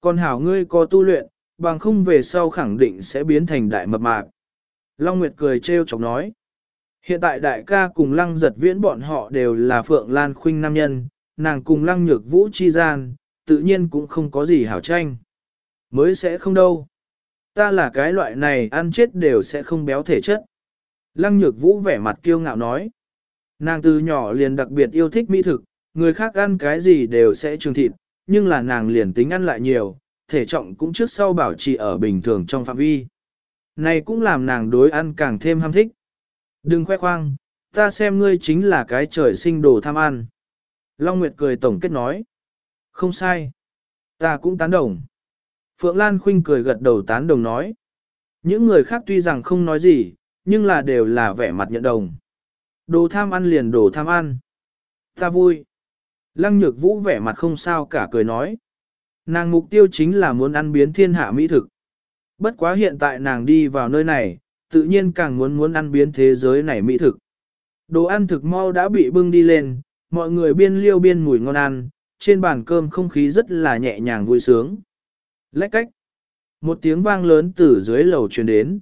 Còn hảo ngươi có tu luyện, bằng không về sau khẳng định sẽ biến thành đại mập mạp. Long Nguyệt cười trêu chọc nói. Hiện tại đại ca cùng lăng giật viễn bọn họ đều là Phượng Lan Khuynh nam nhân, nàng cùng lăng nhược vũ chi gian, tự nhiên cũng không có gì hảo tranh. Mới sẽ không đâu. Ta là cái loại này ăn chết đều sẽ không béo thể chất. Lăng nhược vũ vẻ mặt kiêu ngạo nói. Nàng từ nhỏ liền đặc biệt yêu thích mỹ thực, người khác ăn cái gì đều sẽ trường thịt, nhưng là nàng liền tính ăn lại nhiều, thể trọng cũng trước sau bảo trì ở bình thường trong phạm vi. Này cũng làm nàng đối ăn càng thêm ham thích. Đừng khoe khoang, ta xem ngươi chính là cái trời sinh đồ tham ăn. Long Nguyệt cười tổng kết nói. Không sai. Ta cũng tán đồng. Phượng Lan Khuynh cười gật đầu tán đồng nói. Những người khác tuy rằng không nói gì, nhưng là đều là vẻ mặt nhận đồng. Đồ tham ăn liền đồ tham ăn. Ta vui. Lăng nhược vũ vẻ mặt không sao cả cười nói. Nàng mục tiêu chính là muốn ăn biến thiên hạ mỹ thực. Bất quá hiện tại nàng đi vào nơi này, tự nhiên càng muốn muốn ăn biến thế giới này mỹ thực. Đồ ăn thực mau đã bị bưng đi lên, mọi người biên liêu biên mùi ngon ăn, trên bàn cơm không khí rất là nhẹ nhàng vui sướng. Lách cách. Một tiếng vang lớn từ dưới lầu truyền đến.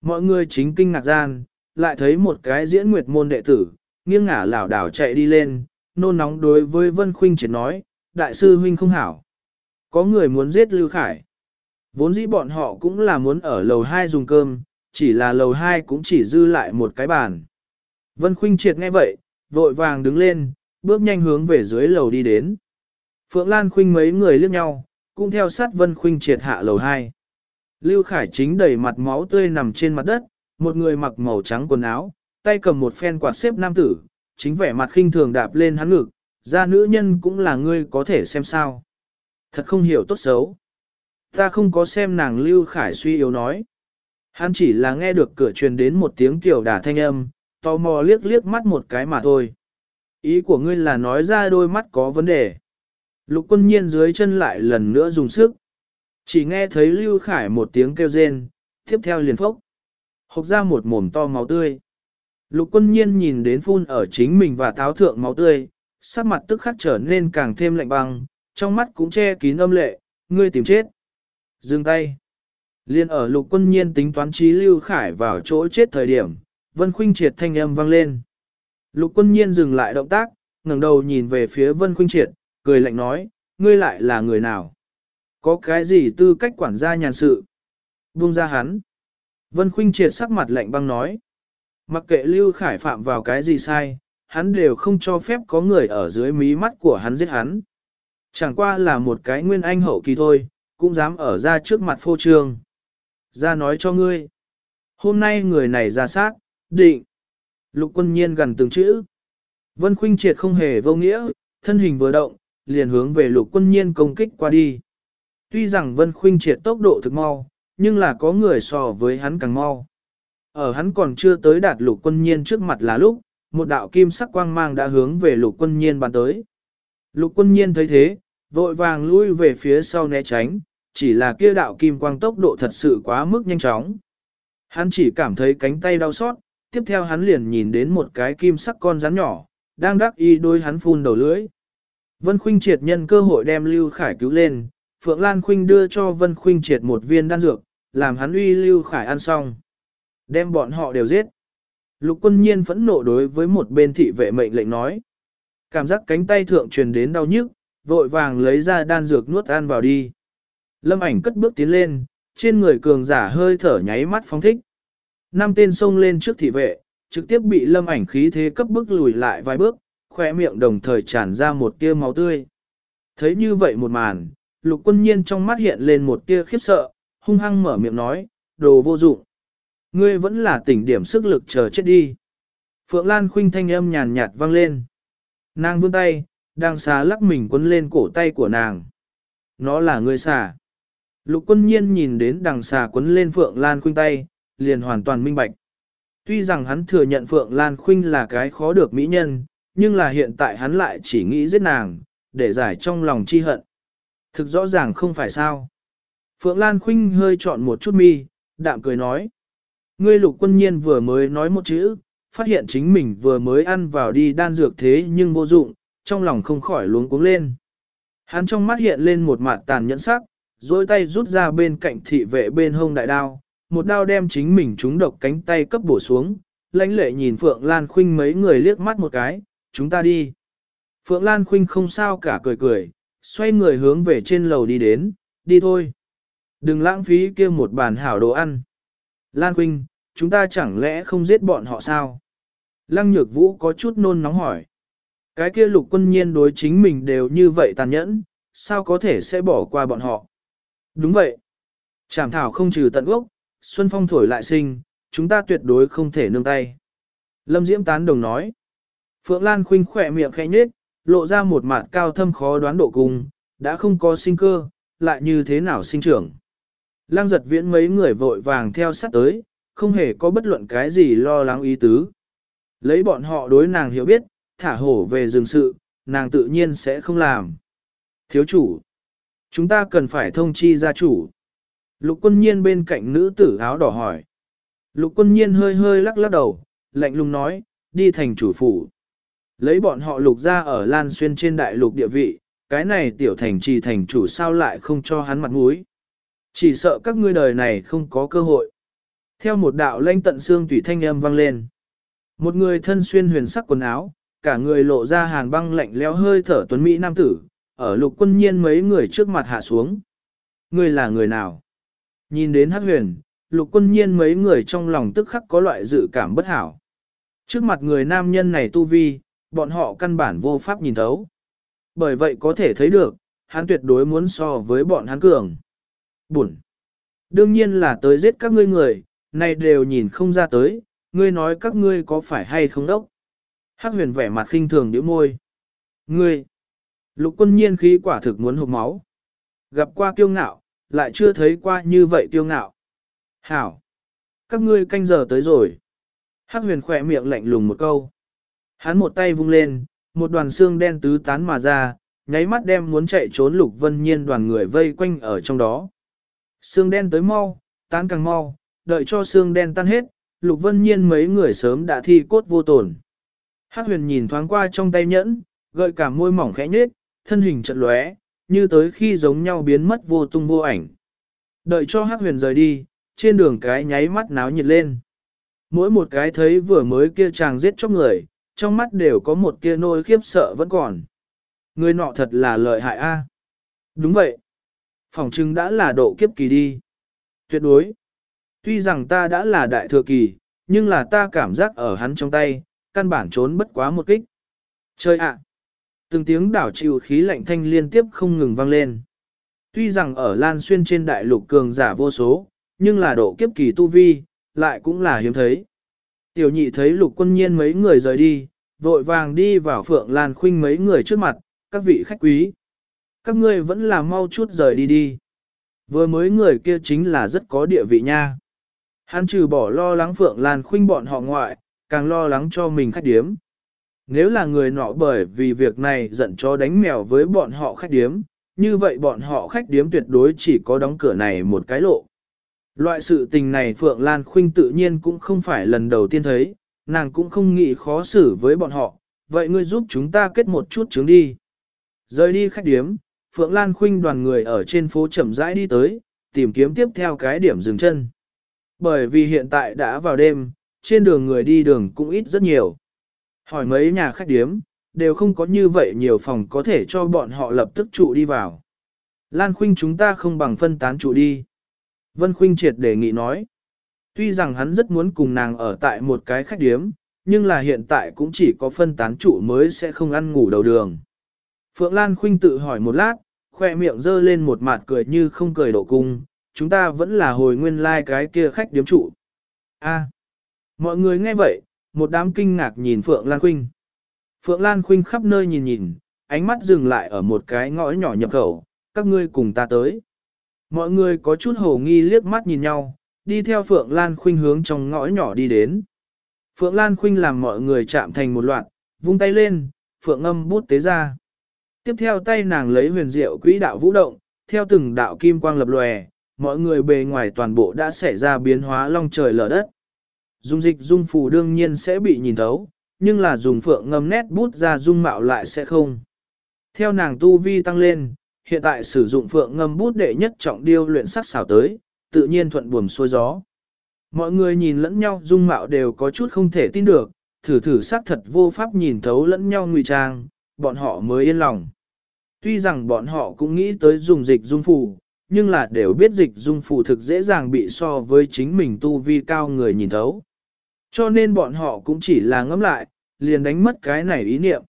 Mọi người chính kinh ngạc gian, lại thấy một cái diễn nguyệt môn đệ tử, nghiêng ngả lảo đảo chạy đi lên, nôn nóng đối với Vân Khuynh triệt nói, đại sư huynh không hảo. Có người muốn giết Lưu Khải. Vốn dĩ bọn họ cũng là muốn ở lầu 2 dùng cơm, chỉ là lầu 2 cũng chỉ dư lại một cái bàn. Vân Khuynh triệt nghe vậy, vội vàng đứng lên, bước nhanh hướng về dưới lầu đi đến. Phượng Lan Khuynh mấy người liếc nhau, cũng theo sát Vân Khuynh triệt hạ lầu 2. Lưu Khải chính đầy mặt máu tươi nằm trên mặt đất, một người mặc màu trắng quần áo, tay cầm một phen quạt xếp nam tử, chính vẻ mặt khinh thường đạp lên hắn ngực, ra nữ nhân cũng là ngươi có thể xem sao. Thật không hiểu tốt xấu. Ta không có xem nàng Lưu Khải suy yếu nói. Hắn chỉ là nghe được cửa truyền đến một tiếng kiểu đả thanh âm, tò mò liếc liếc mắt một cái mà thôi. Ý của ngươi là nói ra đôi mắt có vấn đề. Lục quân nhiên dưới chân lại lần nữa dùng sức. Chỉ nghe thấy Lưu Khải một tiếng kêu rên, tiếp theo liền phốc. Hộc ra một mồm to máu tươi. Lục quân nhiên nhìn đến phun ở chính mình và táo thượng máu tươi, sắc mặt tức khắc trở nên càng thêm lạnh băng, trong mắt cũng che kín âm lệ, ngươi tìm chết. Dừng tay. Liên ở lục quân nhiên tính toán trí Lưu Khải vào chỗ chết thời điểm, Vân Khuynh Triệt thanh âm vang lên. Lục quân nhiên dừng lại động tác, ngẩng đầu nhìn về phía Vân Khuynh Triệt, cười lạnh nói, ngươi lại là người nào? Có cái gì tư cách quản gia nhàn sự? Buông ra hắn. Vân Khuynh Triệt sắc mặt lạnh băng nói. Mặc kệ Lưu Khải phạm vào cái gì sai, hắn đều không cho phép có người ở dưới mí mắt của hắn giết hắn. Chẳng qua là một cái nguyên anh hậu kỳ thôi, cũng dám ở ra trước mặt phô trương. Ra nói cho ngươi. Hôm nay người này ra sát, định. Lục quân nhiên gần từng chữ. Vân Khuynh Triệt không hề vô nghĩa, thân hình vừa động, liền hướng về lục quân nhiên công kích qua đi. Tuy rằng Vân Khuynh Triệt tốc độ thực mau, nhưng là có người so với hắn càng mau. Ở hắn còn chưa tới đạt lục quân nhiên trước mặt là lúc, một đạo kim sắc quang mang đã hướng về lục quân nhiên bắn tới. Lục quân nhiên thấy thế, vội vàng lui về phía sau né tránh, chỉ là kia đạo kim quang tốc độ thật sự quá mức nhanh chóng. Hắn chỉ cảm thấy cánh tay đau xót, tiếp theo hắn liền nhìn đến một cái kim sắc con rắn nhỏ, đang đắc y đôi hắn phun đầu lưỡi. Vân Khuynh triệt nhân cơ hội đem Lưu Khải cứu lên, Phượng Lan Khuynh đưa cho Vân Khuynh triệt một viên đan dược, làm hắn uy Lưu Khải ăn xong. Đem bọn họ đều giết. Lục quân nhiên phẫn nộ đối với một bên thị vệ mệnh lệnh nói. Cảm giác cánh tay thượng truyền đến đau nhức, vội vàng lấy ra đan dược nuốt ăn vào đi. Lâm ảnh cất bước tiến lên, trên người cường giả hơi thở nháy mắt phóng thích. Năm tên xông lên trước thị vệ, trực tiếp bị lâm ảnh khí thế cấp bức lùi lại vài bước, khỏe miệng đồng thời tràn ra một tia máu tươi. Thấy như vậy một màn, lục quân nhiên trong mắt hiện lên một tia khiếp sợ, hung hăng mở miệng nói, đồ vô dụng. Ngươi vẫn là tỉnh điểm sức lực chờ chết đi. Phượng Lan khuynh thanh âm nhàn nhạt vang lên. Nàng vươn tay, đang xà lắc mình quấn lên cổ tay của nàng. Nó là ngươi xà. Lục quân nhiên nhìn đến đằng xà quấn lên Phượng Lan khuynh tay, liền hoàn toàn minh bạch. Tuy rằng hắn thừa nhận Phượng Lan khuynh là cái khó được mỹ nhân, nhưng là hiện tại hắn lại chỉ nghĩ giết nàng, để giải trong lòng chi hận. Thực rõ ràng không phải sao. Phượng Lan khuynh hơi chọn một chút mi, đạm cười nói. Ngươi lục quân nhiên vừa mới nói một chữ, phát hiện chính mình vừa mới ăn vào đi đan dược thế nhưng vô dụng, trong lòng không khỏi luống cuống lên. Hắn trong mắt hiện lên một mặt tàn nhẫn sắc, dôi tay rút ra bên cạnh thị vệ bên hông đại đao, một đao đem chính mình trúng độc cánh tay cấp bổ xuống, lãnh lệ nhìn Phượng Lan Khuynh mấy người liếc mắt một cái, chúng ta đi. Phượng Lan Khuynh không sao cả cười cười, xoay người hướng về trên lầu đi đến, đi thôi. Đừng lãng phí kia một bàn hảo đồ ăn. Lan Quynh, chúng ta chẳng lẽ không giết bọn họ sao? Lăng Nhược Vũ có chút nôn nóng hỏi. Cái kia lục quân nhiên đối chính mình đều như vậy tàn nhẫn, sao có thể sẽ bỏ qua bọn họ? Đúng vậy. Trảm thảo không trừ tận gốc, xuân phong thổi lại sinh, chúng ta tuyệt đối không thể nương tay. Lâm Diễm tán đồng nói. Phượng Lan khinh khỏe miệng khẽ nhếch, lộ ra một mặt cao thâm khó đoán độ cùng, đã không có sinh cơ, lại như thế nào sinh trưởng. Lăng giật viễn mấy người vội vàng theo sát tới, không hề có bất luận cái gì lo lắng ý tứ. Lấy bọn họ đối nàng hiểu biết, thả hổ về rừng sự, nàng tự nhiên sẽ không làm. Thiếu chủ, chúng ta cần phải thông chi gia chủ. Lục quân nhiên bên cạnh nữ tử áo đỏ hỏi. Lục quân nhiên hơi hơi lắc lắc đầu, lạnh lùng nói, đi thành chủ phủ. Lấy bọn họ lục ra ở Lan Xuyên trên đại lục địa vị, cái này tiểu thành trì thành chủ sao lại không cho hắn mặt mũi. Chỉ sợ các ngươi đời này không có cơ hội. Theo một đạo lanh tận xương tùy thanh âm vang lên. Một người thân xuyên huyền sắc quần áo, cả người lộ ra hàn băng lạnh lẽo hơi thở tuấn Mỹ nam tử, ở lục quân nhiên mấy người trước mặt hạ xuống. Người là người nào? Nhìn đến hắc huyền, lục quân nhiên mấy người trong lòng tức khắc có loại dự cảm bất hảo. Trước mặt người nam nhân này tu vi, bọn họ căn bản vô pháp nhìn thấu. Bởi vậy có thể thấy được, hắn tuyệt đối muốn so với bọn hắn cường. Bụn. Đương nhiên là tới giết các ngươi người, này đều nhìn không ra tới, ngươi nói các ngươi có phải hay không đốc. Hắc huyền vẻ mặt khinh thường nhíu môi. Ngươi. Lục quân nhiên khí quả thực muốn hụt máu. Gặp qua kiêu ngạo, lại chưa thấy qua như vậy kiêu ngạo. Hảo. Các ngươi canh giờ tới rồi. Hắc huyền khỏe miệng lạnh lùng một câu. Hắn một tay vung lên, một đoàn xương đen tứ tán mà ra, nháy mắt đem muốn chạy trốn lục vân nhiên đoàn người vây quanh ở trong đó sương đen tới mau, tán càng mau, đợi cho sương đen tan hết, lục vân nhiên mấy người sớm đã thi cốt vô tổn. Hắc huyền nhìn thoáng qua trong tay nhẫn, gợi cả môi mỏng khẽ nhếch, thân hình chật lóe, như tới khi giống nhau biến mất vô tung vô ảnh. Đợi cho Hắc huyền rời đi, trên đường cái nháy mắt náo nhiệt lên. Mỗi một cái thấy vừa mới kia chàng giết chóc người, trong mắt đều có một tia nôi khiếp sợ vẫn còn. Người nọ thật là lợi hại a. Đúng vậy. Phòng chừng đã là độ kiếp kỳ đi. Tuyệt đối. Tuy rằng ta đã là đại thừa kỳ, nhưng là ta cảm giác ở hắn trong tay, căn bản trốn bất quá một kích. Chơi ạ! Từng tiếng đảo chịu khí lạnh thanh liên tiếp không ngừng vang lên. Tuy rằng ở Lan Xuyên trên đại lục cường giả vô số, nhưng là độ kiếp kỳ tu vi, lại cũng là hiếm thấy. Tiểu nhị thấy lục quân nhiên mấy người rời đi, vội vàng đi vào phượng Lan Khuynh mấy người trước mặt, các vị khách quý. Các ngươi vẫn là mau chút rời đi đi. Vừa mới người kia chính là rất có địa vị nha. Hắn trừ bỏ lo lắng Phượng Lan Khuynh bọn họ ngoại, càng lo lắng cho mình khách điếm. Nếu là người nọ bởi vì việc này giận cho đánh mèo với bọn họ khách điếm, như vậy bọn họ khách điếm tuyệt đối chỉ có đóng cửa này một cái lộ. Loại sự tình này Phượng Lan Khuynh tự nhiên cũng không phải lần đầu tiên thấy, nàng cũng không nghĩ khó xử với bọn họ, vậy ngươi giúp chúng ta kết một chút chứng đi. Rời đi khách điếm, Phượng Lan Khuynh đoàn người ở trên phố chậm rãi đi tới, tìm kiếm tiếp theo cái điểm dừng chân. Bởi vì hiện tại đã vào đêm, trên đường người đi đường cũng ít rất nhiều. Hỏi mấy nhà khách điếm, đều không có như vậy nhiều phòng có thể cho bọn họ lập tức trụ đi vào. Lan Khuynh chúng ta không bằng phân tán trụ đi. Vân Khuynh triệt đề nghị nói. Tuy rằng hắn rất muốn cùng nàng ở tại một cái khách điếm, nhưng là hiện tại cũng chỉ có phân tán trụ mới sẽ không ăn ngủ đầu đường. Phượng Lan Khuynh tự hỏi một lát, khoe miệng dơ lên một mặt cười như không cười độ cung, chúng ta vẫn là hồi nguyên lai like cái kia khách điếm trụ. A. mọi người nghe vậy, một đám kinh ngạc nhìn Phượng Lan Khuynh. Phượng Lan Khuynh khắp nơi nhìn nhìn, ánh mắt dừng lại ở một cái ngõ nhỏ nhập khẩu, các ngươi cùng ta tới. Mọi người có chút hồ nghi liếc mắt nhìn nhau, đi theo Phượng Lan Khuynh hướng trong ngõ nhỏ đi đến. Phượng Lan Khuynh làm mọi người chạm thành một loạt, vung tay lên, Phượng âm bút tế ra. Tiếp theo tay nàng lấy huyền diệu quỹ đạo vũ động, theo từng đạo kim quang lập lòe, mọi người bề ngoài toàn bộ đã xảy ra biến hóa long trời lở đất. Dung dịch dung phù đương nhiên sẽ bị nhìn thấu, nhưng là dùng phượng ngâm nét bút ra dung mạo lại sẽ không. Theo nàng tu vi tăng lên, hiện tại sử dụng phượng ngâm bút đệ nhất trọng điêu luyện sắc xảo tới, tự nhiên thuận buồm xuôi gió. Mọi người nhìn lẫn nhau dung mạo đều có chút không thể tin được, thử thử sắc thật vô pháp nhìn thấu lẫn nhau ngụy trang, bọn họ mới yên lòng. Tuy rằng bọn họ cũng nghĩ tới dùng dịch dung phù, nhưng là đều biết dịch dung phù thực dễ dàng bị so với chính mình tu vi cao người nhìn thấu. Cho nên bọn họ cũng chỉ là ngẫm lại, liền đánh mất cái này ý niệm.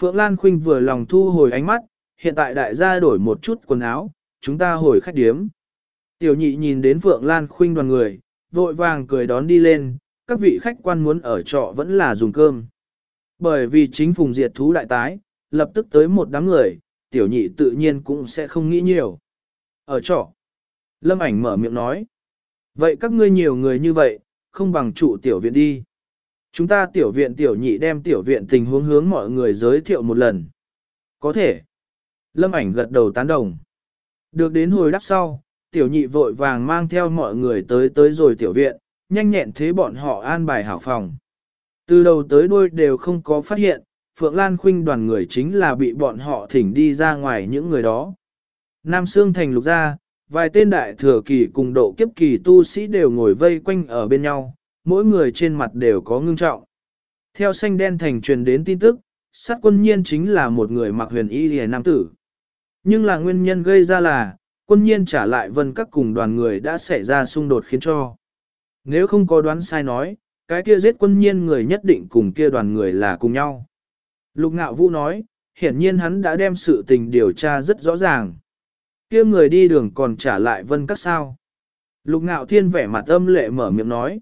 Phượng Lan Khuynh vừa lòng thu hồi ánh mắt, hiện tại đại gia đổi một chút quần áo, chúng ta hồi khách điếm. Tiểu nhị nhìn đến Phượng Lan Khuynh đoàn người, vội vàng cười đón đi lên, các vị khách quan muốn ở trọ vẫn là dùng cơm. Bởi vì chính phùng diệt thú đại tái, lập tức tới một đám người, tiểu nhị tự nhiên cũng sẽ không nghĩ nhiều. Ở trọ, lâm ảnh mở miệng nói. Vậy các ngươi nhiều người như vậy, không bằng trụ tiểu viện đi. Chúng ta tiểu viện tiểu nhị đem tiểu viện tình huống hướng mọi người giới thiệu một lần. Có thể. Lâm ảnh gật đầu tán đồng. Được đến hồi đáp sau, tiểu nhị vội vàng mang theo mọi người tới tới rồi tiểu viện, nhanh nhẹn thế bọn họ an bài hảo phòng. Từ đầu tới đuôi đều không có phát hiện, Phượng Lan Khuynh đoàn người chính là bị bọn họ thỉnh đi ra ngoài những người đó. Nam Sương Thành lục ra, vài tên đại thừa kỳ cùng độ kiếp kỳ tu sĩ đều ngồi vây quanh ở bên nhau, mỗi người trên mặt đều có ngưng trọng. Theo xanh đen thành truyền đến tin tức, sát quân nhiên chính là một người mặc huyền y lìa nam tử. Nhưng là nguyên nhân gây ra là, quân nhiên trả lại vân các cùng đoàn người đã xảy ra xung đột khiến cho. Nếu không có đoán sai nói, cái kia giết quân nhiên người nhất định cùng kia đoàn người là cùng nhau. Lục ngạo vũ nói, hiển nhiên hắn đã đem sự tình điều tra rất rõ ràng. kia người đi đường còn trả lại vân các sao. Lục ngạo thiên vẻ mặt âm lệ mở miệng nói.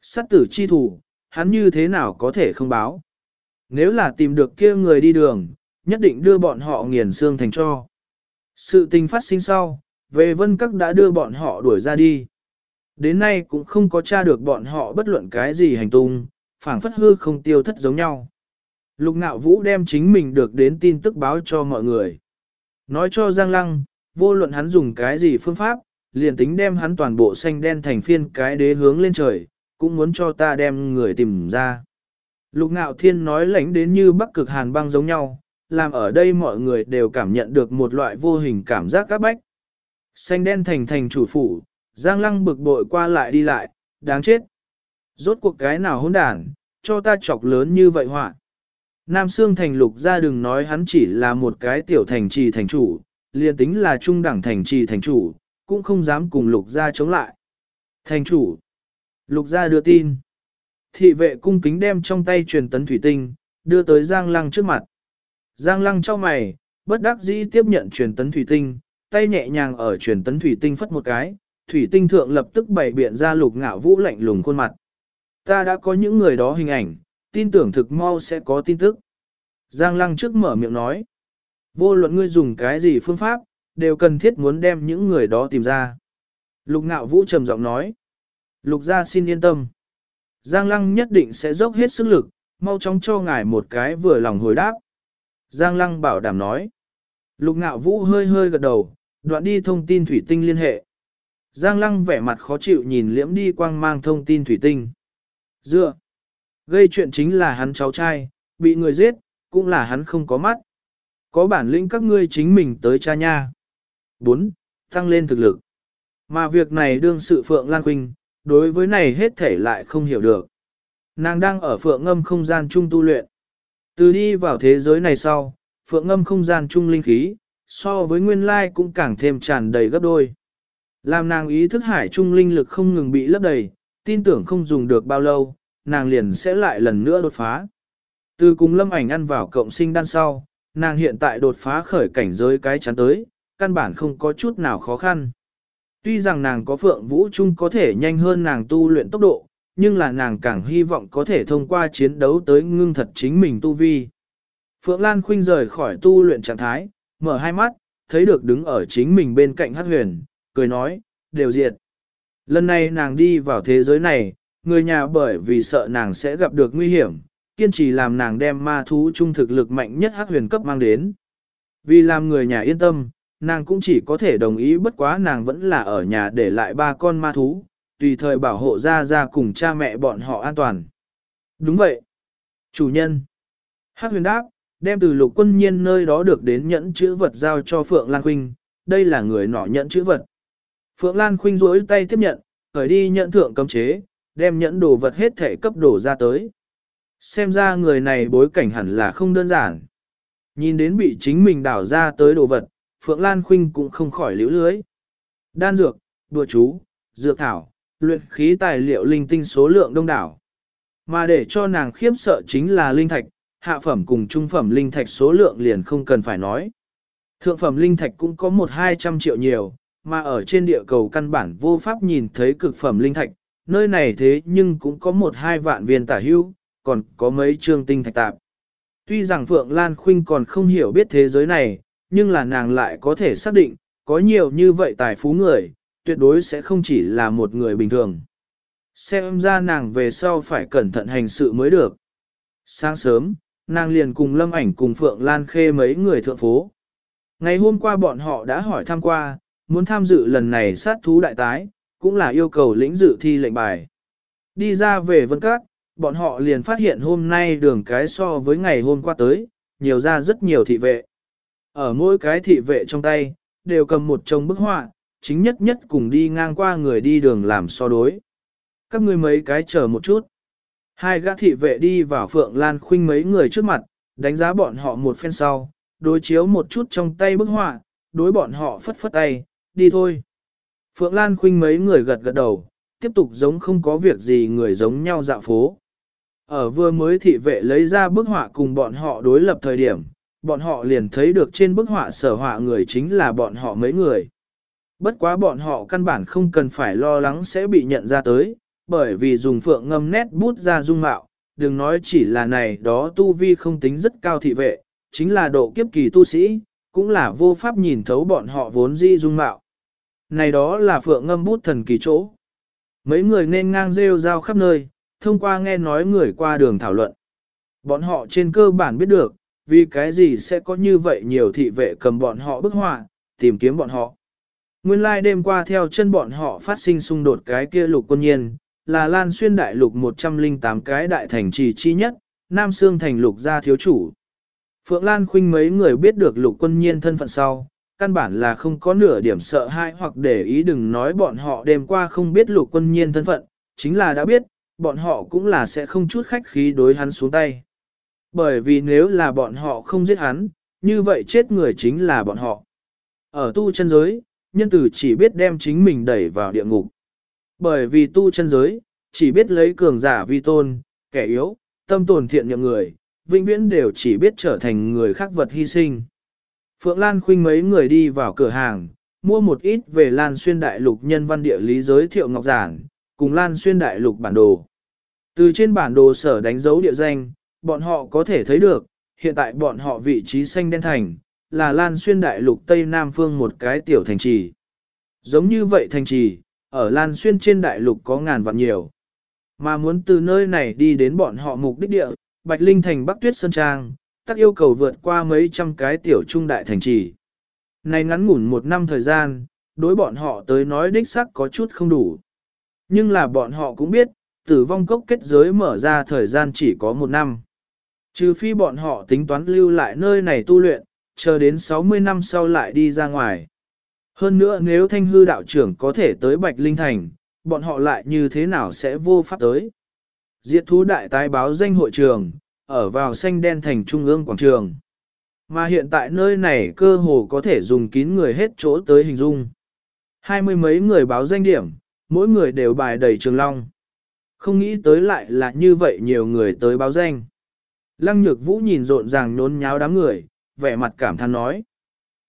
Sát tử chi thủ, hắn như thế nào có thể không báo. Nếu là tìm được kia người đi đường, nhất định đưa bọn họ nghiền xương thành cho. Sự tình phát sinh sau, về vân các đã đưa bọn họ đuổi ra đi. Đến nay cũng không có tra được bọn họ bất luận cái gì hành tung, phảng phất hư không tiêu thất giống nhau. Lục ngạo vũ đem chính mình được đến tin tức báo cho mọi người. Nói cho Giang Lăng, vô luận hắn dùng cái gì phương pháp, liền tính đem hắn toàn bộ xanh đen thành phiên cái đế hướng lên trời, cũng muốn cho ta đem người tìm ra. Lục ngạo thiên nói lãnh đến như bắc cực hàn băng giống nhau, làm ở đây mọi người đều cảm nhận được một loại vô hình cảm giác các bách. Xanh đen thành thành chủ phủ, Giang lăng bực bội qua lại đi lại, đáng chết. Rốt cuộc cái nào hỗn đản, cho ta chọc lớn như vậy họa. Nam Sương thành lục ra đừng nói hắn chỉ là một cái tiểu thành trì thành chủ, liền tính là trung đẳng thành trì thành chủ, cũng không dám cùng lục ra chống lại. Thành chủ, lục ra đưa tin. Thị vệ cung kính đem trong tay truyền tấn thủy tinh, đưa tới Giang Lăng trước mặt. Giang Lăng cho mày, bất đắc dĩ tiếp nhận truyền tấn thủy tinh, tay nhẹ nhàng ở truyền tấn thủy tinh phất một cái, thủy tinh thượng lập tức bày biện ra lục ngạo vũ lạnh lùng khuôn mặt. Ta đã có những người đó hình ảnh, tin tưởng thực mau sẽ có tin tức. Giang lăng trước mở miệng nói. Vô luận ngươi dùng cái gì phương pháp, đều cần thiết muốn đem những người đó tìm ra. Lục ngạo vũ trầm giọng nói. Lục gia xin yên tâm. Giang lăng nhất định sẽ dốc hết sức lực, mau chóng cho ngài một cái vừa lòng hồi đáp. Giang lăng bảo đảm nói. Lục ngạo vũ hơi hơi gật đầu, đoạn đi thông tin thủy tinh liên hệ. Giang lăng vẻ mặt khó chịu nhìn liễm đi quang mang thông tin thủy tinh. Dựa. Gây chuyện chính là hắn cháu trai, bị người giết, cũng là hắn không có mắt. Có bản lĩnh các ngươi chính mình tới cha nha. 4. Tăng lên thực lực. Mà việc này đương sự Phượng Lan Quynh, đối với này hết thể lại không hiểu được. Nàng đang ở Phượng ngâm không gian chung tu luyện. Từ đi vào thế giới này sau, Phượng ngâm không gian chung linh khí, so với nguyên lai cũng càng thêm tràn đầy gấp đôi. Làm nàng ý thức hải trung linh lực không ngừng bị lấp đầy, tin tưởng không dùng được bao lâu, nàng liền sẽ lại lần nữa đột phá. Từ cùng lâm ảnh ăn vào cộng sinh đan sau, nàng hiện tại đột phá khởi cảnh giới cái chắn tới, căn bản không có chút nào khó khăn. Tuy rằng nàng có phượng vũ trung có thể nhanh hơn nàng tu luyện tốc độ, nhưng là nàng càng hy vọng có thể thông qua chiến đấu tới ngưng thật chính mình tu vi. Phượng Lan Khuynh rời khỏi tu luyện trạng thái, mở hai mắt, thấy được đứng ở chính mình bên cạnh hát huyền, cười nói, đều diệt. Lần này nàng đi vào thế giới này, người nhà bởi vì sợ nàng sẽ gặp được nguy hiểm, kiên trì làm nàng đem ma thú trung thực lực mạnh nhất hắc huyền cấp mang đến. Vì làm người nhà yên tâm, nàng cũng chỉ có thể đồng ý bất quá nàng vẫn là ở nhà để lại ba con ma thú, tùy thời bảo hộ ra ra cùng cha mẹ bọn họ an toàn. Đúng vậy. Chủ nhân. Hắc huyền đáp, đem từ lục quân nhiên nơi đó được đến nhẫn chữ vật giao cho Phượng Lan Quynh, đây là người nọ nhẫn chữ vật. Phượng Lan Khuynh rỗi tay tiếp nhận, khởi đi nhận thượng cấm chế, đem nhẫn đồ vật hết thể cấp đổ ra tới. Xem ra người này bối cảnh hẳn là không đơn giản. Nhìn đến bị chính mình đảo ra tới đồ vật, Phượng Lan Khuynh cũng không khỏi liễu lưới. Đan dược, đùa chú, dược thảo, luyện khí tài liệu linh tinh số lượng đông đảo. Mà để cho nàng khiếp sợ chính là linh thạch, hạ phẩm cùng trung phẩm linh thạch số lượng liền không cần phải nói. Thượng phẩm linh thạch cũng có một hai trăm triệu nhiều, mà ở trên địa cầu căn bản vô pháp nhìn thấy cực phẩm linh thạch, nơi này thế nhưng cũng có một hai vạn viên tả hưu, còn có mấy trương tinh thạch tạp. Tuy rằng Phượng Lan Khuynh còn không hiểu biết thế giới này, nhưng là nàng lại có thể xác định, có nhiều như vậy tài phú người, tuyệt đối sẽ không chỉ là một người bình thường. Xem ra nàng về sau phải cẩn thận hành sự mới được. Sáng sớm, nàng liền cùng Lâm Ảnh cùng Phượng Lan Khê mấy người thượng phố. Ngày hôm qua bọn họ đã hỏi thăm qua, muốn tham dự lần này sát thú đại tái, cũng là yêu cầu lĩnh dự thi lệnh bài. Đi ra về Vân Các, bọn họ liền phát hiện hôm nay đường cái so với ngày hôm qua tới, nhiều ra rất nhiều thị vệ. Ở mỗi cái thị vệ trong tay, đều cầm một chồng bức họa, chính nhất nhất cùng đi ngang qua người đi đường làm so đối. Các ngươi mấy cái chờ một chút. Hai gã thị vệ đi vào Phượng Lan Khuynh mấy người trước mặt, đánh giá bọn họ một phen sau, đối chiếu một chút trong tay bức họa, đối bọn họ phất phất tay, đi thôi. Phượng Lan Khuynh mấy người gật gật đầu, tiếp tục giống không có việc gì người giống nhau dạo phố. Ở vừa mới thị vệ lấy ra bức họa cùng bọn họ đối lập thời điểm, bọn họ liền thấy được trên bức họa sở họa người chính là bọn họ mấy người. Bất quá bọn họ căn bản không cần phải lo lắng sẽ bị nhận ra tới, bởi vì dùng phượng ngâm nét bút ra dung mạo, đừng nói chỉ là này đó tu vi không tính rất cao thị vệ, chính là độ kiếp kỳ tu sĩ, cũng là vô pháp nhìn thấu bọn họ vốn di dung mạo. Này đó là phượng ngâm bút thần kỳ chỗ. Mấy người nên ngang rêu rao khắp nơi, thông qua nghe nói người qua đường thảo luận. Bọn họ trên cơ bản biết được, vì cái gì sẽ có như vậy nhiều thị vệ cầm bọn họ bức họa, tìm kiếm bọn họ. Nguyên lai like đêm qua theo chân bọn họ phát sinh xung đột cái kia lục quân nhiên, là Lan Xuyên đại lục 108 cái đại thành trì chi nhất, Nam Sương thành lục gia thiếu chủ. Phượng Lan Khuynh mấy người biết được lục quân nhiên thân phận sau, căn bản là không có nửa điểm sợ hãi hoặc để ý đừng nói bọn họ đêm qua không biết lục quân nhiên thân phận, chính là đã biết, bọn họ cũng là sẽ không chút khách khí đối hắn xuống tay. Bởi vì nếu là bọn họ không giết hắn, như vậy chết người chính là bọn họ. Ở tu chân giới, nhân tử chỉ biết đem chính mình đẩy vào địa ngục. Bởi vì tu chân giới, chỉ biết lấy cường giả vi tôn, kẻ yếu, tâm tồn thiện nhậm người, vĩnh viễn đều chỉ biết trở thành người khác vật hy sinh. Phượng Lan khuynh mấy người đi vào cửa hàng, mua một ít về Lan Xuyên Đại Lục nhân văn địa lý giới thiệu ngọc giản, cùng Lan Xuyên Đại Lục bản đồ. Từ trên bản đồ sở đánh dấu địa danh, bọn họ có thể thấy được, hiện tại bọn họ vị trí xanh đen thành, là Lan Xuyên Đại Lục Tây Nam Phương một cái tiểu thành trì. Giống như vậy thành trì, ở Lan Xuyên trên Đại Lục có ngàn vạn nhiều. Mà muốn từ nơi này đi đến bọn họ mục đích địa, Bạch Linh thành Bắc Tuyết Sơn Trang, tắc yêu cầu vượt qua mấy trăm cái tiểu trung đại thành trì. Này ngắn ngủn một năm thời gian, đối bọn họ tới nói đích sắc có chút không đủ. Nhưng là bọn họ cũng biết, tử vong cốc kết giới mở ra thời gian chỉ có một năm. Trừ phi bọn họ tính toán lưu lại nơi này tu luyện, chờ đến 60 năm sau lại đi ra ngoài. Hơn nữa nếu thanh hư đạo trưởng có thể tới Bạch Linh Thành, bọn họ lại như thế nào sẽ vô pháp tới. Diệt thú đại tái báo danh hội trường, ở vào xanh đen thành trung ương quảng trường. Mà hiện tại nơi này cơ hồ có thể dùng kín người hết chỗ tới hình dung. Hai mươi mấy người báo danh điểm, mỗi người đều bài đầy trường long. Không nghĩ tới lại là như vậy nhiều người tới báo danh. Lăng nhược vũ nhìn rộn ràng nhốn nháo đám người, vẻ mặt cảm thán nói.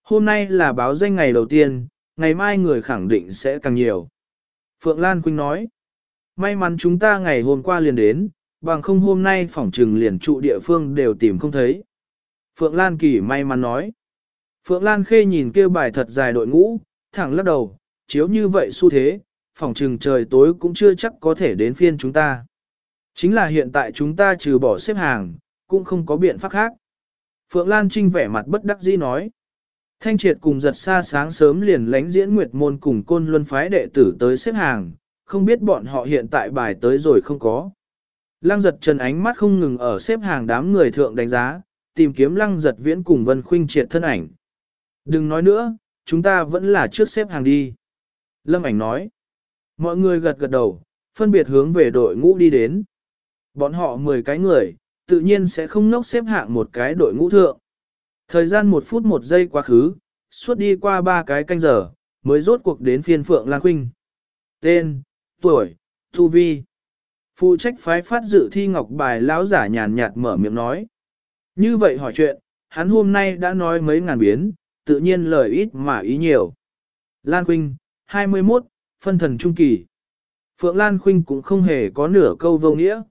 Hôm nay là báo danh ngày đầu tiên, ngày mai người khẳng định sẽ càng nhiều. Phượng Lan Quynh nói. May mắn chúng ta ngày hôm qua liền đến, bằng không hôm nay phỏng trừng liền trụ địa phương đều tìm không thấy. Phượng Lan Kỳ may mắn nói. Phượng Lan Khê nhìn kêu bài thật dài đội ngũ, thẳng lắc đầu, chiếu như vậy xu thế, phỏng trừng trời tối cũng chưa chắc có thể đến phiên chúng ta. Chính là hiện tại chúng ta trừ bỏ xếp hàng, cũng không có biện pháp khác. Phượng Lan Trinh vẻ mặt bất đắc dĩ nói. Thanh triệt cùng giật xa sáng sớm liền lánh diễn nguyệt môn cùng côn luân phái đệ tử tới xếp hàng, không biết bọn họ hiện tại bài tới rồi không có. Lăng giật trần ánh mắt không ngừng ở xếp hàng đám người thượng đánh giá, tìm kiếm lăng giật viễn cùng Vân Khuynh triệt thân ảnh. Đừng nói nữa, chúng ta vẫn là trước xếp hàng đi. Lâm ảnh nói. Mọi người gật gật đầu, phân biệt hướng về đội ngũ đi đến. Bọn họ 10 cái người, tự nhiên sẽ không nốc xếp hạng một cái đội ngũ thượng. Thời gian một phút một giây quá khứ, suốt đi qua ba cái canh giờ, mới rốt cuộc đến phiên Phượng Lan Khuynh. Tên, tuổi, thu vi. Phụ trách phái phát dự thi ngọc bài lão giả nhàn nhạt mở miệng nói. Như vậy hỏi chuyện, hắn hôm nay đã nói mấy ngàn biến, tự nhiên lời ít mà ý nhiều. Lan Quynh, 21, phân thần trung kỳ. Phượng Lan Khuynh cũng không hề có nửa câu vô nghĩa.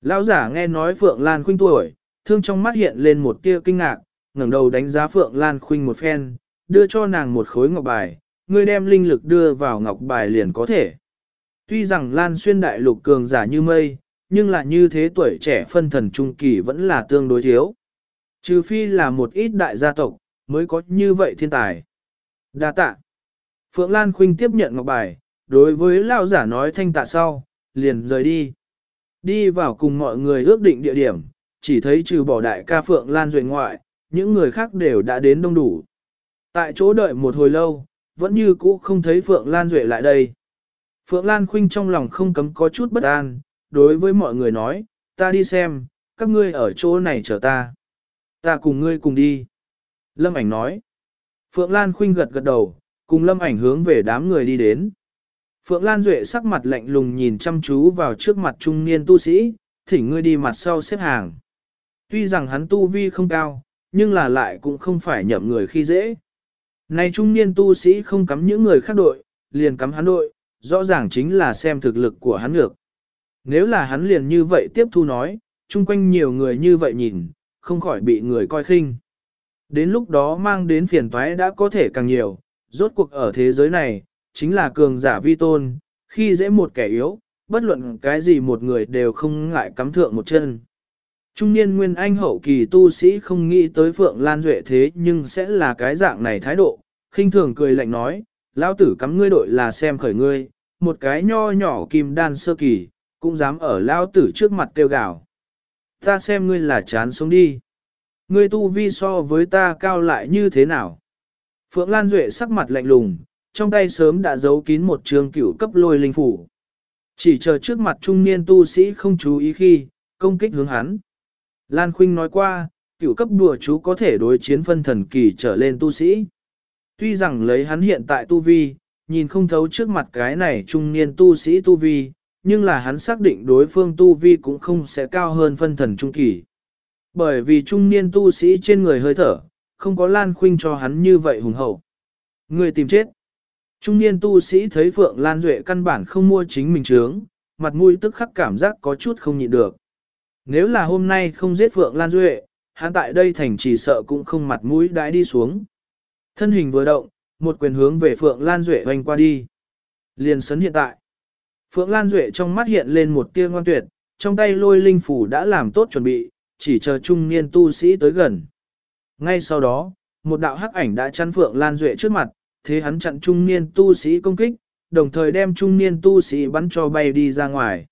Lão giả nghe nói Phượng Lan Khuynh tuổi, thương trong mắt hiện lên một tia kinh ngạc, ngẩng đầu đánh giá Phượng Lan Khuynh một phen, đưa cho nàng một khối ngọc bài, ngươi đem linh lực đưa vào ngọc bài liền có thể. Tuy rằng Lan xuyên đại lục cường giả như mây, nhưng là như thế tuổi trẻ phân thần trung kỳ vẫn là tương đối thiếu. Trừ phi là một ít đại gia tộc, mới có như vậy thiên tài. Đa tạ. Phượng Lan Khuynh tiếp nhận ngọc bài, đối với lao giả nói thanh tạ sau, liền rời đi. Đi vào cùng mọi người ước định địa điểm, chỉ thấy trừ bỏ đại ca Phượng Lan Duệ ngoại, những người khác đều đã đến đông đủ. Tại chỗ đợi một hồi lâu, vẫn như cũ không thấy Phượng Lan Duệ lại đây. Phượng Lan Khuynh trong lòng không cấm có chút bất an, đối với mọi người nói, ta đi xem, các ngươi ở chỗ này chờ ta. Ta cùng ngươi cùng đi. Lâm ảnh nói. Phượng Lan Khuynh gật gật đầu, cùng Lâm ảnh hướng về đám người đi đến. Phượng Lan Duệ sắc mặt lạnh lùng nhìn chăm chú vào trước mặt trung niên tu sĩ, thỉnh ngươi đi mặt sau xếp hàng. Tuy rằng hắn tu vi không cao, nhưng là lại cũng không phải nhậm người khi dễ. Này trung niên tu sĩ không cắm những người khác đội, liền cắm hắn đội, rõ ràng chính là xem thực lực của hắn ngược. Nếu là hắn liền như vậy tiếp thu nói, chung quanh nhiều người như vậy nhìn, không khỏi bị người coi khinh. Đến lúc đó mang đến phiền toái đã có thể càng nhiều, rốt cuộc ở thế giới này, chính là cường giả vi tôn, khi dễ một kẻ yếu, bất luận cái gì một người đều không ngại cắm thượng một chân. Trung niên nguyên anh hậu kỳ tu sĩ không nghĩ tới Phượng Lan Duệ thế nhưng sẽ là cái dạng này thái độ, khinh thường cười lạnh nói, lão tử cắm ngươi đội là xem khởi ngươi, một cái nho nhỏ kim đan sơ kỳ, cũng dám ở lao tử trước mặt kêu gào. Ta xem ngươi là chán sống đi. Ngươi tu vi so với ta cao lại như thế nào? Phượng Lan Duệ sắc mặt lạnh lùng, trong tay sớm đã giấu kín một trường cửu cấp lôi linh phủ. Chỉ chờ trước mặt trung niên tu sĩ không chú ý khi, công kích hướng hắn. Lan Khuynh nói qua, cửu cấp đùa chú có thể đối chiến phân thần kỳ trở lên tu sĩ. Tuy rằng lấy hắn hiện tại tu vi, nhìn không thấu trước mặt cái này trung niên tu sĩ tu vi, nhưng là hắn xác định đối phương tu vi cũng không sẽ cao hơn phân thần trung kỳ. Bởi vì trung niên tu sĩ trên người hơi thở, không có Lan Khuynh cho hắn như vậy hùng hậu. Người tìm chết. Trung niên tu sĩ thấy Phượng Lan Duệ căn bản không mua chính mình trướng, mặt mũi tức khắc cảm giác có chút không nhịn được. Nếu là hôm nay không giết Phượng Lan Duệ, hắn tại đây thành chỉ sợ cũng không mặt mũi đãi đi xuống. Thân hình vừa động, một quyền hướng về Phượng Lan Duệ hoành qua đi. Liền sấn hiện tại. Phượng Lan Duệ trong mắt hiện lên một tia ngoan tuyệt, trong tay lôi linh phủ đã làm tốt chuẩn bị, chỉ chờ trung niên tu sĩ tới gần. Ngay sau đó, một đạo hắc ảnh đã chắn Phượng Lan Duệ trước mặt, thế hắn chặn trung niên tu sĩ công kích, đồng thời đem trung niên tu sĩ bắn cho bay đi ra ngoài.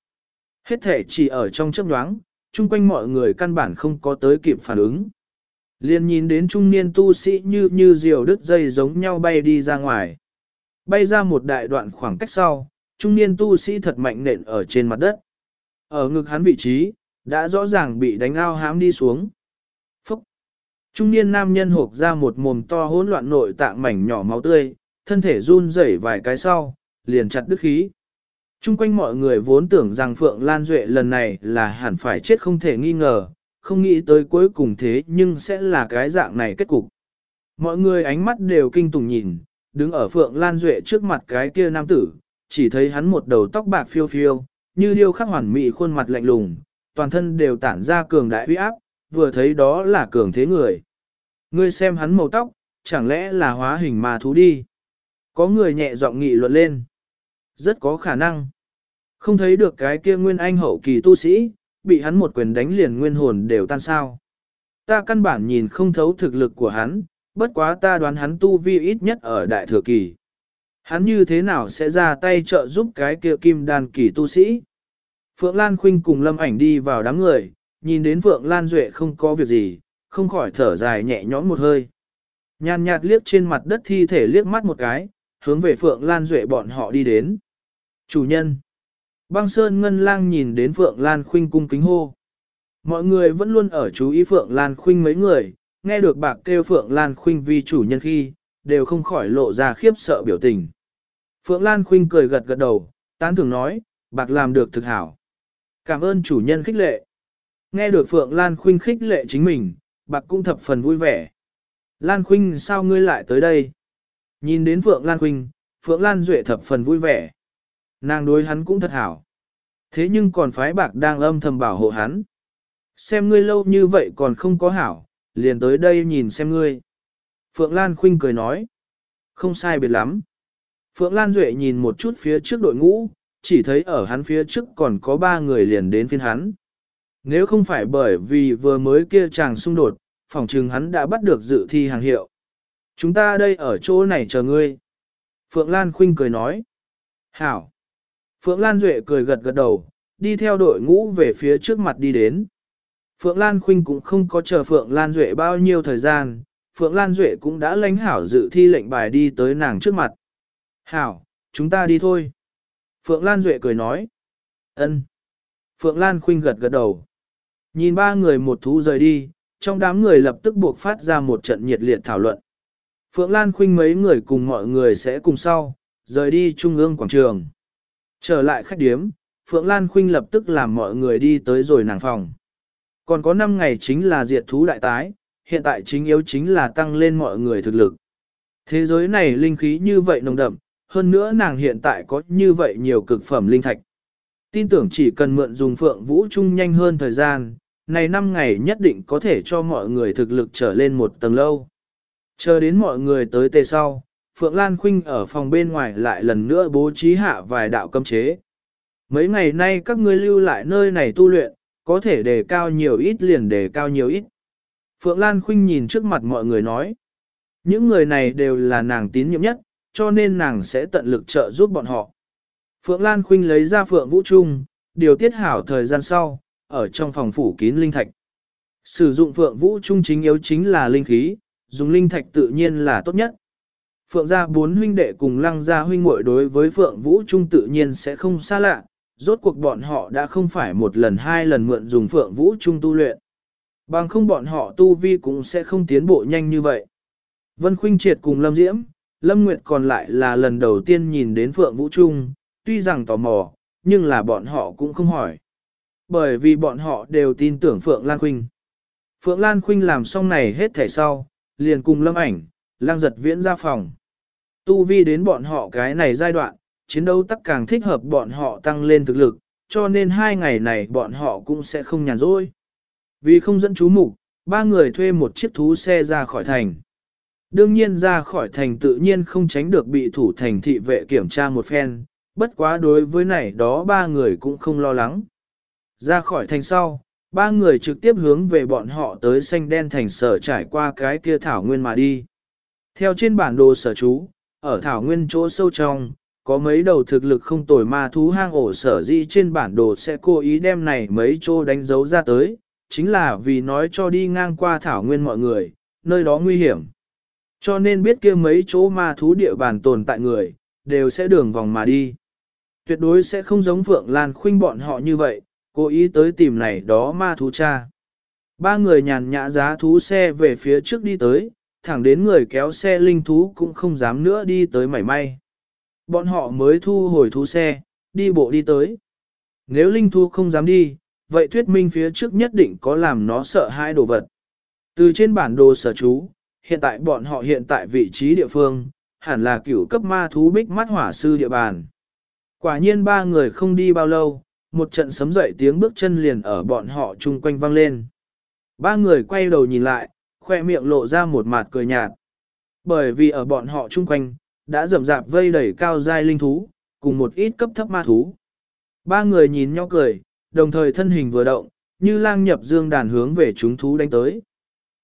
Hết thể chỉ ở trong chấp nhoáng, chung quanh mọi người căn bản không có tới kịp phản ứng. Liên nhìn đến trung niên tu sĩ như như diều đứt dây giống nhau bay đi ra ngoài. Bay ra một đại đoạn khoảng cách sau, trung niên tu sĩ thật mạnh nện ở trên mặt đất. Ở ngực hắn vị trí, đã rõ ràng bị đánh ao hám đi xuống. Phúc! Trung niên nam nhân hộp ra một mồm to hỗn loạn nội tạng mảnh nhỏ máu tươi, thân thể run rẩy vài cái sau, liền chặt đứt khí. Trung quanh mọi người vốn tưởng rằng Phượng Lan Duệ lần này là hẳn phải chết không thể nghi ngờ, không nghĩ tới cuối cùng thế nhưng sẽ là cái dạng này kết cục. Mọi người ánh mắt đều kinh tủng nhìn, đứng ở Phượng Lan Duệ trước mặt cái kia nam tử, chỉ thấy hắn một đầu tóc bạc phiêu phiêu, như điêu khắc hoàn mỹ khuôn mặt lạnh lùng, toàn thân đều tản ra cường đại uy áp, vừa thấy đó là cường thế người. Ngươi xem hắn màu tóc, chẳng lẽ là hóa hình mà thú đi. Có người nhẹ giọng nghị luận lên. Rất có khả năng. Không thấy được cái kia nguyên anh hậu kỳ tu sĩ, bị hắn một quyền đánh liền nguyên hồn đều tan sao. Ta căn bản nhìn không thấu thực lực của hắn, bất quá ta đoán hắn tu vi ít nhất ở đại thừa kỳ. Hắn như thế nào sẽ ra tay trợ giúp cái kia kim đan kỳ tu sĩ? Phượng Lan Khuynh cùng Lâm ảnh đi vào đám người, nhìn đến Phượng Lan Duệ không có việc gì, không khỏi thở dài nhẹ nhõm một hơi. Nhàn nhạt liếc trên mặt đất thi thể liếc mắt một cái, hướng về Phượng Lan Duệ bọn họ đi đến. Chủ nhân. Băng Sơn Ngân Lang nhìn đến Phượng Lan Khuynh cung kính hô. Mọi người vẫn luôn ở chú ý Phượng Lan Khuynh mấy người, nghe được bạc kêu Phượng Lan Khuynh vì chủ nhân khi, đều không khỏi lộ ra khiếp sợ biểu tình. Phượng Lan Khuynh cười gật gật đầu, tán thưởng nói, bạc làm được thực hảo. Cảm ơn chủ nhân khích lệ. Nghe được Phượng Lan Khuynh khích lệ chính mình, bạc cũng thập phần vui vẻ. Lan Khuynh sao ngươi lại tới đây? Nhìn đến Phượng Lan Khuynh, Phượng Lan Duệ thập phần vui vẻ. Nàng đối hắn cũng thật hảo. Thế nhưng còn phái bạc đang âm thầm bảo hộ hắn. Xem ngươi lâu như vậy còn không có hảo, liền tới đây nhìn xem ngươi. Phượng Lan khinh cười nói. Không sai biệt lắm. Phượng Lan Duệ nhìn một chút phía trước đội ngũ, chỉ thấy ở hắn phía trước còn có ba người liền đến phiên hắn. Nếu không phải bởi vì vừa mới kia chàng xung đột, phòng trừng hắn đã bắt được dự thi hàng hiệu. Chúng ta đây ở chỗ này chờ ngươi. Phượng Lan khinh cười nói. Hảo. Phượng Lan Duệ cười gật gật đầu, đi theo đội ngũ về phía trước mặt đi đến. Phượng Lan Khuynh cũng không có chờ Phượng Lan Duệ bao nhiêu thời gian, Phượng Lan Duệ cũng đã lãnh hảo dự thi lệnh bài đi tới nàng trước mặt. Hảo, chúng ta đi thôi. Phượng Lan Duệ cười nói. ân. Phượng Lan Khuynh gật gật đầu. Nhìn ba người một thú rời đi, trong đám người lập tức buộc phát ra một trận nhiệt liệt thảo luận. Phượng Lan Khuynh mấy người cùng mọi người sẽ cùng sau, rời đi trung ương quảng trường. Trở lại khách điếm, Phượng Lan Khuynh lập tức làm mọi người đi tới rồi nàng phòng. Còn có 5 ngày chính là diệt thú đại tái, hiện tại chính yếu chính là tăng lên mọi người thực lực. Thế giới này linh khí như vậy nồng đậm, hơn nữa nàng hiện tại có như vậy nhiều cực phẩm linh thạch. Tin tưởng chỉ cần mượn dùng phượng vũ trung nhanh hơn thời gian, này 5 ngày nhất định có thể cho mọi người thực lực trở lên một tầng lâu. Chờ đến mọi người tới tề sau, Phượng Lan Khuynh ở phòng bên ngoài lại lần nữa bố trí hạ vài đạo cấm chế. Mấy ngày nay các ngươi lưu lại nơi này tu luyện, có thể đề cao nhiều ít liền đề cao nhiều ít. Phượng Lan Khuynh nhìn trước mặt mọi người nói, những người này đều là nàng tín nhiệm nhất, cho nên nàng sẽ tận lực trợ giúp bọn họ. Phượng Lan Khuynh lấy ra Phượng Vũ Trung, điều tiết hảo thời gian sau, ở trong phòng phủ kín linh thạch. Sử dụng Phượng Vũ Trung chính yếu chính là linh khí, dùng linh thạch tự nhiên là tốt nhất. Phượng gia bốn huynh đệ cùng lăng gia huynh muội đối với Phượng Vũ Trung tự nhiên sẽ không xa lạ, rốt cuộc bọn họ đã không phải một lần hai lần mượn dùng Phượng Vũ Trung tu luyện. Bằng không bọn họ tu vi cũng sẽ không tiến bộ nhanh như vậy. Vân Khuynh Triệt cùng Lâm Diễm, Lâm Nguyệt còn lại là lần đầu tiên nhìn đến Phượng Vũ Trung, tuy rằng tò mò, nhưng là bọn họ cũng không hỏi. Bởi vì bọn họ đều tin tưởng Phượng Lan Khuynh. Phượng Lan Khuynh làm xong này hết thể sau, liền cùng Lâm ảnh, lang giật viễn ra phòng. Tu vi đến bọn họ cái này giai đoạn, chiến đấu tắc càng thích hợp bọn họ tăng lên thực lực, cho nên hai ngày này bọn họ cũng sẽ không nhàn rỗi. Vì không dẫn chú mục, ba người thuê một chiếc thú xe ra khỏi thành. Đương nhiên ra khỏi thành tự nhiên không tránh được bị thủ thành thị vệ kiểm tra một phen, bất quá đối với này đó ba người cũng không lo lắng. Ra khỏi thành sau, ba người trực tiếp hướng về bọn họ tới xanh đen thành sở trải qua cái kia thảo nguyên mà đi. Theo trên bản đồ sở chú, ở thảo nguyên chỗ sâu trong, có mấy đầu thực lực không tồi ma thú hang ổ sở di trên bản đồ sẽ cố ý đem này mấy chỗ đánh dấu ra tới, chính là vì nói cho đi ngang qua thảo nguyên mọi người, nơi đó nguy hiểm. Cho nên biết kia mấy chỗ ma thú địa bàn tồn tại người, đều sẽ đường vòng mà đi. Tuyệt đối sẽ không giống Phượng Lan khuynh bọn họ như vậy, cố ý tới tìm này đó ma thú cha. Ba người nhàn nhã giá thú xe về phía trước đi tới, thẳng đến người kéo xe linh thú cũng không dám nữa đi tới mảy may. Bọn họ mới thu hồi thú xe, đi bộ đi tới. Nếu linh thú không dám đi, vậy thuyết minh phía trước nhất định có làm nó sợ hai đồ vật. Từ trên bản đồ sở chú, hiện tại bọn họ hiện tại vị trí địa phương, hẳn là cửu cấp ma thú bích mắt hỏa sư địa bàn. Quả nhiên ba người không đi bao lâu, một trận sấm dậy tiếng bước chân liền ở bọn họ chung quanh vang lên. Ba người quay đầu nhìn lại, khoe miệng lộ ra một mặt cười nhạt. Bởi vì ở bọn họ chung quanh, đã rầm rạp vây đẩy cao giai linh thú, cùng một ít cấp thấp ma thú. Ba người nhìn nhau cười, đồng thời thân hình vừa động, như lang nhập dương đàn hướng về chúng thú đánh tới.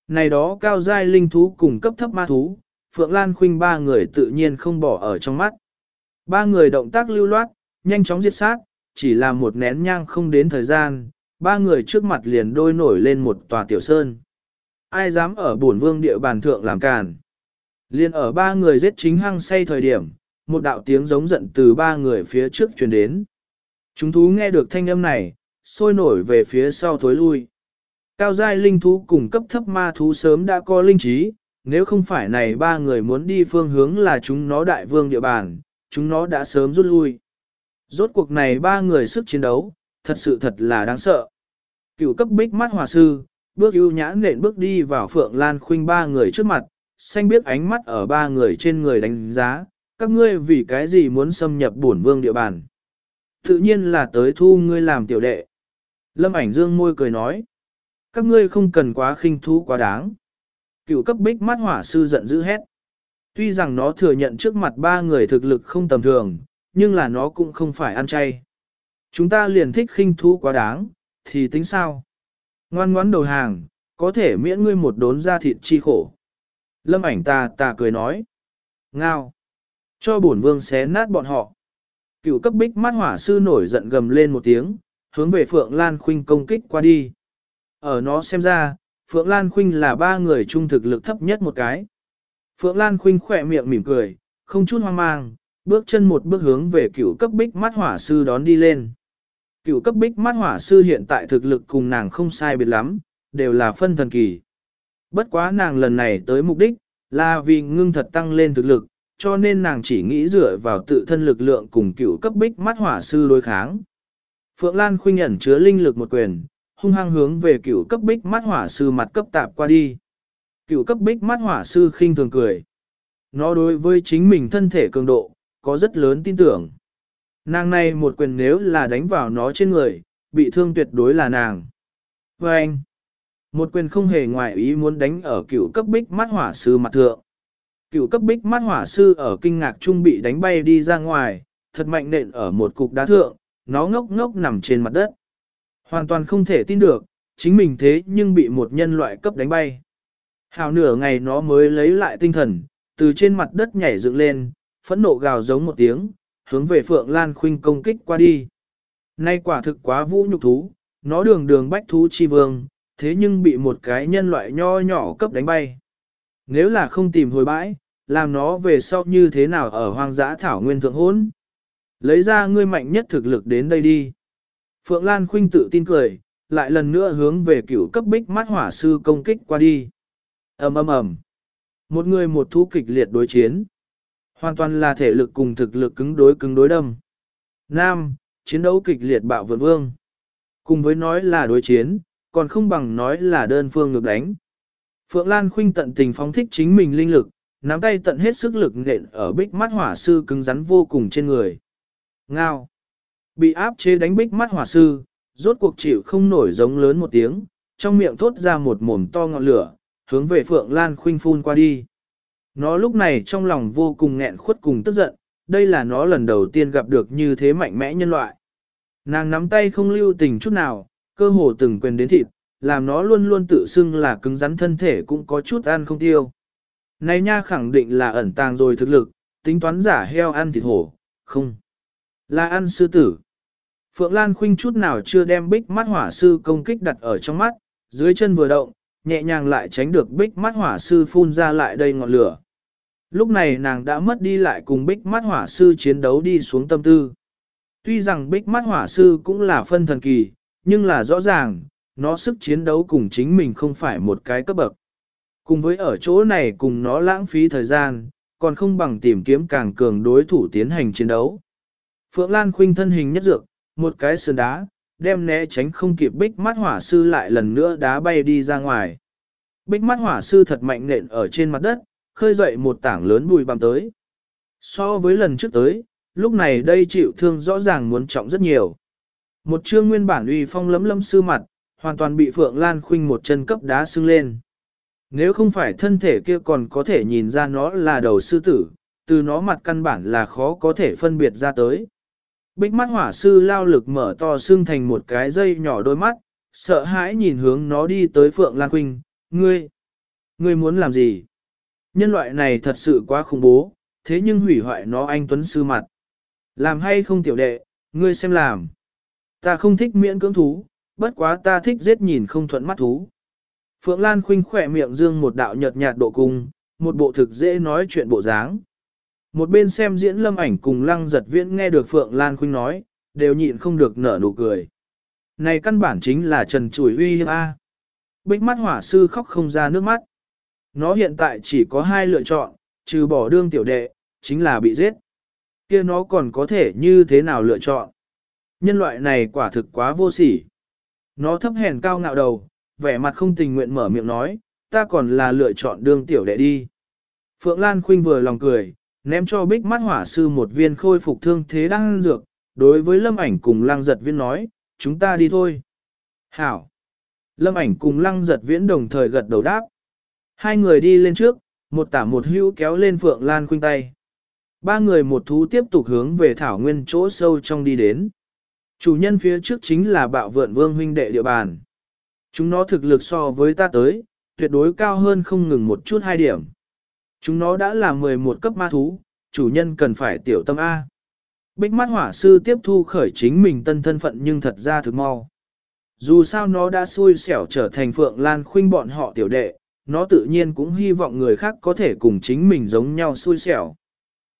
Này đó cao giai linh thú cùng cấp thấp ma thú, Phượng Lan Khuynh ba người tự nhiên không bỏ ở trong mắt. Ba người động tác lưu loát, nhanh chóng diệt sát, chỉ là một nén nhang không đến thời gian, ba người trước mặt liền đôi nổi lên một tòa tiểu sơn. Ai dám ở bổn vương địa bàn thượng làm càn. Liên ở ba người giết chính hăng say thời điểm, một đạo tiếng giống giận từ ba người phía trước truyền đến. Chúng thú nghe được thanh âm này, sôi nổi về phía sau thối lui. Cao giai linh thú cùng cấp thấp ma thú sớm đã có linh trí, nếu không phải này ba người muốn đi phương hướng là chúng nó đại vương địa bàn, chúng nó đã sớm rút lui. Rốt cuộc này ba người sức chiến đấu, thật sự thật là đáng sợ. Cựu cấp bích mắt hòa sư, bước ưu nhã nện bước đi vào Phượng Lan Khuynh ba người trước mặt, xanh biết ánh mắt ở ba người trên người đánh giá, các ngươi vì cái gì muốn xâm nhập bổn vương địa bàn. Tự nhiên là tới thu ngươi làm tiểu đệ. Lâm ảnh dương môi cười nói, các ngươi không cần quá khinh thú quá đáng. Cựu cấp bích mắt hỏa sư giận dữ hét. Tuy rằng nó thừa nhận trước mặt ba người thực lực không tầm thường, nhưng là nó cũng không phải ăn chay. Chúng ta liền thích khinh thú quá đáng, thì tính sao? Ngoan ngoãn đầu hàng, có thể miễn ngươi một đốn ra thịt chi khổ. Lâm ảnh ta ta cười nói. Ngao. Cho bổn vương xé nát bọn họ. Cựu cấp bích mắt hỏa sư nổi giận gầm lên một tiếng, hướng về Phượng Lan Khuynh công kích qua đi. Ở nó xem ra, Phượng Lan Khuynh là ba người trung thực lực thấp nhất một cái. Phượng Lan Khuynh khỏe miệng mỉm cười, không chút hoang mang, bước chân một bước hướng về cựu cấp bích mắt hỏa sư đón đi lên. Cựu cấp bích mắt hỏa sư hiện tại thực lực cùng nàng không sai biệt lắm, đều là phân thần kỳ. Bất quá nàng lần này tới mục đích, là vì ngưng thật tăng lên thực lực, cho nên nàng chỉ nghĩ dựa vào tự thân lực lượng cùng cựu cấp bích mắt hỏa sư đối kháng. Phượng Lan khuynh ẩn chứa linh lực một quyền, hung hăng hướng về cựu cấp bích mắt hỏa sư mặt cấp tạp qua đi. Cựu cấp bích mắt hỏa sư khinh thường cười. Nó đối với chính mình thân thể cường độ, có rất lớn tin tưởng. Nàng này một quyền nếu là đánh vào nó trên người, bị thương tuyệt đối là nàng. Và anh, một quyền không hề ngoại ý muốn đánh ở cựu cấp bích mắt hỏa sư mặt thượng. Cựu cấp bích mắt hỏa sư ở kinh ngạc trung bị đánh bay đi ra ngoài, thật mạnh nện ở một cục đá thượng, nó ngốc ngốc nằm trên mặt đất. Hoàn toàn không thể tin được, chính mình thế nhưng bị một nhân loại cấp đánh bay. Hào nửa ngày nó mới lấy lại tinh thần, từ trên mặt đất nhảy dựng lên, phẫn nộ gào giống một tiếng, hướng về Phượng Lan Khuynh công kích qua đi. Nay quả thực quá vũ nhục thú, nó đường đường bách thú chi vương, thế nhưng bị một cái nhân loại nho nhỏ cấp đánh bay. Nếu là không tìm hồi bãi, làm nó về sau như thế nào ở hoang dã thảo nguyên thượng hôn. Lấy ra ngươi mạnh nhất thực lực đến đây đi. Phượng Lan Khuynh tự tin cười, lại lần nữa hướng về cửu cấp bích mắt hỏa sư công kích qua đi. ầm ầm ầm, Một người một thú kịch liệt đối chiến. Hoàn toàn là thể lực cùng thực lực cứng đối cứng đối đâm. Nam, chiến đấu kịch liệt bạo vượt vương. Cùng với nói là đối chiến, còn không bằng nói là đơn phương ngược đánh. Phượng Lan Khuynh tận tình phóng thích chính mình linh lực, nắm tay tận hết sức lực nện ở bích mắt hỏa sư cứng rắn vô cùng trên người. Ngao. Bị áp chế đánh bích mắt hỏa sư, rốt cuộc chịu không nổi giống lớn một tiếng, trong miệng thốt ra một mồm to ngọn lửa, hướng về Phượng Lan Khuynh phun qua đi. Nó lúc này trong lòng vô cùng nghẹn khuất cùng tức giận, đây là nó lần đầu tiên gặp được như thế mạnh mẽ nhân loại. Nàng nắm tay không lưu tình chút nào, cơ hồ từng quyền đến thịt, làm nó luôn luôn tự xưng là cứng rắn thân thể cũng có chút ăn không tiêu. Này nha khẳng định là ẩn tàng rồi thực lực, tính toán giả heo ăn thịt hổ, không. Là ăn sư tử. Phượng Lan Khuynh chút nào chưa đem bích mắt hỏa sư công kích đặt ở trong mắt, dưới chân vừa động, nhẹ nhàng lại tránh được bích mắt hỏa sư phun ra lại đây ngọn lửa. Lúc này nàng đã mất đi lại cùng bích mắt hỏa sư chiến đấu đi xuống tâm tư. Tuy rằng bích mắt hỏa sư cũng là phân thần kỳ, nhưng là rõ ràng, nó sức chiến đấu cùng chính mình không phải một cái cấp bậc. Cùng với ở chỗ này cùng nó lãng phí thời gian, còn không bằng tìm kiếm càng cường đối thủ tiến hành chiến đấu. Phượng Lan khuynh thân hình nhất dược, một cái sườn đá, đem né tránh không kịp bích mắt hỏa sư lại lần nữa đá bay đi ra ngoài. Bích mắt hỏa sư thật mạnh nện ở trên mặt đất, khơi dậy một tảng lớn bùi bằm tới. So với lần trước tới, lúc này đây chịu thương rõ ràng muốn trọng rất nhiều. Một chương nguyên bản uy phong lấm lấm sư mặt, hoàn toàn bị Phượng Lan Khuynh một chân cấp đá xưng lên. Nếu không phải thân thể kia còn có thể nhìn ra nó là đầu sư tử, từ nó mặt căn bản là khó có thể phân biệt ra tới. Bích mắt hỏa sư lao lực mở to xương thành một cái dây nhỏ đôi mắt, sợ hãi nhìn hướng nó đi tới Phượng Lan Khuynh, ngươi, ngươi muốn làm gì? Nhân loại này thật sự quá khủng bố, thế nhưng hủy hoại nó anh Tuấn Sư mặt. Làm hay không tiểu đệ, ngươi xem làm. Ta không thích miễn cưỡng thú, bất quá ta thích giết nhìn không thuận mắt thú. Phượng Lan khinh khỏe miệng dương một đạo nhợt nhạt độ cung, một bộ thực dễ nói chuyện bộ dáng. Một bên xem diễn lâm ảnh cùng lăng giật viễn nghe được Phượng Lan khinh nói, đều nhịn không được nở nụ cười. Này căn bản chính là Trần Chủi uy hiếp A. Bích mắt hỏa sư khóc không ra nước mắt. Nó hiện tại chỉ có hai lựa chọn, trừ bỏ đương tiểu đệ, chính là bị giết. kia nó còn có thể như thế nào lựa chọn. Nhân loại này quả thực quá vô sỉ. Nó thấp hèn cao ngạo đầu, vẻ mặt không tình nguyện mở miệng nói, ta còn là lựa chọn đương tiểu đệ đi. Phượng Lan Khuynh vừa lòng cười, ném cho bích mắt hỏa sư một viên khôi phục thương thế đang dược, đối với lâm ảnh cùng lăng giật viên nói, chúng ta đi thôi. Hảo! Lâm ảnh cùng lăng giật viễn đồng thời gật đầu đáp. Hai người đi lên trước, một tả một hữu kéo lên Phượng Lan Khuynh tay. Ba người một thú tiếp tục hướng về thảo nguyên chỗ sâu trong đi đến. Chủ nhân phía trước chính là bạo vượn vương huynh đệ địa bàn. Chúng nó thực lực so với ta tới, tuyệt đối cao hơn không ngừng một chút hai điểm. Chúng nó đã là 11 cấp ma thú, chủ nhân cần phải tiểu tâm A. Bích mắt hỏa sư tiếp thu khởi chính mình tân thân phận nhưng thật ra thực mau. Dù sao nó đã xui xẻo trở thành Phượng Lan Khuynh bọn họ tiểu đệ, nó tự nhiên cũng hy vọng người khác có thể cùng chính mình giống nhau xui xẻo.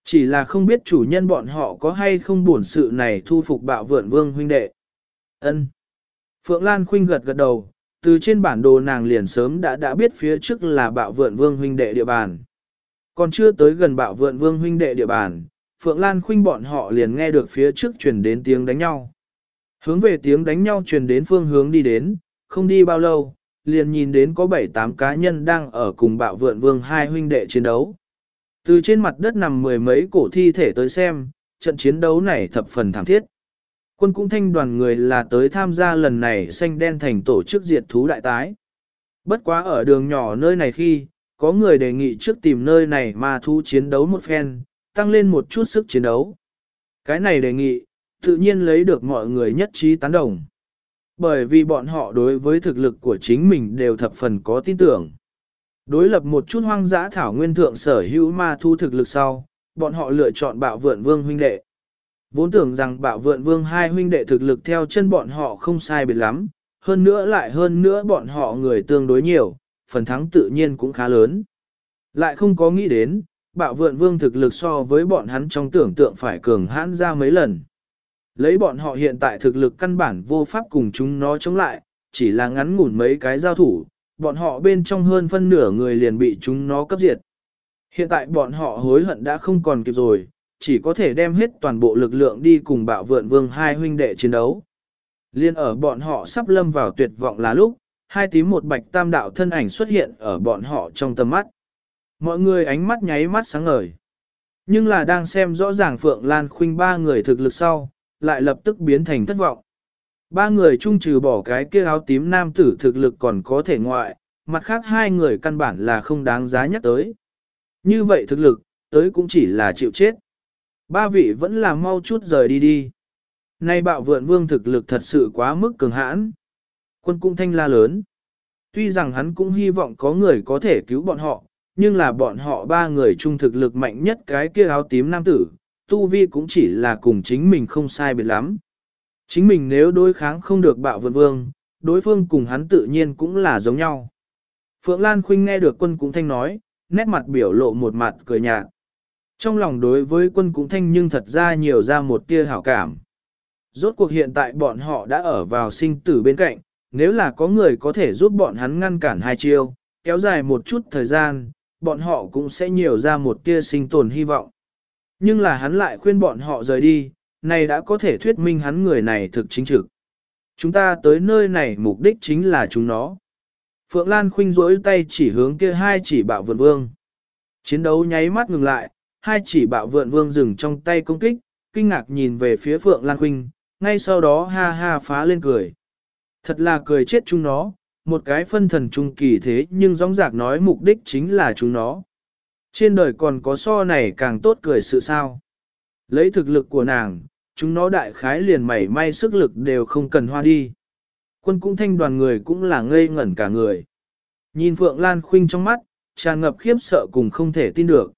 Chỉ là không biết chủ nhân bọn họ có hay không buồn sự này thu phục bạo vượn vương huynh đệ. Ân. Phượng Lan Khuynh gật gật đầu, từ trên bản đồ nàng liền sớm đã đã biết phía trước là bạo vượn vương huynh đệ địa bàn. Còn chưa tới gần bạo vượn vương huynh đệ địa bàn, Phượng Lan Khuynh bọn họ liền nghe được phía trước truyền đến tiếng đánh nhau. Hướng về tiếng đánh nhau truyền đến phương hướng đi đến, không đi bao lâu, liền nhìn đến có 7-8 cá nhân đang ở cùng bạo vượn vương hai huynh đệ chiến đấu. Từ trên mặt đất nằm mười mấy cổ thi thể tới xem, trận chiến đấu này thập phần thảm thiết. Quân cũng thanh đoàn người là tới tham gia lần này xanh đen thành tổ chức diệt thú đại tái. Bất quá ở đường nhỏ nơi này khi, có người đề nghị trước tìm nơi này mà thu chiến đấu một phen, tăng lên một chút sức chiến đấu. Cái này đề nghị, tự nhiên lấy được mọi người nhất trí tán đồng. Bởi vì bọn họ đối với thực lực của chính mình đều thập phần có tin tưởng. Đối lập một chút hoang dã thảo nguyên thượng sở hữu ma thu thực lực sau, bọn họ lựa chọn bạo vượn vương huynh đệ. Vốn tưởng rằng bạo vượn vương hai huynh đệ thực lực theo chân bọn họ không sai biệt lắm, hơn nữa lại hơn nữa bọn họ người tương đối nhiều, phần thắng tự nhiên cũng khá lớn. Lại không có nghĩ đến, bạo vượn vương thực lực so với bọn hắn trong tưởng tượng phải cường hãn ra mấy lần. Lấy bọn họ hiện tại thực lực căn bản vô pháp cùng chúng nó chống lại, chỉ là ngắn ngủn mấy cái giao thủ, bọn họ bên trong hơn phân nửa người liền bị chúng nó cấp diệt. Hiện tại bọn họ hối hận đã không còn kịp rồi, chỉ có thể đem hết toàn bộ lực lượng đi cùng bạo vượn vương hai huynh đệ chiến đấu. Liên ở bọn họ sắp lâm vào tuyệt vọng là lúc, hai tím một bạch tam đạo thân ảnh xuất hiện ở bọn họ trong tầm mắt. Mọi người ánh mắt nháy mắt sáng ngời. Nhưng là đang xem rõ ràng Phượng Lan Khuynh ba người thực lực sau, lại lập tức biến thành thất vọng. Ba người chung trừ bỏ cái kia áo tím nam tử thực lực còn có thể ngoại, mặt khác hai người căn bản là không đáng giá nhắc tới. Như vậy thực lực, tới cũng chỉ là chịu chết. Ba vị vẫn là mau chút rời đi đi. Nay bạo vượn vương thực lực thật sự quá mức cường hãn. Quân cung thanh la lớn. Tuy rằng hắn cũng hy vọng có người có thể cứu bọn họ, nhưng là bọn họ ba người chung thực lực mạnh nhất cái kia áo tím nam tử, tu vi cũng chỉ là cùng chính mình không sai biệt lắm. Chính mình nếu đối kháng không được bạo vượn vương, đối phương cùng hắn tự nhiên cũng là giống nhau. Phượng Lan Khuynh nghe được quân cũng thanh nói, nét mặt biểu lộ một mặt cười nhạt. Trong lòng đối với quân cũng thanh nhưng thật ra nhiều ra một tia hảo cảm. Rốt cuộc hiện tại bọn họ đã ở vào sinh tử bên cạnh, nếu là có người có thể giúp bọn hắn ngăn cản hai chiêu, kéo dài một chút thời gian, bọn họ cũng sẽ nhiều ra một tia sinh tồn hy vọng. Nhưng là hắn lại khuyên bọn họ rời đi, này đã có thể thuyết minh hắn người này thực chính trực. Chúng ta tới nơi này mục đích chính là chúng nó. Phượng Lan khuynh rỗi tay chỉ hướng kia hai chỉ bạo vượn vương. Chiến đấu nháy mắt ngừng lại, hai chỉ bạo vượn vương dừng trong tay công kích, kinh ngạc nhìn về phía Phượng Lan khuynh, ngay sau đó ha ha phá lên cười. Thật là cười chết chúng nó, một cái phân thần trung kỳ thế nhưng rõ rạc nói mục đích chính là chúng nó. Trên đời còn có so này càng tốt cười sự sao. Lấy thực lực của nàng, chúng nó đại khái liền mảy may sức lực đều không cần hoa đi. Quân cũng thanh đoàn người cũng là ngây ngẩn cả người. Nhìn Phượng Lan Khuynh trong mắt, tràn ngập khiếp sợ cùng không thể tin được.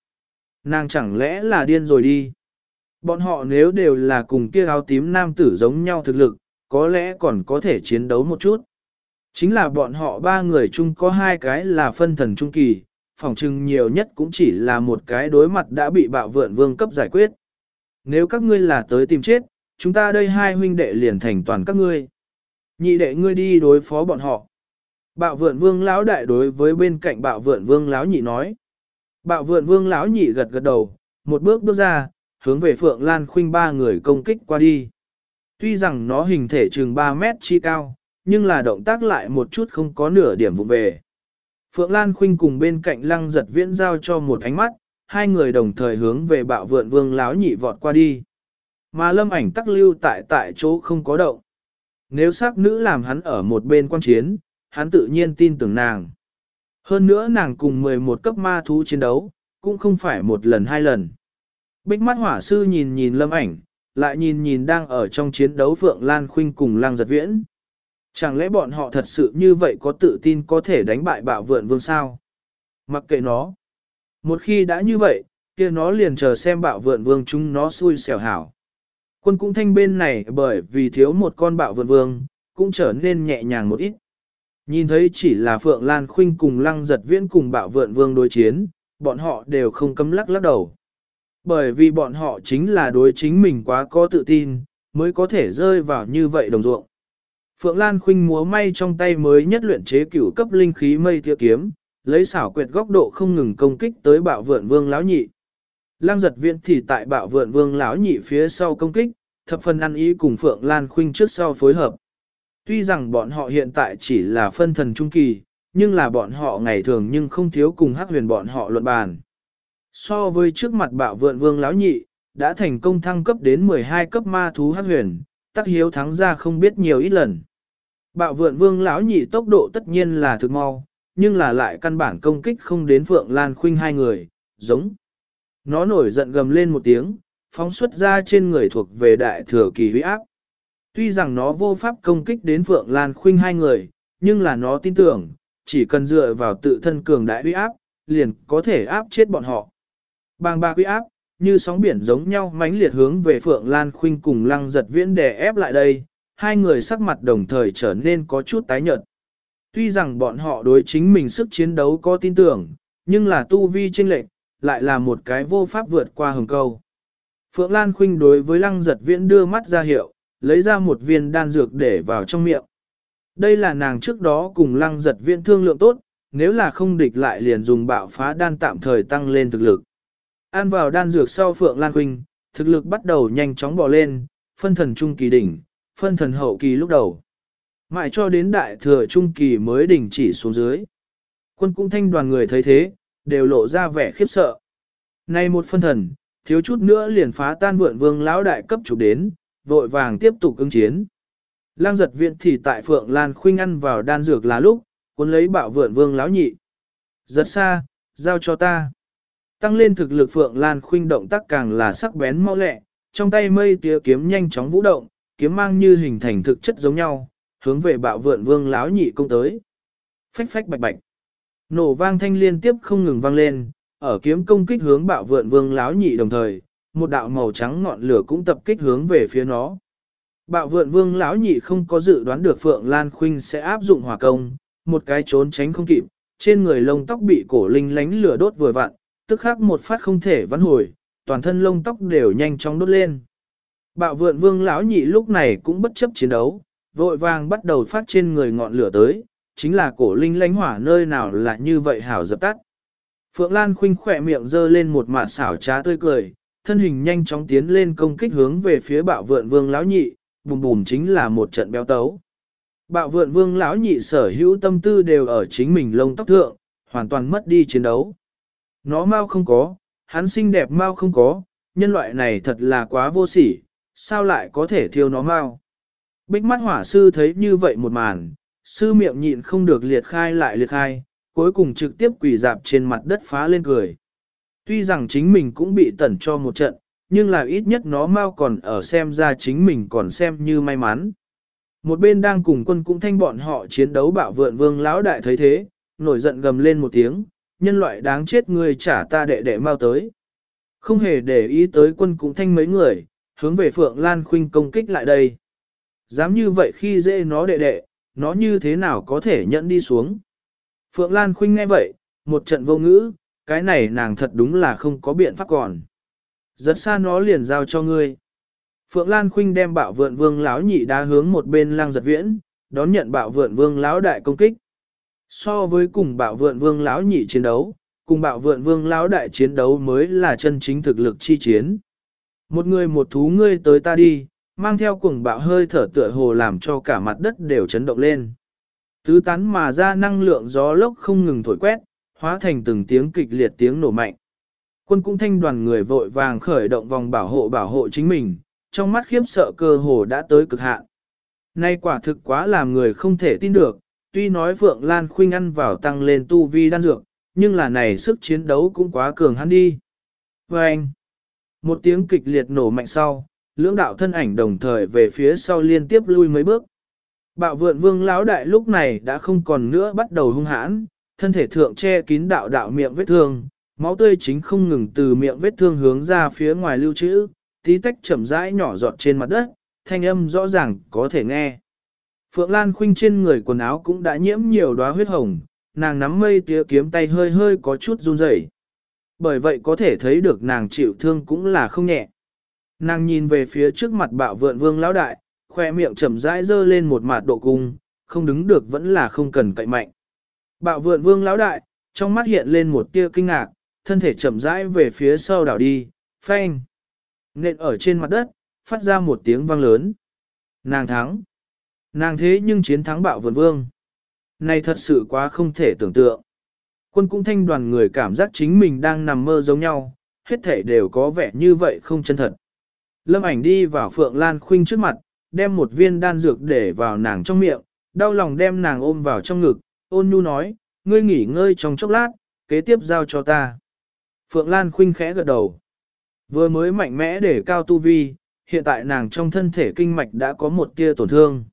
Nàng chẳng lẽ là điên rồi đi. Bọn họ nếu đều là cùng kia áo tím nam tử giống nhau thực lực, có lẽ còn có thể chiến đấu một chút. Chính là bọn họ ba người chung có hai cái là phân thần trung kỳ, phòng chừng nhiều nhất cũng chỉ là một cái đối mặt đã bị bạo vượn vương cấp giải quyết. Nếu các ngươi là tới tìm chết, chúng ta đây hai huynh đệ liền thành toàn các ngươi. Nhị đệ ngươi đi đối phó bọn họ. Bạo vượn vương lão đại đối với bên cạnh bạo vượn vương lão nhị nói. Bạo vượn vương lão nhị gật gật đầu, một bước bước ra, hướng về Phượng Lan Khuynh ba người công kích qua đi. Tuy rằng nó hình thể chừng 3 mét chi cao, nhưng là động tác lại một chút không có nửa điểm vụ về. Phượng Lan Khuynh cùng bên cạnh lăng giật viễn giao cho một ánh mắt, hai người đồng thời hướng về bạo vượn vương láo nhị vọt qua đi. Mà lâm ảnh tắc lưu tại tại chỗ không có động. Nếu xác nữ làm hắn ở một bên quan chiến, hắn tự nhiên tin tưởng nàng. Hơn nữa nàng cùng 11 cấp ma thú chiến đấu, cũng không phải một lần hai lần. Bích mắt hỏa sư nhìn nhìn lâm ảnh, lại nhìn nhìn đang ở trong chiến đấu Phượng Lan Khuynh cùng Lăng Giật Viễn. Chẳng lẽ bọn họ thật sự như vậy có tự tin có thể đánh bại bạo vượn vương sao? Mặc kệ nó. Một khi đã như vậy, kia nó liền chờ xem bạo vượn vương chúng nó xui xẻo hảo. Quân cũng thanh bên này bởi vì thiếu một con bạo vượn vương, cũng trở nên nhẹ nhàng một ít. Nhìn thấy chỉ là Phượng Lan Khuynh cùng lăng giật viễn cùng bạo vượn vương đối chiến, bọn họ đều không cấm lắc lắc đầu. Bởi vì bọn họ chính là đối chính mình quá có tự tin, mới có thể rơi vào như vậy đồng ruộng. Phượng Lan Khuynh múa may trong tay mới nhất luyện chế cửu cấp linh khí mây tia kiếm, lấy xảo quyệt góc độ không ngừng công kích tới bạo vượn vương lão nhị. Lăng giật viện thì tại bạo vượn vương lão nhị phía sau công kích, thập phần ăn ý cùng Phượng Lan Khuynh trước sau phối hợp. Tuy rằng bọn họ hiện tại chỉ là phân thần trung kỳ, nhưng là bọn họ ngày thường nhưng không thiếu cùng hắc huyền bọn họ luận bàn. So với trước mặt bạo vượn vương lão nhị, đã thành công thăng cấp đến 12 cấp ma thú hắc huyền, tắc hiếu thắng ra không biết nhiều ít lần. Bạo vượn vương lão nhị tốc độ tất nhiên là thực mau, nhưng là lại căn bản công kích không đến Phượng Lan Khuynh hai người, giống. Nó nổi giận gầm lên một tiếng, phóng xuất ra trên người thuộc về đại thừa kỳ huy áp. Tuy rằng nó vô pháp công kích đến Phượng Lan Khuynh hai người, nhưng là nó tin tưởng, chỉ cần dựa vào tự thân cường đại huy áp, liền có thể áp chết bọn họ. Bang ba huy áp, như sóng biển giống nhau mãnh liệt hướng về Phượng Lan Khuynh cùng Lăng Giật Viễn đè ép lại đây, hai người sắc mặt đồng thời trở nên có chút tái nhợt. Tuy rằng bọn họ đối chính mình sức chiến đấu có tin tưởng, nhưng là tu vi chênh lệch, lại là một cái vô pháp vượt qua hừng câu. Phượng Lan Khuynh đối với lăng giật viễn đưa mắt ra hiệu, lấy ra một viên đan dược để vào trong miệng. Đây là nàng trước đó cùng lăng giật viễn thương lượng tốt, nếu là không địch lại liền dùng bạo phá đan tạm thời tăng lên thực lực. Ăn vào đan dược sau Phượng Lan Khuynh, thực lực bắt đầu nhanh chóng bò lên, phân thần trung kỳ đỉnh, phân thần hậu kỳ lúc đầu. Mãi cho đến đại thừa trung kỳ mới đình chỉ xuống dưới. Quân cung thanh đoàn người thấy thế, đều lộ ra vẻ khiếp sợ. Nay một phân thần, thiếu chút nữa liền phá tan vượn vương lão đại cấp chủ đến, vội vàng tiếp tục ứng chiến. Lang giật viện thì tại Phượng Lan khuynh ăn vào đan dược là lúc, cuốn lấy bạo vượn vương lão nhị. Giật xa, giao cho ta. Tăng lên thực lực Phượng Lan khuynh động tác càng là sắc bén mau lẹ, trong tay mây tía kiếm nhanh chóng vũ động, kiếm mang như hình thành thực chất giống nhau, hướng về bạo vượn vương láo nhị công tới. Phách phách bạch bạch. Nổ vang thanh liên tiếp không ngừng vang lên, ở kiếm công kích hướng bạo vượn vương láo nhị đồng thời, một đạo màu trắng ngọn lửa cũng tập kích hướng về phía nó. Bạo vượn vương lão nhị không có dự đoán được Phượng Lan Khuynh sẽ áp dụng hỏa công, một cái trốn tránh không kịp, trên người lông tóc bị cổ linh lánh lửa đốt vừa vặn, tức khắc một phát không thể vãn hồi, toàn thân lông tóc đều nhanh chóng đốt lên. Bạo vượn vương lão nhị lúc này cũng bất chấp chiến đấu, vội vàng bắt đầu phát trên người ngọn lửa tới, chính là cổ linh lánh hỏa nơi nào là như vậy hảo dập tắt. Phượng Lan khinh khỏe miệng dơ lên một mạt xảo trá tươi cười, thân hình nhanh chóng tiến lên công kích hướng về phía bạo vượn vương lão nhị, bùm bùm chính là một trận béo tấu. Bạo vượn vương lão nhị sở hữu tâm tư đều ở chính mình lông tóc thượng, hoàn toàn mất đi chiến đấu. Nó mau không có, hắn xinh đẹp mau không có, nhân loại này thật là quá vô sỉ, sao lại có thể thiêu nó mau. Bích mắt hỏa sư thấy như vậy một màn, sư miệng nhịn không được liệt khai lại liệt khai, cuối cùng trực tiếp quỳ dạp trên mặt đất phá lên cười. Tuy rằng chính mình cũng bị tẩn cho một trận, nhưng là ít nhất nó mau còn ở xem ra chính mình còn xem như may mắn. Một bên đang cùng quân cũng thanh bọn họ chiến đấu bạo vượn vương lão đại thấy thế, nổi giận gầm lên một tiếng, nhân loại đáng chết người trả ta đệ đệ mau tới. Không hề để ý tới quân cũng thanh mấy người, hướng về Phượng Lan Khuynh công kích lại đây. Dám như vậy khi dễ nó đệ đệ, nó như thế nào có thể nhận đi xuống. Phượng Lan Khuynh nghe vậy, một trận vô ngữ, cái này nàng thật đúng là không có biện pháp còn. Giật xa nó liền giao cho ngươi. Phượng Lan Khuynh đem bạo vượn vương lão nhị đá hướng một bên lang giật viễn, đón nhận bạo vượn vương lão đại công kích. So với cùng bạo vượn vương lão nhị chiến đấu, cùng bạo vượn vương lão đại chiến đấu mới là chân chính thực lực chi chiến. Một người một thú ngươi tới ta đi, mang theo cuồng bạo hơi thở tựa hồ làm cho cả mặt đất đều chấn động lên. Tứ tán mà ra năng lượng gió lốc không ngừng thổi quét, hóa thành từng tiếng kịch liệt tiếng nổ mạnh. Quân cũng thanh đoàn người vội vàng khởi động vòng bảo hộ bảo hộ chính mình, trong mắt khiếp sợ cơ hồ đã tới cực hạn. Nay quả thực quá làm người không thể tin được, tuy nói Phượng Lan Khuynh ăn vào tăng lên tu vi đan dược, nhưng là này sức chiến đấu cũng quá cường hắn đi. Và anh, một tiếng kịch liệt nổ mạnh sau, lưỡng đạo thân ảnh đồng thời về phía sau liên tiếp lui mấy bước. Bạo vượn vương lão đại lúc này đã không còn nữa bắt đầu hung hãn, thân thể thượng che kín đạo đạo miệng vết thương, máu tươi chính không ngừng từ miệng vết thương hướng ra phía ngoài lưu trữ, tí tách chậm rãi nhỏ giọt trên mặt đất, thanh âm rõ ràng có thể nghe. Phượng Lan Khuynh trên người quần áo cũng đã nhiễm nhiều đóa huyết hồng, nàng nắm mây tía kiếm tay hơi hơi có chút run rẩy. Bởi vậy có thể thấy được nàng chịu thương cũng là không nhẹ. Nàng nhìn về phía trước mặt bạo vượn vương lão đại, khoe miệng chậm rãi dơ lên một mặt độ cung, không đứng được vẫn là không cần cậy mạnh. Bạo vượn vương lão đại, trong mắt hiện lên một tia kinh ngạc, thân thể chậm rãi về phía sau đảo đi, phanh. Nện ở trên mặt đất, phát ra một tiếng vang lớn. Nàng thắng. Nàng thế nhưng chiến thắng bạo vượn vương. Này thật sự quá không thể tưởng tượng. Quân cũng thanh đoàn người cảm giác chính mình đang nằm mơ giống nhau, hết thể đều có vẻ như vậy không chân thật. Lâm ảnh đi vào Phượng Lan Khuynh trước mặt, đem một viên đan dược để vào nàng trong miệng, đau lòng đem nàng ôm vào trong ngực, ôn nhu nói, ngươi nghỉ ngơi trong chốc lát, kế tiếp giao cho ta. Phượng Lan Khuynh khẽ gật đầu. Vừa mới mạnh mẽ để cao tu vi, hiện tại nàng trong thân thể kinh mạch đã có một tia tổn thương.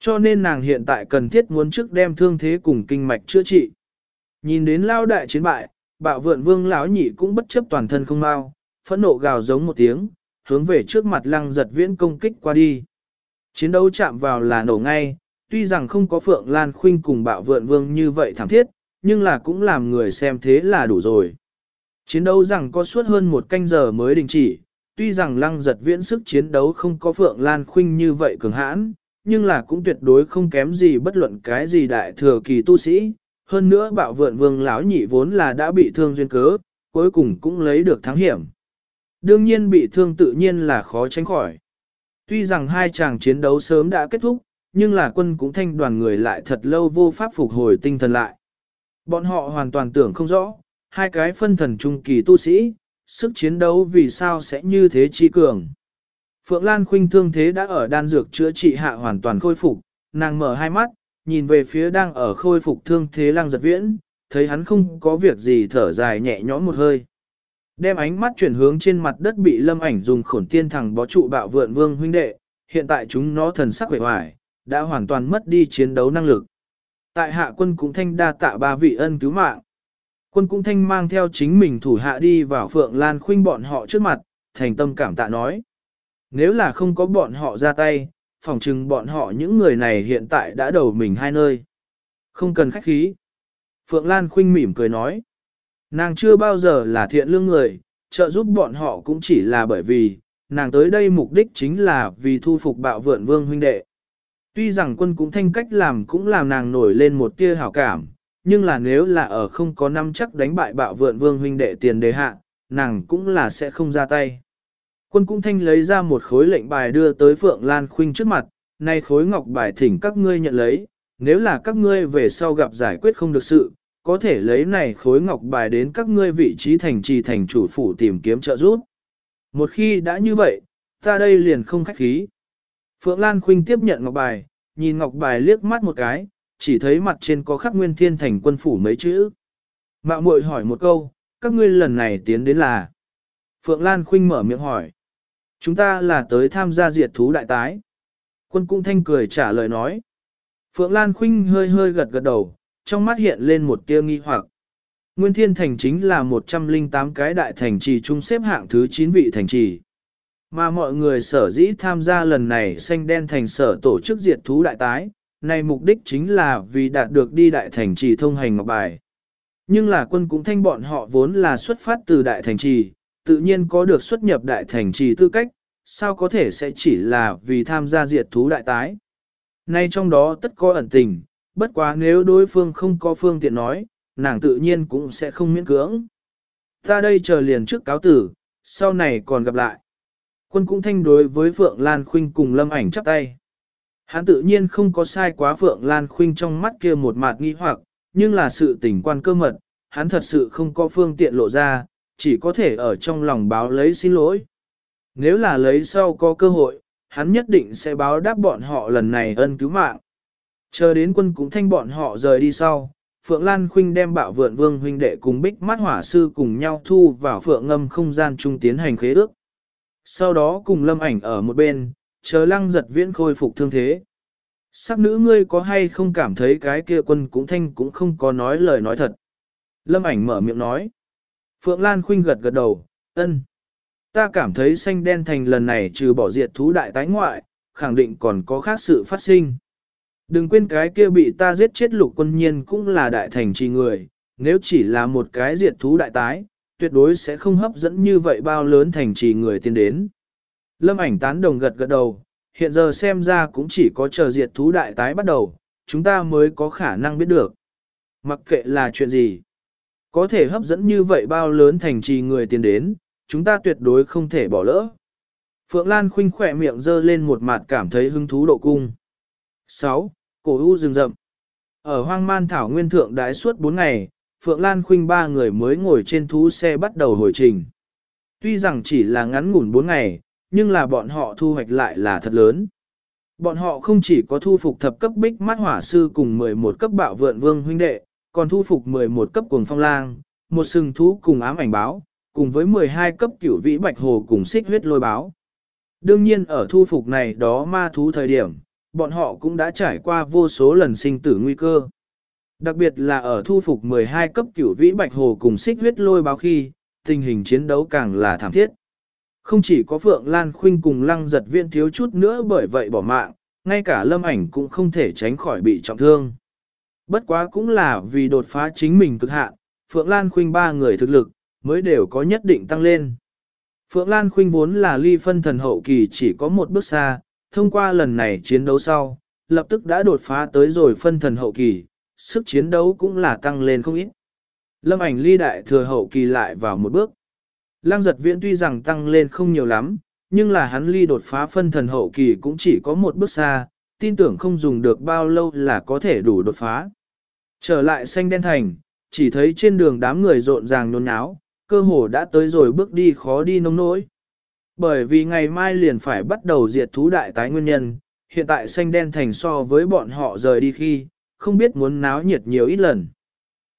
Cho nên nàng hiện tại cần thiết muốn trước đem thương thế cùng kinh mạch chữa trị. Nhìn đến lao đại chiến bại, bạo vượn vương lão nhị cũng bất chấp toàn thân không mau, phẫn nộ gào giống một tiếng, hướng về trước mặt lăng giật viễn công kích qua đi. Chiến đấu chạm vào là nổ ngay, tuy rằng không có Phượng Lan Khuynh cùng bạo vượn vương như vậy thẳng thiết, nhưng là cũng làm người xem thế là đủ rồi. Chiến đấu rằng có suốt hơn một canh giờ mới đình chỉ, tuy rằng lăng giật viễn sức chiến đấu không có Phượng Lan Khuynh như vậy cường hãn, nhưng là cũng tuyệt đối không kém gì bất luận cái gì đại thừa kỳ tu sĩ. Hơn nữa bạo vượn vương lão nhị vốn là đã bị thương duyên cớ, cuối cùng cũng lấy được thắng hiểm. Đương nhiên bị thương tự nhiên là khó tránh khỏi. Tuy rằng hai chàng chiến đấu sớm đã kết thúc, nhưng là quân cũng thanh đoàn người lại thật lâu vô pháp phục hồi tinh thần lại. Bọn họ hoàn toàn tưởng không rõ, hai cái phân thần trung kỳ tu sĩ, sức chiến đấu vì sao sẽ như thế chi cường. Phượng Lan Khuynh thương thế đã ở đan dược chữa trị hạ hoàn toàn khôi phục, nàng mở hai mắt, nhìn về phía đang ở khôi phục thương thế lăng giật viễn, thấy hắn không có việc gì thở dài nhẹ nhõm một hơi. Đem ánh mắt chuyển hướng trên mặt đất bị lâm ảnh dùng khổn tiên thẳng bó trụ bạo vượn vương huynh đệ, hiện tại chúng nó thần sắc vẻ hoài, đã hoàn toàn mất đi chiến đấu năng lực. Tại hạ quân cũng thanh đa tạ ba vị ân cứu mạng. Quân cũng thanh mang theo chính mình thủ hạ đi vào Phượng Lan Khuynh bọn họ trước mặt, thành tâm cảm tạ nói. Nếu là không có bọn họ ra tay, phỏng chừng bọn họ những người này hiện tại đã đầu mình hai nơi. Không cần khách khí. Phượng Lan khinh mỉm cười nói. Nàng chưa bao giờ là thiện lương người, trợ giúp bọn họ cũng chỉ là bởi vì, nàng tới đây mục đích chính là vì thu phục bạo vượn vương huynh đệ. Tuy rằng quân cũng thanh cách làm cũng làm nàng nổi lên một tia hảo cảm, nhưng là nếu là ở không có năm chắc đánh bại bạo vượn vương huynh đệ tiền đề hạ, nàng cũng là sẽ không ra tay. Quân cũng thanh lấy ra một khối lệnh bài đưa tới Phượng Lan Khuynh trước mặt, nay khối ngọc bài thỉnh các ngươi nhận lấy, nếu là các ngươi về sau gặp giải quyết không được sự, có thể lấy này khối ngọc bài đến các ngươi vị trí thành trì thành chủ phủ tìm kiếm trợ giúp. Một khi đã như vậy, ta đây liền không khách khí. Phượng Lan Khuynh tiếp nhận ngọc bài, nhìn ngọc bài liếc mắt một cái, chỉ thấy mặt trên có khắc nguyên thiên thành quân phủ mấy chữ. Mạo muội hỏi một câu, các ngươi lần này tiến đến là. Phượng Lan Khuynh mở miệng hỏi. Chúng ta là tới tham gia diệt thú đại tái. Quân cung thanh cười trả lời nói. Phượng Lan Khuynh hơi hơi gật gật đầu, trong mắt hiện lên một tia nghi hoặc. Nguyên Thiên Thành chính là 108 cái đại thành trì chung xếp hạng thứ 9 vị thành trì. Mà mọi người sở dĩ tham gia lần này xanh đen thành sở tổ chức diệt thú đại tái, này mục đích chính là vì đạt được đi đại thành trì thông hành ngọc bài. Nhưng là quân cũng thanh bọn họ vốn là xuất phát từ đại thành trì, tự nhiên có được xuất nhập đại thành trì tư cách, sao có thể sẽ chỉ là vì tham gia diệt thú đại tái. Nay trong đó tất có ẩn tình, bất quá nếu đối phương không có phương tiện nói, nàng tự nhiên cũng sẽ không miễn cưỡng. Ta đây chờ liền trước cáo tử, sau này còn gặp lại. Quân cũng thanh đối với Phượng Lan Khuynh cùng Lâm ảnh chắp tay. Hắn tự nhiên không có sai quá Phượng Lan Khuynh trong mắt kia một mặt nghi hoặc, nhưng là sự tình quan cơ mật, hắn thật sự không có phương tiện lộ ra, chỉ có thể ở trong lòng báo lấy xin lỗi. Nếu là lấy sau có cơ hội, hắn nhất định sẽ báo đáp bọn họ lần này ân cứu mạng. Chờ đến quân cũng thanh bọn họ rời đi sau, Phượng Lan Khuynh đem bạo vượn vương huynh đệ cùng bích mắt hỏa sư cùng nhau thu vào phượng ngâm không gian trung tiến hành khế ước. Sau đó cùng lâm ảnh ở một bên, chờ lăng giật viễn khôi phục thương thế. Sắc nữ ngươi có hay không cảm thấy cái kia quân cũng thanh cũng không có nói lời nói thật. Lâm ảnh mở miệng nói. Phượng Lan Khuynh gật gật đầu, ân. Ta cảm thấy xanh đen thành lần này trừ bỏ diệt thú đại tái ngoại, khẳng định còn có khác sự phát sinh. Đừng quên cái kia bị ta giết chết lục quân nhiên cũng là đại thành trì người, nếu chỉ là một cái diệt thú đại tái, tuyệt đối sẽ không hấp dẫn như vậy bao lớn thành trì người tiến đến. Lâm ảnh tán đồng gật gật đầu, hiện giờ xem ra cũng chỉ có chờ diệt thú đại tái bắt đầu, chúng ta mới có khả năng biết được. Mặc kệ là chuyện gì, có thể hấp dẫn như vậy bao lớn thành trì người tiến đến, chúng ta tuyệt đối không thể bỏ lỡ. Phượng Lan khinh khỏe miệng dơ lên một mặt cảm thấy hứng thú độ cung. 6. Cổ u rừng rậm. Ở hoang man thảo nguyên thượng đái suốt 4 ngày, Phượng Lan khinh ba người mới ngồi trên thú xe bắt đầu hồi trình. Tuy rằng chỉ là ngắn ngủn 4 ngày, nhưng là bọn họ thu hoạch lại là thật lớn. Bọn họ không chỉ có thu phục thập cấp bích mắt hỏa sư cùng 11 cấp bạo vượn vương huynh đệ, còn thu phục 11 cấp cuồng phong lang, một sừng thú cùng ám ảnh báo, cùng với 12 cấp cửu vĩ bạch hồ cùng xích huyết lôi báo. Đương nhiên ở thu phục này đó ma thú thời điểm, bọn họ cũng đã trải qua vô số lần sinh tử nguy cơ. Đặc biệt là ở thu phục 12 cấp cửu vĩ bạch hồ cùng xích huyết lôi báo khi, tình hình chiến đấu càng là thảm thiết. Không chỉ có Phượng Lan Khuynh cùng lăng giật viên thiếu chút nữa bởi vậy bỏ mạng, ngay cả lâm ảnh cũng không thể tránh khỏi bị trọng thương. Bất quá cũng là vì đột phá chính mình cực hạn, Phượng Lan Khuynh ba người thực lực, mới đều có nhất định tăng lên. Phượng Lan Khuynh vốn là ly phân thần hậu kỳ chỉ có một bước xa, thông qua lần này chiến đấu sau, lập tức đã đột phá tới rồi phân thần hậu kỳ, sức chiến đấu cũng là tăng lên không ít. Lâm ảnh ly đại thừa hậu kỳ lại vào một bước. Lăng giật viễn tuy rằng tăng lên không nhiều lắm, nhưng là hắn ly đột phá phân thần hậu kỳ cũng chỉ có một bước xa, tin tưởng không dùng được bao lâu là có thể đủ đột phá. Trở lại xanh đen thành, chỉ thấy trên đường đám người rộn ràng nôn nháo cơ hồ đã tới rồi bước đi khó đi nông nỗi. Bởi vì ngày mai liền phải bắt đầu diệt thú đại tái nguyên nhân, hiện tại xanh đen thành so với bọn họ rời đi khi, không biết muốn náo nhiệt nhiều ít lần.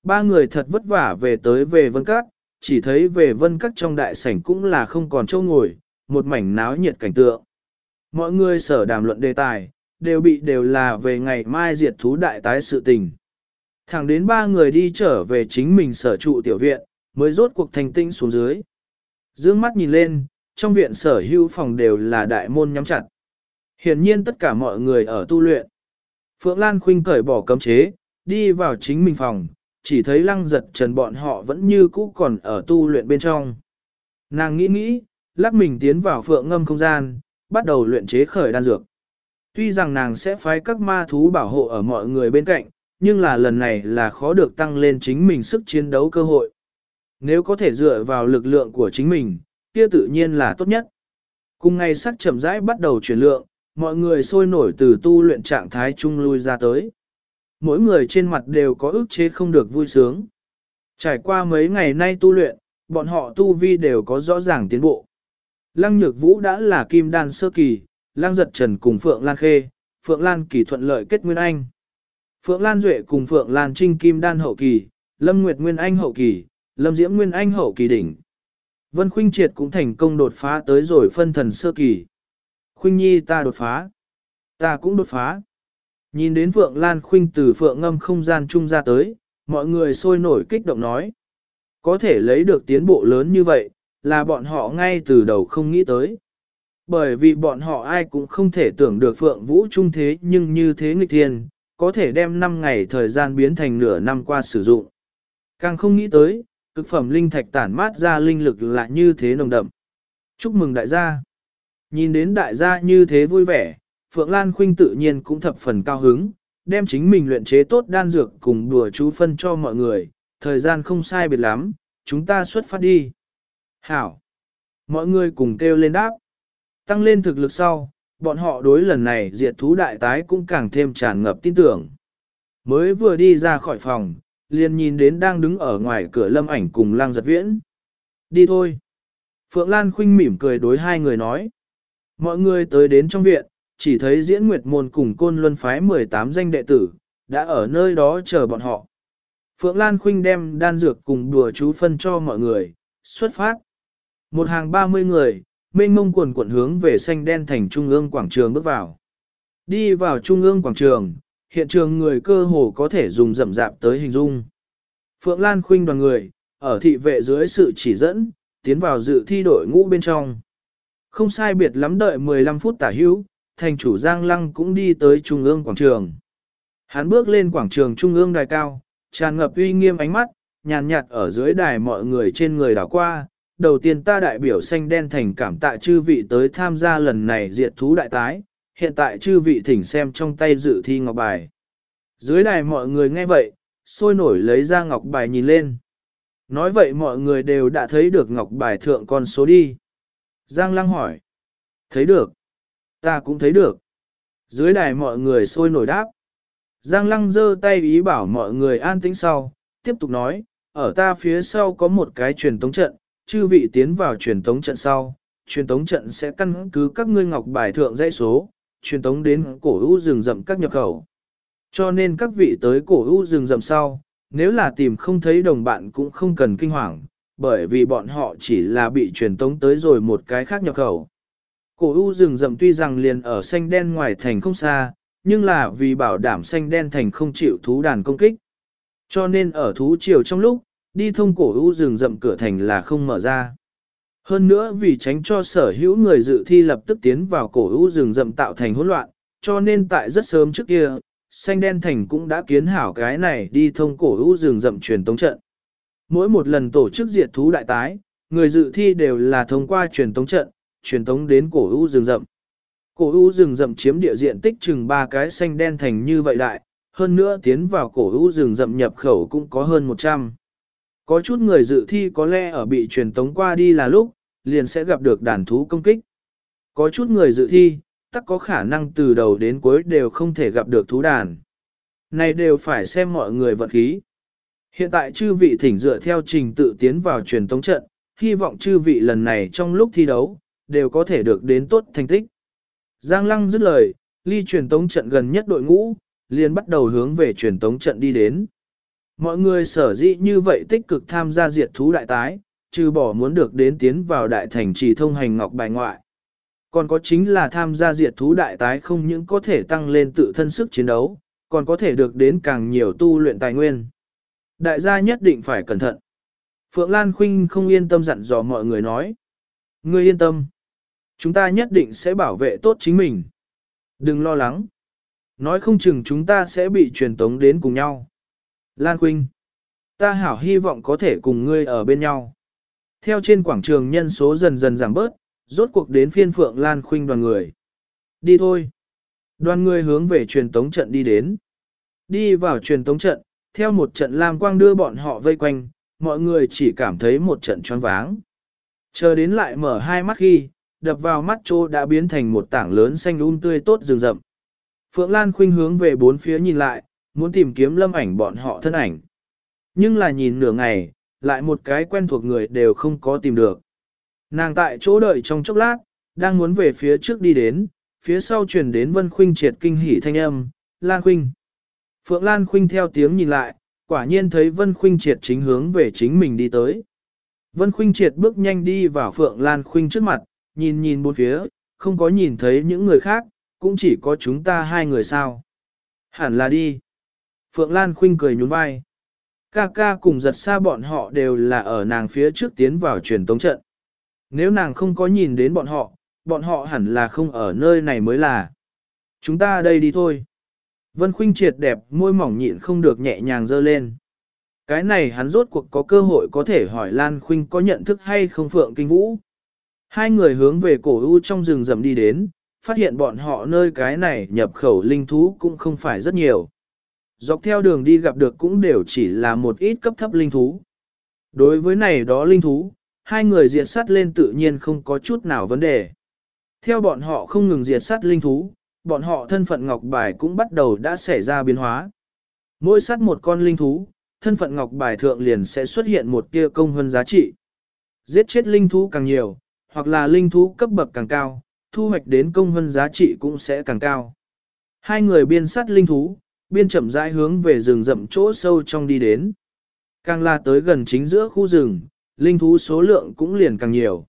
Ba người thật vất vả về tới về vân các, chỉ thấy về vân các trong đại sảnh cũng là không còn châu ngồi, một mảnh náo nhiệt cảnh tượng. Mọi người sở đàm luận đề tài, đều bị đều là về ngày mai diệt thú đại tái sự tình. Thẳng đến ba người đi trở về chính mình sở trụ tiểu viện, mới rốt cuộc thành tinh xuống dưới. Dương mắt nhìn lên, trong viện sở hữu phòng đều là đại môn nhắm chặt. Hiển nhiên tất cả mọi người ở tu luyện. Phượng Lan Khuynh cởi bỏ cấm chế, đi vào chính mình phòng, chỉ thấy lăng giật trần bọn họ vẫn như cũ còn ở tu luyện bên trong. Nàng nghĩ nghĩ, lắc mình tiến vào phượng ngâm không gian, bắt đầu luyện chế khởi đan dược. Tuy rằng nàng sẽ phái các ma thú bảo hộ ở mọi người bên cạnh, nhưng là lần này là khó được tăng lên chính mình sức chiến đấu cơ hội. Nếu có thể dựa vào lực lượng của chính mình, kia tự nhiên là tốt nhất. Cùng ngày sắc chậm rãi bắt đầu chuyển lượng, mọi người sôi nổi từ tu luyện trạng thái chung lui ra tới. Mỗi người trên mặt đều có ức chế không được vui sướng. Trải qua mấy ngày nay tu luyện, bọn họ tu vi đều có rõ ràng tiến bộ. Lăng Nhược Vũ đã là kim đan sơ kỳ, Lang Giật Trần cùng Phượng Lan Khê, Phượng Lan Kỳ thuận lợi kết Nguyên Anh. Phượng Lan Duệ cùng Phượng Lan Trinh kim đan hậu kỳ, Lâm Nguyệt Nguyên Anh hậu kỳ, Lâm Diễm Nguyên Anh hậu kỳ đỉnh. Vân Khuynh Triệt cũng thành công đột phá tới rồi phân thần sơ kỳ. Khuynh Nhi ta đột phá. Ta cũng đột phá. Nhìn đến Phượng Lan Khuynh từ Phượng ngâm không gian trung ra tới, mọi người sôi nổi kích động nói. Có thể lấy được tiến bộ lớn như vậy, là bọn họ ngay từ đầu không nghĩ tới. Bởi vì bọn họ ai cũng không thể tưởng được Phượng Vũ trung thế nhưng như thế nghịch thiên, có thể đem 5 ngày thời gian biến thành nửa năm qua sử dụng. Càng không nghĩ tới, cực phẩm linh thạch tản mát ra linh lực lại như thế nồng đậm. Chúc mừng đại gia. Nhìn đến đại gia như thế vui vẻ, Phượng Lan Khuynh tự nhiên cũng thập phần cao hứng, đem chính mình luyện chế tốt đan dược cùng đùa chú phân cho mọi người, thời gian không sai biệt lắm, chúng ta xuất phát đi. Hảo! Mọi người cùng kêu lên đáp. Tăng lên thực lực sau, bọn họ đối lần này diệt thú đại tái cũng càng thêm tràn ngập tin tưởng. Mới vừa đi ra khỏi phòng, liền nhìn đến đang đứng ở ngoài cửa lâm ảnh cùng lang giật viễn. Đi thôi. Phượng Lan khinh mỉm cười đối hai người nói. Mọi người tới đến trong viện, chỉ thấy diễn nguyệt môn cùng côn luân phái 18 danh đệ tử, đã ở nơi đó chờ bọn họ. Phượng Lan khinh đem đan dược cùng đùa chú phân cho mọi người, xuất phát. Một hàng 30 người, mênh mông quần quận hướng về xanh đen thành trung ương quảng trường bước vào. Đi vào trung ương quảng trường, hiện trường người cơ hồ có thể dùng rậm rạp tới hình dung. Phượng Lan Khuynh đoàn người, ở thị vệ dưới sự chỉ dẫn, tiến vào dự thi đội ngũ bên trong. Không sai biệt lắm đợi 15 phút tả hữu, thành chủ Giang Lăng cũng đi tới trung ương quảng trường. Hắn bước lên quảng trường trung ương đài cao, tràn ngập uy nghiêm ánh mắt, nhàn nhạt ở dưới đài mọi người trên người đảo qua. Đầu tiên ta đại biểu xanh đen thành cảm tạ chư vị tới tham gia lần này diệt thú đại tái, hiện tại chư vị thỉnh xem trong tay dự thi ngọc bài. Dưới đài mọi người nghe vậy, sôi nổi lấy ra ngọc bài nhìn lên. Nói vậy mọi người đều đã thấy được ngọc bài thượng con số đi. Giang Lăng hỏi. Thấy được. Ta cũng thấy được. Dưới đài mọi người sôi nổi đáp. Giang Lăng giơ tay ý bảo mọi người an tĩnh sau, tiếp tục nói, ở ta phía sau có một cái truyền tống trận, chư vị tiến vào truyền tống trận sau, truyền tống trận sẽ căn cứ các ngươi ngọc bài thượng dãy số, truyền tống đến cổ u rừng rậm các nhập khẩu. Cho nên các vị tới cổ u rừng rậm sau, nếu là tìm không thấy đồng bạn cũng không cần kinh hoàng, bởi vì bọn họ chỉ là bị truyền tống tới rồi một cái khác nhập khẩu. Cổ u rừng rậm tuy rằng liền ở xanh đen ngoài thành không xa, nhưng là vì bảo đảm xanh đen thành không chịu thú đàn công kích. Cho nên ở thú triều trong lúc, đi thông cổ u rừng rậm cửa thành là không mở ra. Hơn nữa vì tránh cho sở hữu người dự thi lập tức tiến vào cổ u rừng rậm tạo thành hỗn loạn, cho nên tại rất sớm trước kia, xanh đen thành cũng đã kiến hảo cái này đi thông cổ u rừng rậm truyền tống trận. Mỗi một lần tổ chức diệt thú đại tái, người dự thi đều là thông qua truyền tống trận, truyền tống đến cổ u rừng rậm. Cổ u rừng rậm chiếm địa diện tích chừng ba cái xanh đen thành như vậy đại, hơn nữa tiến vào cổ u rừng rậm nhập khẩu cũng có hơn 100. Có chút người dự thi có lẽ ở bị truyền tống qua đi là lúc, liền sẽ gặp được đàn thú công kích. Có chút người dự thi, tắc có khả năng từ đầu đến cuối đều không thể gặp được thú đàn. Này đều phải xem mọi người vận khí. Hiện tại chư vị thỉnh dựa theo trình tự tiến vào truyền tống trận, hy vọng chư vị lần này trong lúc thi đấu, đều có thể được đến tốt thành tích. Giang Lăng dứt lời, ly truyền tống trận gần nhất đội ngũ, liền bắt đầu hướng về truyền tống trận đi đến. Mọi người sở dĩ như vậy tích cực tham gia diệt thú đại tái, trừ bỏ muốn được đến tiến vào đại thành trì thông hành ngọc bài ngoại. Còn có chính là tham gia diệt thú đại tái không những có thể tăng lên tự thân sức chiến đấu, còn có thể được đến càng nhiều tu luyện tài nguyên. Đại gia nhất định phải cẩn thận. Phượng Lan Khuynh không yên tâm dặn dò mọi người nói. Ngươi yên tâm. Chúng ta nhất định sẽ bảo vệ tốt chính mình. Đừng lo lắng. Nói không chừng chúng ta sẽ bị truyền tống đến cùng nhau. Lan Khuynh. Ta hảo hy vọng có thể cùng ngươi ở bên nhau. Theo trên quảng trường nhân số dần dần giảm bớt, rốt cuộc đến phiên Phượng Lan Khuynh đoàn người. Đi thôi. Đoàn người hướng về truyền tống trận đi đến. Đi vào truyền tống trận, theo một trận lam quang đưa bọn họ vây quanh, mọi người chỉ cảm thấy một trận choáng váng. Chờ đến lại mở hai mắt khi, đập vào mắt chỗ đã biến thành một tảng lớn xanh um tươi tốt rừng rậm. Phượng Lan khuynh hướng về bốn phía nhìn lại, muốn tìm kiếm lâm ảnh bọn họ thân ảnh. Nhưng là nhìn nửa ngày, lại một cái quen thuộc người đều không có tìm được. Nàng tại chỗ đợi trong chốc lát, đang muốn về phía trước đi đến, phía sau truyền đến Vân Khuynh triệt kinh hỉ thanh âm, Lan Khuynh. Phượng Lan Khuynh theo tiếng nhìn lại, quả nhiên thấy Vân Khuynh triệt chính hướng về chính mình đi tới. Vân Khuynh triệt bước nhanh đi vào Phượng Lan Khuynh trước mặt, nhìn nhìn bốn phía, không có nhìn thấy những người khác, cũng chỉ có chúng ta hai người sao. Hẳn là đi. Phượng Lan Khuynh cười nhún vai. Ca ca cùng giật xa bọn họ đều là ở nàng phía trước tiến vào truyền tống trận. Nếu nàng không có nhìn đến bọn họ, bọn họ hẳn là không ở nơi này mới là. Chúng ta đây đi thôi. Vân Khuynh triệt đẹp môi mỏng nhịn không được nhẹ nhàng dơ lên. Cái này hắn rốt cuộc có cơ hội có thể hỏi Lan Khuynh có nhận thức hay không Phượng Kinh Vũ. Hai người hướng về cổ u trong rừng rậm đi đến, phát hiện bọn họ nơi cái này nhập khẩu linh thú cũng không phải rất nhiều. Dọc theo đường đi gặp được cũng đều chỉ là một ít cấp thấp linh thú. Đối với này đó linh thú, hai người diệt sát lên tự nhiên không có chút nào vấn đề. Theo bọn họ không ngừng diệt sát linh thú, bọn họ thân phận ngọc bài cũng bắt đầu đã xảy ra biến hóa. Mỗi sát một con linh thú, thân phận ngọc bài thượng liền sẽ xuất hiện một tia công hơn giá trị. Giết chết linh thú càng nhiều, hoặc là linh thú cấp bậc càng cao, thu hoạch đến công hơn giá trị cũng sẽ càng cao. Hai người biên sát linh thú, biên chậm rãi hướng về rừng rậm chỗ sâu trong đi đến. Càng là tới gần chính giữa khu rừng, linh thú số lượng cũng liền càng nhiều.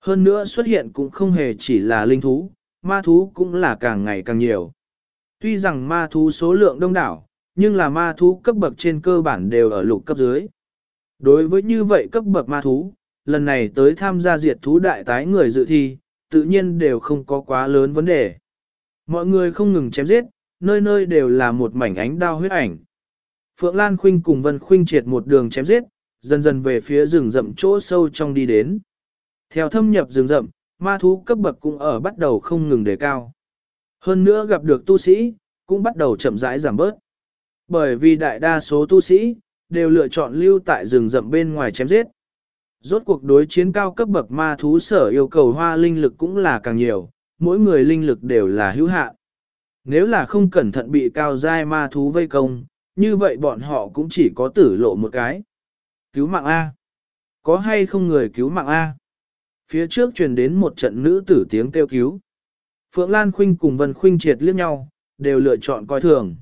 Hơn nữa xuất hiện cũng không hề chỉ là linh thú, ma thú cũng là càng ngày càng nhiều. Tuy rằng ma thú số lượng đông đảo, nhưng là ma thú cấp bậc trên cơ bản đều ở lục cấp dưới. Đối với như vậy cấp bậc ma thú, lần này tới tham gia diệt thú đại tái người dự thi, tự nhiên đều không có quá lớn vấn đề. Mọi người không ngừng chém giết, nơi nơi đều là một mảnh ánh đao huyết ảnh. Phượng Lan Khuynh cùng Vân Khuynh triệt một đường chém giết, dần dần về phía rừng rậm chỗ sâu trong đi đến. Theo thâm nhập rừng rậm, ma thú cấp bậc cũng ở bắt đầu không ngừng đề cao. Hơn nữa gặp được tu sĩ, cũng bắt đầu chậm rãi giảm bớt. Bởi vì đại đa số tu sĩ, đều lựa chọn lưu tại rừng rậm bên ngoài chém giết. Rốt cuộc đối chiến cao cấp bậc ma thú sở yêu cầu hoa linh lực cũng là càng nhiều, mỗi người linh lực đều là hữu hạn. Nếu là không cẩn thận bị cao giai ma thú vây công, như vậy bọn họ cũng chỉ có tử lộ một cái. Cứu mạng A. Có hay không người cứu mạng A? Phía trước truyền đến một trận nữ tử tiếng kêu cứu. Phượng Lan Khuynh cùng Vân Khuynh triệt liếc nhau, đều lựa chọn coi thường.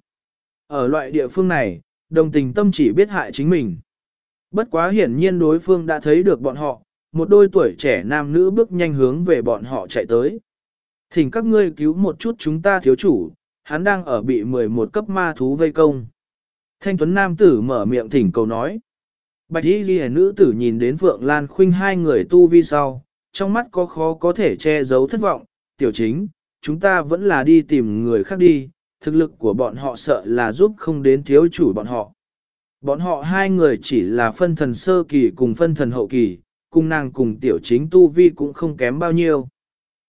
Ở loại địa phương này, đồng tình tâm chỉ biết hại chính mình. Bất quá hiển nhiên đối phương đã thấy được bọn họ, một đôi tuổi trẻ nam nữ bước nhanh hướng về bọn họ chạy tới. Thỉnh các ngươi cứu một chút chúng ta thiếu chủ, hắn đang ở bị 11 cấp ma thú vây công. Thanh tuấn nam tử mở miệng thỉnh cầu nói. Bạch y ghi nữ tử nhìn đến Phượng Lan Khuynh hai người tu vi sau, trong mắt có khó có thể che giấu thất vọng, tiểu chính, chúng ta vẫn là đi tìm người khác đi, thực lực của bọn họ sợ là giúp không đến thiếu chủ bọn họ. Bọn họ hai người chỉ là phân thần sơ kỳ cùng phân thần hậu kỳ, cùng nàng cùng tiểu chính tu vi cũng không kém bao nhiêu.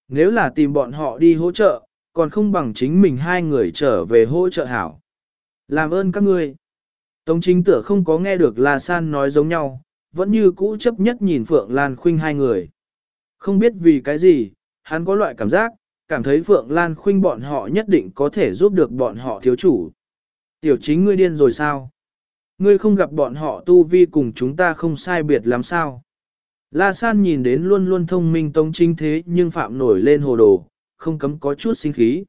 Nếu là tìm bọn họ đi hỗ trợ, còn không bằng chính mình hai người trở về hỗ trợ hảo. Làm ơn các ngươi. Tống chính tựa không có nghe được La San nói giống nhau, vẫn như cũ chấp nhất nhìn Phượng Lan Khuynh hai người. Không biết vì cái gì, hắn có loại cảm giác, cảm thấy Phượng Lan Khuynh bọn họ nhất định có thể giúp được bọn họ thiếu chủ. Tiểu chính ngươi điên rồi sao? Ngươi không gặp bọn họ tu vi cùng chúng ta không sai biệt lắm sao? La San nhìn đến luôn luôn thông minh Tống Chính thế nhưng phạm nổi lên hồ đồ, không cấm có chút sinh khí.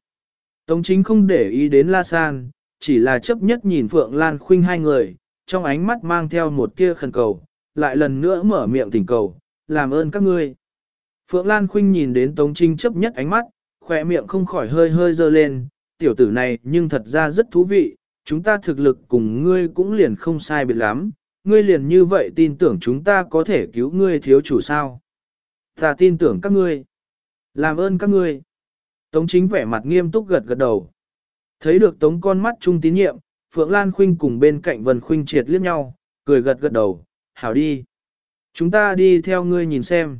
Tống Chính không để ý đến La San, chỉ là chấp nhất nhìn Phượng Lan Khuynh hai người, trong ánh mắt mang theo một tia khẩn cầu, lại lần nữa mở miệng thỉnh cầu, làm ơn các ngươi. Phượng Lan Khuynh nhìn đến Tống Chính chấp nhất ánh mắt, khỏe miệng không khỏi hơi hơi dơ lên, tiểu tử này nhưng thật ra rất thú vị, chúng ta thực lực cùng ngươi cũng liền không sai biệt lắm, ngươi liền như vậy tin tưởng chúng ta có thể cứu ngươi thiếu chủ sao. Ta tin tưởng các ngươi. Làm ơn các ngươi. Tống chính vẻ mặt nghiêm túc gật gật đầu. Thấy được tống con mắt trung tín nhiệm, Phượng Lan Khuynh cùng bên cạnh Vân Khuynh triệt liếc nhau, cười gật gật đầu, hảo đi. Chúng ta đi theo ngươi nhìn xem.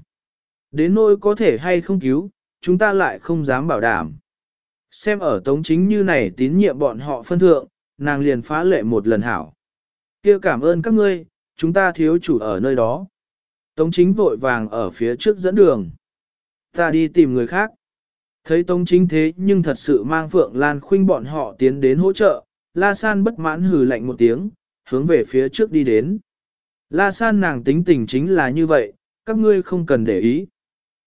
Đến nỗi có thể hay không cứu, chúng ta lại không dám bảo đảm. Xem ở tống chính như này tín nhiệm bọn họ phân thượng, nàng liền phá lệ một lần hảo kia cảm ơn các ngươi, chúng ta thiếu chủ ở nơi đó. Tống chính vội vàng ở phía trước dẫn đường. Ta đi tìm người khác. Thấy Tống chính thế nhưng thật sự mang Phượng Lan Khuynh bọn họ tiến đến hỗ trợ, La San bất mãn hừ lạnh một tiếng, hướng về phía trước đi đến. La San nàng tính tình chính là như vậy, các ngươi không cần để ý.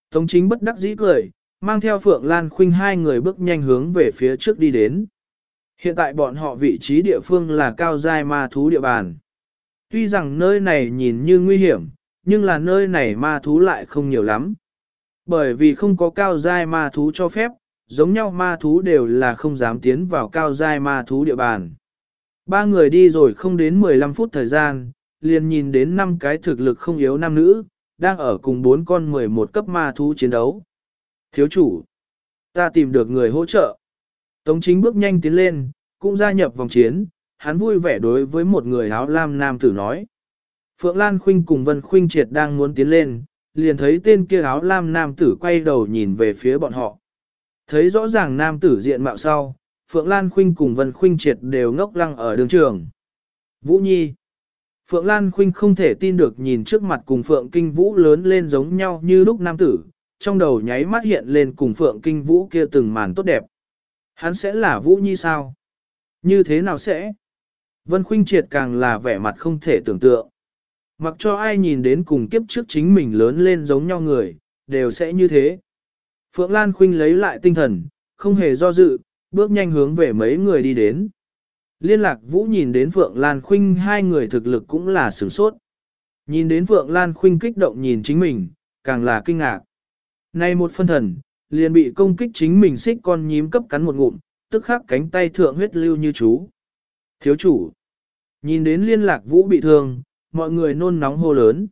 Tống chính bất đắc dĩ cười, mang theo Phượng Lan Khuynh hai người bước nhanh hướng về phía trước đi đến. Hiện tại bọn họ vị trí địa phương là cao giai ma thú địa bàn. Tuy rằng nơi này nhìn như nguy hiểm, nhưng là nơi này ma thú lại không nhiều lắm. Bởi vì không có cao giai ma thú cho phép, giống nhau ma thú đều là không dám tiến vào cao giai ma thú địa bàn. Ba người đi rồi không đến 15 phút thời gian, liền nhìn đến năm cái thực lực không yếu nam nữ, đang ở cùng bốn con 11 cấp ma thú chiến đấu. Thiếu chủ, ta tìm được người hỗ trợ. Tống chính bước nhanh tiến lên, cũng gia nhập vòng chiến, hắn vui vẻ đối với một người áo lam nam tử nói. Phượng Lan Khuynh cùng Vân Khuynh Triệt đang muốn tiến lên, liền thấy tên kia áo lam nam tử quay đầu nhìn về phía bọn họ. Thấy rõ ràng nam tử diện mạo sau, Phượng Lan Khuynh cùng Vân Khuynh Triệt đều ngốc lăng ở đường trường. Vũ Nhi Phượng Lan Khuynh không thể tin được nhìn trước mặt cùng Phượng Kinh Vũ lớn lên giống nhau như lúc nam tử, trong đầu nháy mắt hiện lên cùng Phượng Kinh Vũ kia từng màn tốt đẹp. Hắn sẽ là Vũ Nhi sao? Như thế nào sẽ? Vân Khuynh Triệt càng là vẻ mặt không thể tưởng tượng. Mặc cho ai nhìn đến cùng kiếp trước chính mình lớn lên giống nhau người, đều sẽ như thế. Phượng Lan Khuynh lấy lại tinh thần, không hề do dự, bước nhanh hướng về mấy người đi đến. Liên lạc Vũ nhìn đến Phượng Lan Khuynh hai người thực lực cũng là sửng sốt. Nhìn đến Phượng Lan Khuynh kích động nhìn chính mình, càng là kinh ngạc. Nay một phân thần, liền bị công kích chính mình xích con nhím cấp cắn một ngụm, tức khắc cánh tay thượng huyết lưu như chú. Thiếu chủ, nhìn đến liên lạc Vũ bị thương, mọi người nôn nóng hô lớn.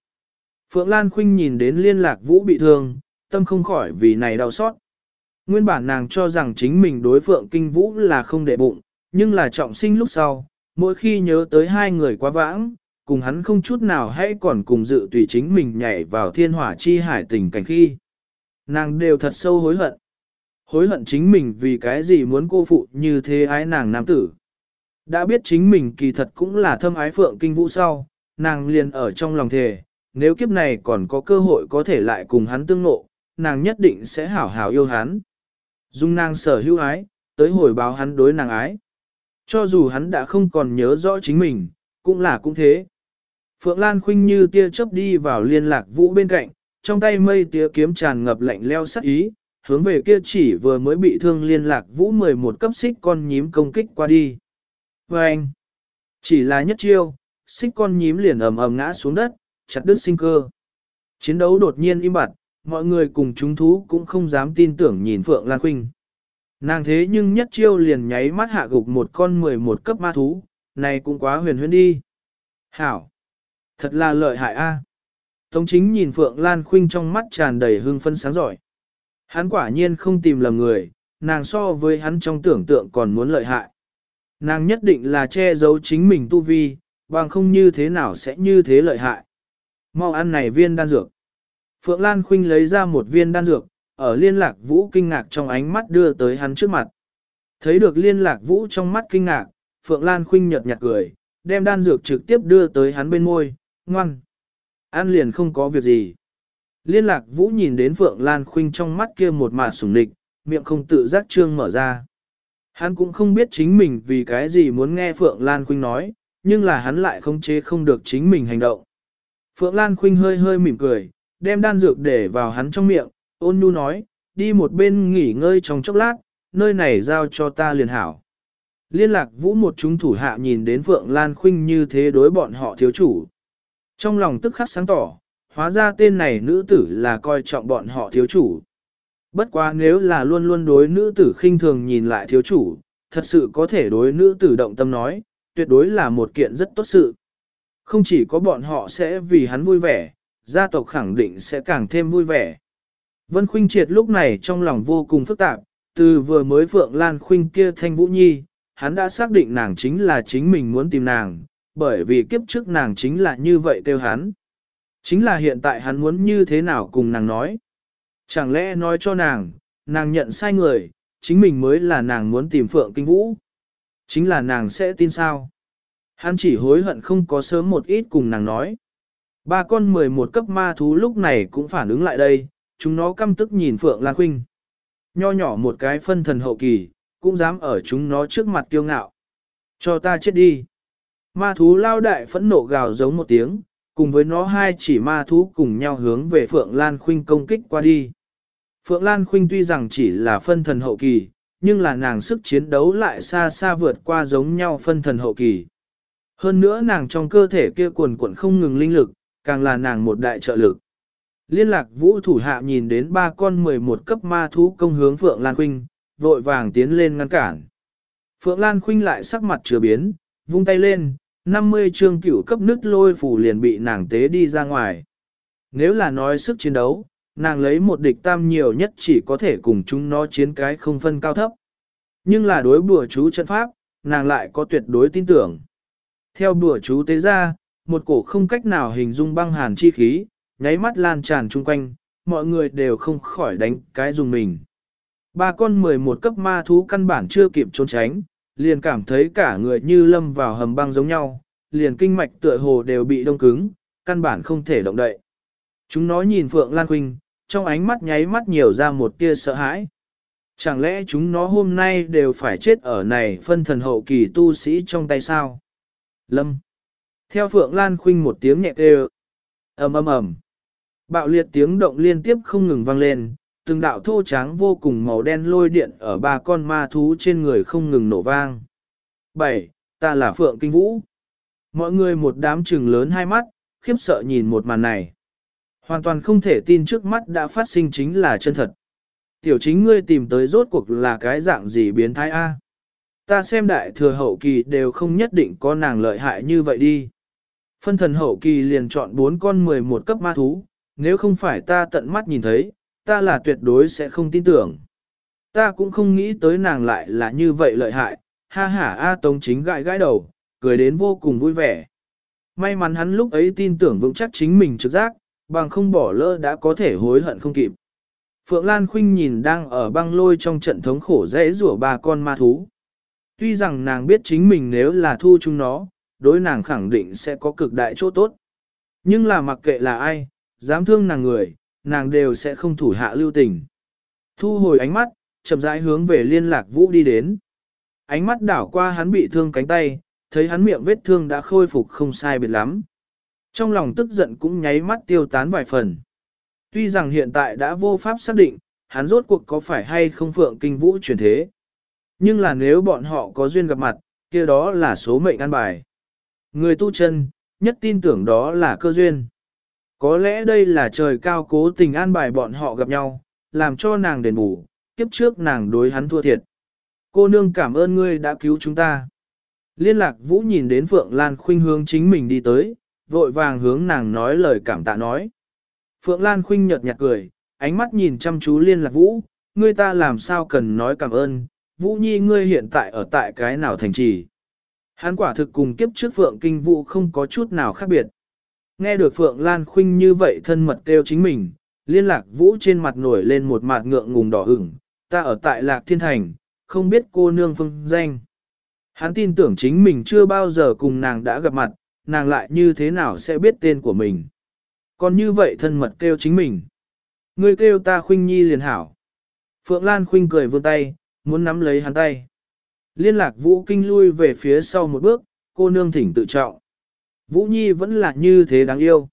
Phượng Lan Khuynh nhìn đến liên lạc Vũ bị thương, tâm không khỏi vì này đau xót. Nguyên bản nàng cho rằng chính mình đối Phượng Kinh Vũ là không để bụng, nhưng là trọng sinh lúc sau, mỗi khi nhớ tới hai người quá vãng, cùng hắn không chút nào hay còn cùng dự tùy chính mình nhảy vào thiên hỏa chi hải tình cảnh khi. Nàng đều thật sâu hối hận. Hối hận chính mình vì cái gì muốn cô phụ như thế ái nàng nam tử. Đã biết chính mình kỳ thật cũng là thâm ái phượng kinh vũ sau, nàng liền ở trong lòng thề, nếu kiếp này còn có cơ hội có thể lại cùng hắn tương ngộ, nàng nhất định sẽ hảo hảo yêu hắn. Dung nàng sở hữu ái, tới hồi báo hắn đối nàng ái. Cho dù hắn đã không còn nhớ rõ chính mình, cũng là cũng thế. Phượng Lan khinh như tia chớp đi vào liên lạc vũ bên cạnh, trong tay mây tía kiếm tràn ngập lạnh leo sắc ý, hướng về kia chỉ vừa mới bị thương liên lạc vũ 11 cấp xích con nhím công kích qua đi. Và anh, chỉ là nhất chiêu, xích con nhím liền ầm ầm ngã xuống đất, chặt đứt sinh cơ. Chiến đấu đột nhiên im bặt, mọi người cùng chúng thú cũng không dám tin tưởng nhìn Phượng Lan Khuynh. Nàng thế nhưng nhất chiêu liền nháy mắt hạ gục một con 11 cấp ma thú, này cũng quá huyền huyễn đi. Hảo! Thật là lợi hại a. Tống chính nhìn Phượng Lan Khuynh trong mắt tràn đầy hương phân sáng giỏi. Hắn quả nhiên không tìm lầm người, nàng so với hắn trong tưởng tượng còn muốn lợi hại. Nàng nhất định là che giấu chính mình tu vi, bằng không như thế nào sẽ như thế lợi hại. Mau ăn này viên đan dược. Phượng Lan Khuynh lấy ra một viên đan dược, ở liên lạc vũ kinh ngạc trong ánh mắt đưa tới hắn trước mặt. Thấy được liên lạc vũ trong mắt kinh ngạc, Phượng Lan Khuynh nhợt nhạt cười, đem đan dược trực tiếp đưa tới hắn bên môi, ngoan. Ăn liền không có việc gì. Liên lạc vũ nhìn đến Phượng Lan Khuynh trong mắt kia một mạt sủng địch, miệng không tự giác trương mở ra. Hắn cũng không biết chính mình vì cái gì muốn nghe Phượng Lan Khuynh nói, nhưng là hắn lại không chế không được chính mình hành động. Phượng Lan Khuynh hơi hơi mỉm cười, đem đan dược để vào hắn trong miệng, ôn nhu nói, đi một bên nghỉ ngơi trong chốc lát, nơi này giao cho ta liền hảo. Liên lạc vũ một chúng thủ hạ nhìn đến Phượng Lan Khuynh như thế đối bọn họ thiếu chủ. Trong lòng tức khắc sáng tỏ, hóa ra tên này nữ tử là coi trọng bọn họ thiếu chủ. Bất quá nếu là luôn luôn đối nữ tử khinh thường nhìn lại thiếu chủ, thật sự có thể đối nữ tử động tâm nói, tuyệt đối là một kiện rất tốt sự. Không chỉ có bọn họ sẽ vì hắn vui vẻ, gia tộc khẳng định sẽ càng thêm vui vẻ. Vân Khuynh Triệt lúc này trong lòng vô cùng phức tạp, từ vừa mới Phượng Lan Khuynh kia thanh Vũ Nhi, hắn đã xác định nàng chính là chính mình muốn tìm nàng, bởi vì kiếp trước nàng chính là như vậy kêu hắn. Chính là hiện tại hắn muốn như thế nào cùng nàng nói. Chẳng lẽ nói cho nàng, nàng nhận sai người, chính mình mới là nàng muốn tìm Phượng Kinh Vũ. Chính là nàng sẽ tin sao. Hắn chỉ hối hận không có sớm một ít cùng nàng nói. Ba con 11 cấp ma thú lúc này cũng phản ứng lại đây, chúng nó căm tức nhìn Phượng Lan Khuynh. Nho nhỏ một cái phân thần hậu kỳ, cũng dám ở chúng nó trước mặt kiêu ngạo. Cho ta chết đi. Ma thú lao đại phẫn nộ gào giống một tiếng, cùng với nó hai chỉ ma thú cùng nhau hướng về Phượng Lan Khuynh công kích qua đi. Phượng Lan Khuynh tuy rằng chỉ là phân thần hậu kỳ, nhưng là nàng sức chiến đấu lại xa xa vượt qua giống nhau phân thần hậu kỳ. Hơn nữa nàng trong cơ thể kia cuồn cuộn không ngừng linh lực, càng là nàng một đại trợ lực. Liên lạc vũ thủ hạ nhìn đến ba con 11 cấp ma thú công hướng Phượng Lan Khuynh, vội vàng tiến lên ngăn cản. Phượng Lan Khuynh lại sắc mặt chừa biến, vung tay lên, 50 chương cửu cấp nước lôi phủ liền bị nàng tế đi ra ngoài. Nếu là nói sức chiến đấu, nàng lấy một địch tam nhiều nhất chỉ có thể cùng chúng nó chiến cái không phân cao thấp. Nhưng là đối bùa chú trận pháp, nàng lại có tuyệt đối tin tưởng. Theo bùa chú tế ra, một cổ không cách nào hình dung băng hàn chi khí, nháy mắt lan tràn chung quanh, mọi người đều không khỏi đánh cái dùng mình. Ba con 11 cấp ma thú căn bản chưa kịp trốn tránh, liền cảm thấy cả người như lâm vào hầm băng giống nhau, liền kinh mạch tựa hồ đều bị đông cứng, căn bản không thể động đậy. Chúng nó nhìn Phượng Lan Khuynh, trong ánh mắt nháy mắt nhiều ra một tia sợ hãi. Chẳng lẽ chúng nó hôm nay đều phải chết ở này phân thần hậu kỳ tu sĩ trong tay sao? Lâm. Theo Phượng Lan Khuynh một tiếng nhẹ kêu. ầm ầm ầm. Bạo liệt tiếng động liên tiếp không ngừng vang lên, từng đạo thô tráng vô cùng màu đen lôi điện ở ba con ma thú trên người không ngừng nổ vang. 7. Ta là Phượng Kinh Vũ. Mọi người một đám trừng lớn hai mắt, khiếp sợ nhìn một màn này. Hoàn toàn không thể tin trước mắt đã phát sinh chính là chân thật. Tiểu chính ngươi tìm tới rốt cuộc là cái dạng gì biến thái A. Ta xem đại thừa hậu kỳ đều không nhất định có nàng lợi hại như vậy đi. Phân thần hậu kỳ liền chọn bốn con 11 cấp ma thú, nếu không phải ta tận mắt nhìn thấy, ta là tuyệt đối sẽ không tin tưởng. Ta cũng không nghĩ tới nàng lại là như vậy lợi hại, ha ha A Tống chính gãi gãi đầu, cười đến vô cùng vui vẻ. May mắn hắn lúc ấy tin tưởng vững chắc chính mình trực giác, bằng không bỏ lỡ đã có thể hối hận không kịp. Phượng Lan Khuynh nhìn đang ở băng lôi trong trận thống khổ dễ rủa ba con ma thú. Tuy rằng nàng biết chính mình nếu là thu chúng nó, đối nàng khẳng định sẽ có cực đại chỗ tốt. Nhưng là mặc kệ là ai, dám thương nàng người, nàng đều sẽ không thủ hạ lưu tình. Thu hồi ánh mắt, chậm rãi hướng về liên lạc vũ đi đến. Ánh mắt đảo qua hắn bị thương cánh tay, thấy hắn miệng vết thương đã khôi phục không sai biệt lắm. Trong lòng tức giận cũng nháy mắt tiêu tán vài phần. Tuy rằng hiện tại đã vô pháp xác định, hắn rốt cuộc có phải hay không phượng kinh vũ chuyển thế. Nhưng là nếu bọn họ có duyên gặp mặt, kia đó là số mệnh ăn bài. Người tu chân, nhất tin tưởng đó là cơ duyên. Có lẽ đây là trời cao cố tình an bài bọn họ gặp nhau, làm cho nàng đền bù, kiếp trước nàng đối hắn thua thiệt. Cô nương cảm ơn ngươi đã cứu chúng ta. Liên lạc vũ nhìn đến Phượng Lan Khuynh hướng chính mình đi tới, vội vàng hướng nàng nói lời cảm tạ nói. Phượng Lan Khuynh nhợt nhạt cười, ánh mắt nhìn chăm chú liên lạc vũ, ngươi ta làm sao cần nói cảm ơn, vũ nhi ngươi hiện tại ở tại cái nào thành trì. Hắn quả thực cùng kiếp trước Phượng Kinh Vũ không có chút nào khác biệt. Nghe được Phượng Lan Khuynh như vậy thân mật kêu chính mình, liên lạc vũ trên mặt nổi lên một mặt ngượng ngùng đỏ ửng, ta ở tại Lạc Thiên Thành, không biết cô nương phương danh. Hắn tin tưởng chính mình chưa bao giờ cùng nàng đã gặp mặt, nàng lại như thế nào sẽ biết tên của mình. Còn như vậy thân mật kêu chính mình. Ngươi kêu ta Khuynh Nhi liền hảo. Phượng Lan Khuynh cười vươn tay, muốn nắm lấy hắn tay. Liên lạc Vũ Kinh lui về phía sau một bước, cô nương thỉnh tự trọng. Vũ Nhi vẫn là như thế đáng yêu.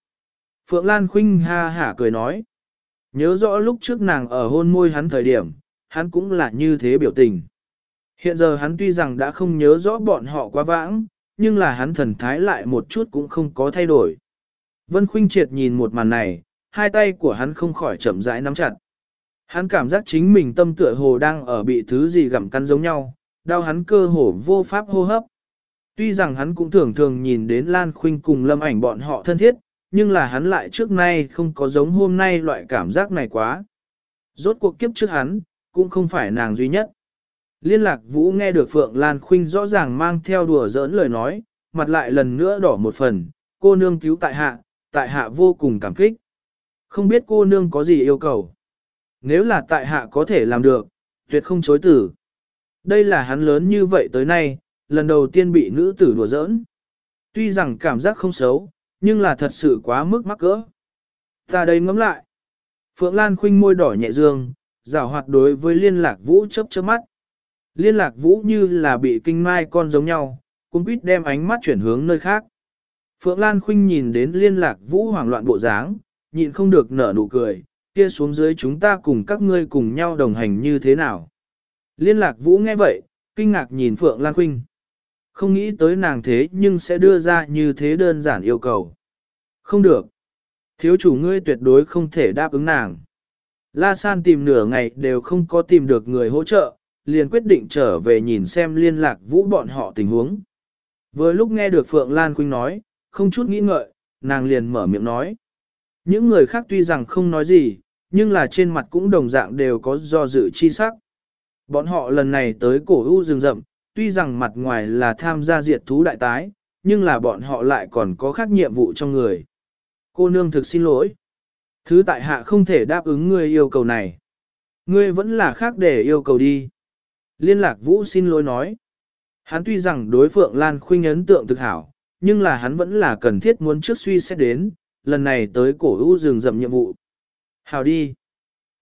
Phượng Lan Khuynh ha hả cười nói. Nhớ rõ lúc trước nàng ở hôn môi hắn thời điểm, hắn cũng là như thế biểu tình. Hiện giờ hắn tuy rằng đã không nhớ rõ bọn họ quá vãng, nhưng là hắn thần thái lại một chút cũng không có thay đổi. Vân Khuynh Triệt nhìn một màn này, hai tay của hắn không khỏi chậm rãi nắm chặt. Hắn cảm giác chính mình tâm tựa hồ đang ở bị thứ gì gặm cắn giống nhau, đau hắn cơ hồ vô pháp hô hấp. Tuy rằng hắn cũng thường thường nhìn đến Lan Khuynh cùng lâm ảnh bọn họ thân thiết, nhưng là hắn lại trước nay không có giống hôm nay loại cảm giác này quá. Rốt cuộc kiếp trước hắn, cũng không phải nàng duy nhất. Liên lạc vũ nghe được Phượng Lan Khuynh rõ ràng mang theo đùa giỡn lời nói, mặt lại lần nữa đỏ một phần, cô nương cứu tại hạ, tại hạ vô cùng cảm kích. Không biết cô nương có gì yêu cầu. Nếu là tại hạ có thể làm được, tuyệt không chối tử. Đây là hắn lớn như vậy tới nay, lần đầu tiên bị nữ tử đùa giỡn. Tuy rằng cảm giác không xấu, nhưng là thật sự quá mức mắc cỡ. Ta đây ngẫm lại. Phượng Lan khinh môi đỏ nhẹ dương, rào hoạt đối với liên lạc vũ chớp chớp mắt. Liên lạc vũ như là bị kinh mai con giống nhau, cũng quýt đem ánh mắt chuyển hướng nơi khác. Phượng Lan Khinh nhìn đến liên lạc vũ hoảng loạn bộ dáng, nhịn không được nở nụ cười, kia xuống dưới chúng ta cùng các ngươi cùng nhau đồng hành như thế nào. Liên lạc vũ nghe vậy, kinh ngạc nhìn Phượng Lan Khinh. Không nghĩ tới nàng thế nhưng sẽ đưa ra như thế đơn giản yêu cầu. Không được. Thiếu chủ ngươi tuyệt đối không thể đáp ứng nàng. La San tìm nửa ngày đều không có tìm được người hỗ trợ, liền quyết định trở về nhìn xem liên lạc vũ bọn họ tình huống. Vừa lúc nghe được Phượng Lan Quynh nói, không chút nghĩ ngợi, nàng liền mở miệng nói. Những người khác tuy rằng không nói gì, nhưng là trên mặt cũng đồng dạng đều có do dự chi sắc. Bọn họ lần này tới cổ u rừng rậm, tuy rằng mặt ngoài là tham gia diệt thú đại tái, nhưng là bọn họ lại còn có khác nhiệm vụ trong người. Cô nương thực xin lỗi. Thứ tại hạ không thể đáp ứng ngươi yêu cầu này. Ngươi vẫn là khác để yêu cầu đi. Liên lạc vũ xin lỗi nói. Hắn tuy rằng đối Phượng Lan Khuynh ấn tượng thực hảo, nhưng là hắn vẫn là cần thiết muốn trước suy xét đến, lần này tới cổ u rừng rậm nhiệm vụ. Hảo đi.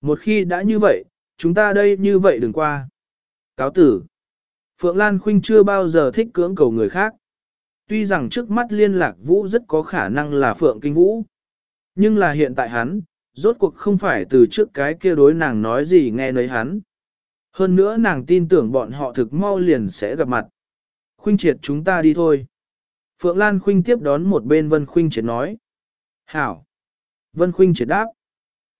Một khi đã như vậy, chúng ta đây như vậy đừng qua. Cáo tử. Phượng Lan Khuynh chưa bao giờ thích cưỡng cầu người khác. Tuy rằng trước mắt liên lạc vũ rất có khả năng là Phượng Kinh Vũ. Nhưng là hiện tại hắn, rốt cuộc không phải từ trước cái kia đối nàng nói gì nghe nấy hắn. Hơn nữa nàng tin tưởng bọn họ thực mau liền sẽ gặp mặt. Khuynh triệt chúng ta đi thôi. Phượng Lan Khuynh tiếp đón một bên Vân Khuynh triệt nói. Hảo. Vân Khuynh triệt đáp.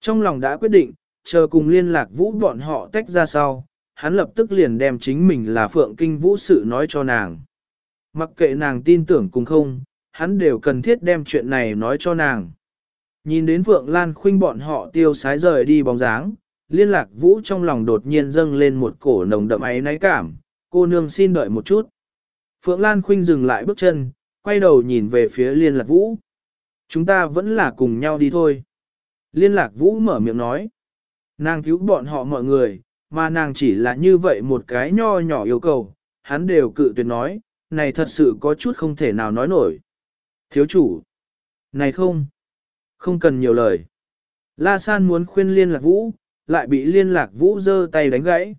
Trong lòng đã quyết định, chờ cùng liên lạc vũ bọn họ tách ra sau, hắn lập tức liền đem chính mình là Phượng Kinh Vũ sự nói cho nàng. Mặc kệ nàng tin tưởng cùng không, hắn đều cần thiết đem chuyện này nói cho nàng. Nhìn đến Phượng Lan Khuynh bọn họ tiêu sái rời đi bóng dáng, liên lạc vũ trong lòng đột nhiên dâng lên một cổ nồng đậm ấy náy cảm, cô nương xin đợi một chút. Phượng Lan Khuynh dừng lại bước chân, quay đầu nhìn về phía liên lạc vũ. Chúng ta vẫn là cùng nhau đi thôi. Liên lạc vũ mở miệng nói. Nàng cứu bọn họ mọi người, mà nàng chỉ là như vậy một cái nho nhỏ yêu cầu, hắn đều cự tuyệt nói, này thật sự có chút không thể nào nói nổi. Thiếu chủ. Này không. Không cần nhiều lời. La San muốn khuyên liên lạc vũ, lại bị liên lạc vũ giơ tay đánh gãy.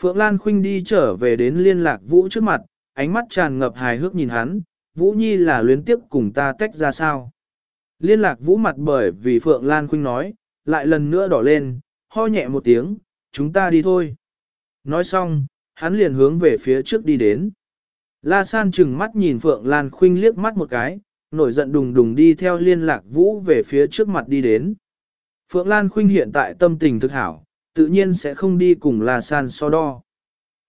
Phượng Lan Khuynh đi trở về đến liên lạc vũ trước mặt, ánh mắt tràn ngập hài hước nhìn hắn, Vũ Nhi là luyến tiếp cùng ta tách ra sao. Liên lạc vũ mặt bởi vì Phượng Lan Khuynh nói, lại lần nữa đỏ lên, ho nhẹ một tiếng, chúng ta đi thôi. Nói xong, hắn liền hướng về phía trước đi đến. La San chừng mắt nhìn Phượng Lan Khuynh liếc mắt một cái, nổi giận đùng đùng đi theo liên lạc vũ về phía trước mặt đi đến. Phượng Lan Khuynh hiện tại tâm tình thực hảo, tự nhiên sẽ không đi cùng La San so đo.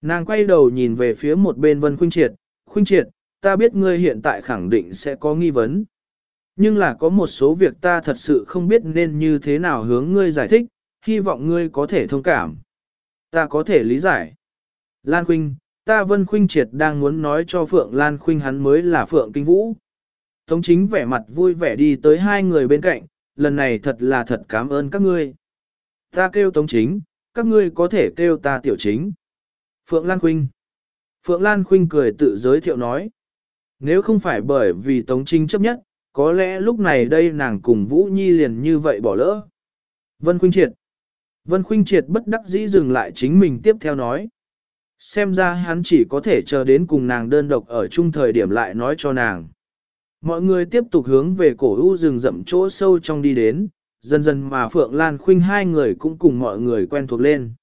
Nàng quay đầu nhìn về phía một bên Vân Khuynh Triệt, Khuynh Triệt, ta biết ngươi hiện tại khẳng định sẽ có nghi vấn. Nhưng là có một số việc ta thật sự không biết nên như thế nào hướng ngươi giải thích, hy vọng ngươi có thể thông cảm. Ta có thể lý giải. Lan Khuynh, ta Vân Khuynh Triệt đang muốn nói cho Phượng Lan Khuynh hắn mới là Phượng Kinh Vũ. Tống chính vẻ mặt vui vẻ đi tới hai người bên cạnh, lần này thật là thật cảm ơn các ngươi. Ta kêu Tống chính, các ngươi có thể kêu ta tiểu chính. Phượng Lan Khuynh. Phượng Lan Khuynh cười tự giới thiệu nói. Nếu không phải bởi vì Tống Chính chấp nhất, có lẽ lúc này đây nàng cùng Vũ Nhi liền như vậy bỏ lỡ. Vân Khuynh Triệt. Vân Khuynh Triệt bất đắc dĩ dừng lại chính mình tiếp theo nói. Xem ra hắn chỉ có thể chờ đến cùng nàng đơn độc ở chung thời điểm lại nói cho nàng. Mọi người tiếp tục hướng về cổ u rừng rậm chỗ sâu trong đi đến, dần dần mà Phượng Lan Khuynh hai người cũng cùng mọi người quen thuộc lên.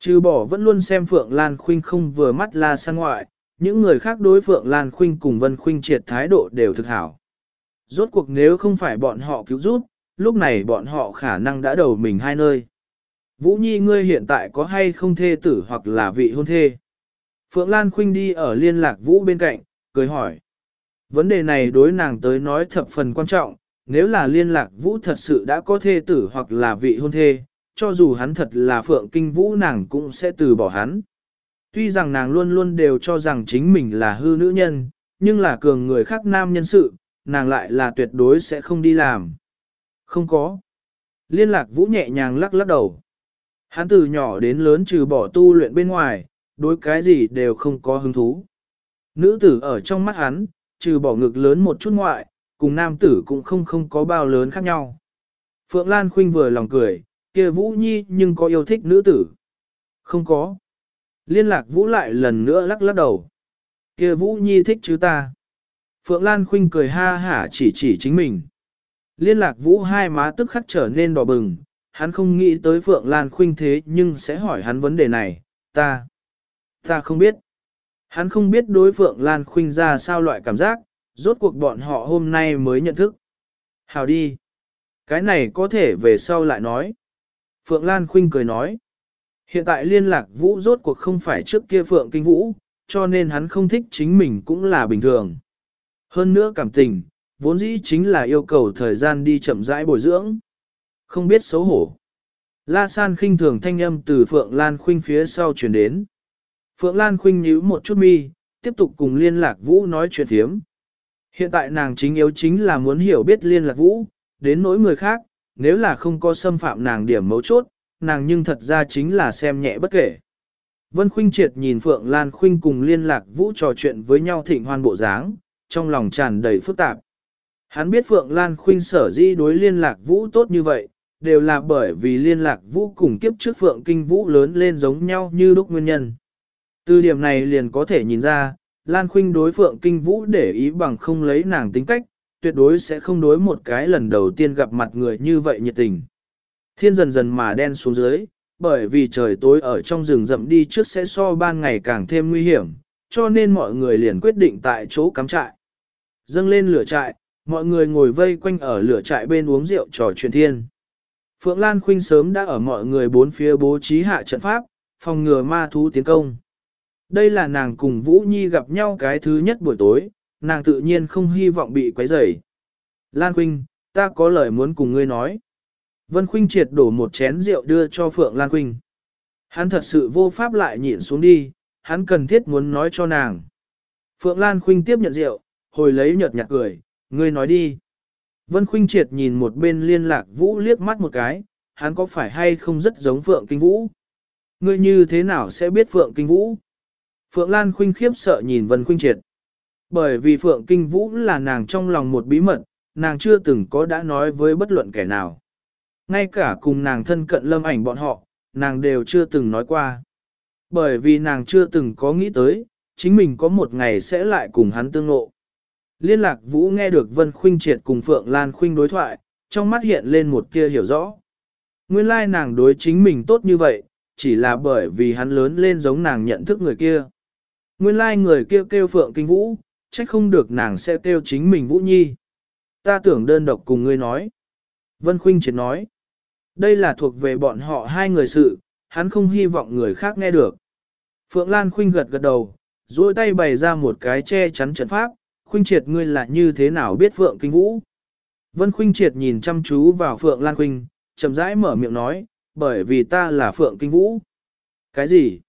Trừ bỏ vẫn luôn xem Phượng Lan Khuynh không vừa mắt la sang ngoại, những người khác đối Phượng Lan Khuynh cùng Vân Khuynh triệt thái độ đều thực hảo. Rốt cuộc nếu không phải bọn họ cứu giúp, lúc này bọn họ khả năng đã đầu mình hai nơi. Vũ Nhi ngươi hiện tại có hay không thê tử hoặc là vị hôn thê? Phượng Lan Khuynh đi ở liên lạc Vũ bên cạnh, cười hỏi. Vấn đề này đối nàng tới nói thập phần quan trọng, nếu là liên lạc Vũ thật sự đã có thê tử hoặc là vị hôn thê, cho dù hắn thật là Phượng Kinh Vũ nàng cũng sẽ từ bỏ hắn. Tuy rằng nàng luôn luôn đều cho rằng chính mình là hư nữ nhân, nhưng là cường người khác nam nhân sự, nàng lại là tuyệt đối sẽ không đi làm. Không có. Liên lạc vũ nhẹ nhàng lắc lắc đầu. Hắn từ nhỏ đến lớn trừ bỏ tu luyện bên ngoài, đối cái gì đều không có hứng thú. Nữ tử ở trong mắt hắn, trừ bỏ ngực lớn một chút ngoại, cùng nam tử cũng không không có bao lớn khác nhau. Phượng Lan Khuynh vừa lòng cười, kia Vũ Nhi nhưng có yêu thích nữ tử. Không có. Liên lạc Vũ lại lần nữa lắc lắc đầu. kia Vũ Nhi thích chứ ta. Phượng Lan Khuynh cười ha hả chỉ chỉ chính mình. Liên lạc Vũ hai má tức khắc trở nên đỏ bừng, hắn không nghĩ tới Phượng Lan Khuynh thế nhưng sẽ hỏi hắn vấn đề này, ta, ta không biết. Hắn không biết đối Phượng Lan Khuynh ra sao loại cảm giác, rốt cuộc bọn họ hôm nay mới nhận thức. Hào đi. Cái này có thể về sau lại nói. Phượng Lan Khuynh cười nói. Hiện tại liên lạc Vũ rốt cuộc không phải trước kia Phượng Kinh Vũ, cho nên hắn không thích chính mình cũng là bình thường. Hơn nữa cảm tình, vốn dĩ chính là yêu cầu thời gian đi chậm rãi bồi dưỡng. Không biết xấu hổ. La San khinh thường thanh âm từ Phượng Lan Khuynh phía sau chuyển đến. Phượng Lan Khuynh nhíu một chút mi, tiếp tục cùng liên lạc vũ nói chuyện thiếm. Hiện tại nàng chính yếu chính là muốn hiểu biết liên lạc vũ, đến nỗi người khác, nếu là không có xâm phạm nàng điểm mấu chốt, nàng nhưng thật ra chính là xem nhẹ bất kể. Vân Khuynh triệt nhìn Phượng Lan Khuynh cùng liên lạc vũ trò chuyện với nhau thịnh hoan bộ dáng, trong lòng tràn đầy phức tạp. Hắn biết Phượng Lan Khuynh sở dĩ đối liên lạc vũ tốt như vậy, đều là bởi vì liên lạc vũ cùng kiếp trước Phượng Kinh Vũ lớn lên giống nhau như lúc nguyên nhân. Từ điểm này liền có thể nhìn ra, Lan Khuynh đối Phượng Kinh Vũ để ý bằng không lấy nàng tính cách, tuyệt đối sẽ không đối một cái lần đầu tiên gặp mặt người như vậy nhiệt tình. Thiên dần dần mà đen xuống dưới, bởi vì trời tối ở trong rừng rậm đi trước sẽ so ban ngày càng thêm nguy hiểm, cho nên mọi người liền quyết định tại chỗ cắm trại. Dâng lên lửa trại, mọi người ngồi vây quanh ở lửa trại bên uống rượu trò chuyện thiên. Phượng Lan Khuynh sớm đã ở mọi người bốn phía bố trí hạ trận pháp, phòng ngừa ma thú tiến công. Đây là nàng cùng Vũ Nhi gặp nhau cái thứ nhất buổi tối, nàng tự nhiên không hy vọng bị quấy rầy. Lan Khuynh, ta có lời muốn cùng ngươi nói. Vân Khuynh triệt đổ một chén rượu đưa cho Phượng Lan Khuynh. Hắn thật sự vô pháp lại nhịn xuống đi, hắn cần thiết muốn nói cho nàng. Phượng Lan Khuynh tiếp nhận rượu, hồi lấy nhợt nhạt cười, ngươi nói đi. Vân Khuynh triệt nhìn một bên liên lạc Vũ liếc mắt một cái, hắn có phải hay không rất giống Phượng Kinh Vũ? Ngươi như thế nào sẽ biết Phượng Kinh Vũ? Phượng Lan Khuynh khiếp sợ nhìn Vân Khuynh triệt. Bởi vì Phượng Kinh Vũ là nàng trong lòng một bí mật, nàng chưa từng có đã nói với bất luận kẻ nào. Ngay cả cùng nàng thân cận lâm ảnh bọn họ, nàng đều chưa từng nói qua. Bởi vì nàng chưa từng có nghĩ tới, chính mình có một ngày sẽ lại cùng hắn tương ngộ. Liên lạc Vũ nghe được Vân Khuynh Triệt cùng Phượng Lan Khuynh đối thoại, trong mắt hiện lên một tia hiểu rõ. Nguyên lai nàng đối chính mình tốt như vậy, chỉ là bởi vì hắn lớn lên giống nàng nhận thức người kia. Nguyên lai người kia kêu, kêu Phượng Kinh Vũ, trách không được nàng sẽ kêu chính mình Vũ Nhi. Ta tưởng đơn độc cùng ngươi nói. Vân Khuynh Triệt nói. Đây là thuộc về bọn họ hai người sự, hắn không hy vọng người khác nghe được. Phượng Lan Khuynh gật gật đầu, duỗi tay bày ra một cái che chắn trận pháp, Khuynh Triệt ngươi là như thế nào biết Phượng Kinh Vũ? Vân Khuynh Triệt nhìn chăm chú vào Phượng Lan Khuynh, chậm rãi mở miệng nói, bởi vì ta là Phượng Kinh Vũ. Cái gì?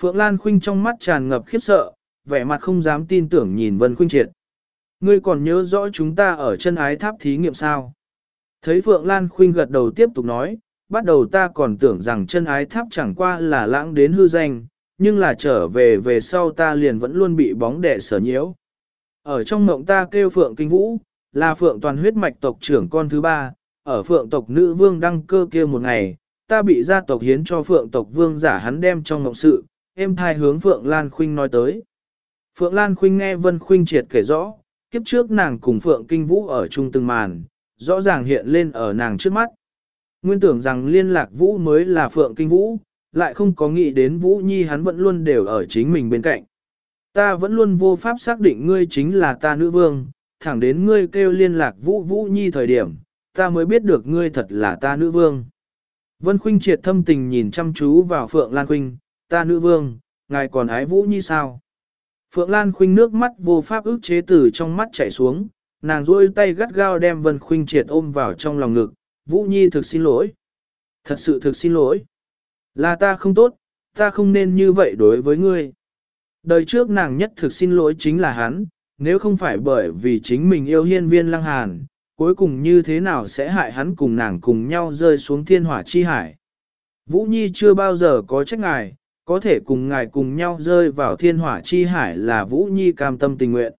Phượng Lan Khuynh trong mắt tràn ngập khiếp sợ, vẻ mặt không dám tin tưởng nhìn Vân Khuynh Triệt. Ngươi còn nhớ rõ chúng ta ở chân ái tháp thí nghiệm sao? Thấy Phượng Lan Khuynh gật đầu tiếp tục nói, bắt đầu ta còn tưởng rằng chân ái tháp chẳng qua là lãng đến hư danh, nhưng là trở về về sau ta liền vẫn luôn bị bóng đẻ sở nhiễu. Ở trong mộng ta kêu Phượng Kinh Vũ, là Phượng toàn huyết mạch tộc trưởng con thứ ba, ở Phượng tộc nữ vương đăng cơ kia một ngày, ta bị gia tộc hiến cho Phượng tộc vương giả hắn đem trong mộng sự, em thai hướng Phượng Lan Khuynh nói tới. Phượng Lan Khuynh nghe Vân Khuynh triệt kể rõ, kiếp trước nàng cùng Phượng Kinh Vũ ở chung từng màn, rõ ràng hiện lên ở nàng trước mắt. Nguyên tưởng rằng liên lạc Vũ mới là Phượng Kinh Vũ, lại không có nghĩ đến Vũ Nhi hắn vẫn luôn đều ở chính mình bên cạnh. Ta vẫn luôn vô pháp xác định ngươi chính là ta nữ vương, thẳng đến ngươi kêu liên lạc Vũ Vũ Nhi thời điểm, ta mới biết được ngươi thật là ta nữ vương. Vân Khuynh triệt thâm tình nhìn chăm chú vào Phượng Lan Khuynh, ta nữ vương, ngài còn ái Vũ Nhi sao? Phượng Lan Khuynh nước mắt vô pháp ức chế từ trong mắt chảy xuống, nàng duỗi tay gắt gao đem Vân Khuynh triệt ôm vào trong lòng ngực, Vũ Nhi thực xin lỗi. Thật sự thực xin lỗi. Là ta không tốt, ta không nên như vậy đối với ngươi. Đời trước nàng nhất thực xin lỗi chính là hắn, nếu không phải bởi vì chính mình yêu hiên viên lăng hàn, cuối cùng như thế nào sẽ hại hắn cùng nàng cùng nhau rơi xuống thiên hỏa chi hải. Vũ Nhi chưa bao giờ có trách ngài, có thể cùng ngài cùng nhau rơi vào thiên hỏa chi hải là Vũ Nhi cam tâm tình nguyện.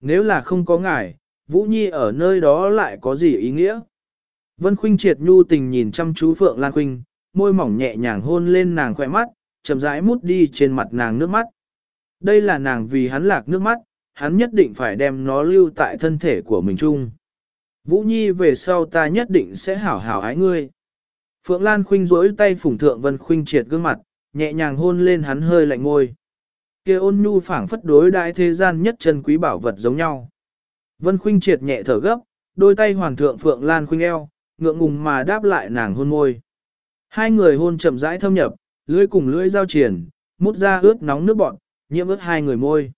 Nếu là không có ngài, Vũ Nhi ở nơi đó lại có gì ý nghĩa? Vân Khuynh triệt nhu tình nhìn chăm chú Phượng Lan Khuynh, môi mỏng nhẹ nhàng hôn lên nàng khỏe mắt, chậm rãi mút đi trên mặt nàng nước mắt. Đây là nàng vì hắn lạc nước mắt, hắn nhất định phải đem nó lưu tại thân thể của mình chung. Vũ Nhi về sau ta nhất định sẽ hảo hảo ái ngươi. Phượng Lan Khuynh rỗi tay phủng thượng Vân Khuynh triệt gương mặt, nhẹ nhàng hôn lên hắn hơi lạnh ngôi. kia ôn nhu phảng phất đối đại thế gian nhất chân quý bảo vật giống nhau. Vân Khuynh triệt nhẹ thở gấp, đôi tay hoàn thượng Phượng Lan Khuynh eo, ngượng ngùng mà đáp lại nàng hôn môi. Hai người hôn chậm rãi thâm nhập, lưỡi cùng lưỡi giao triển, mút ra ướt nóng nước bọt nhiễm ướt hai người môi.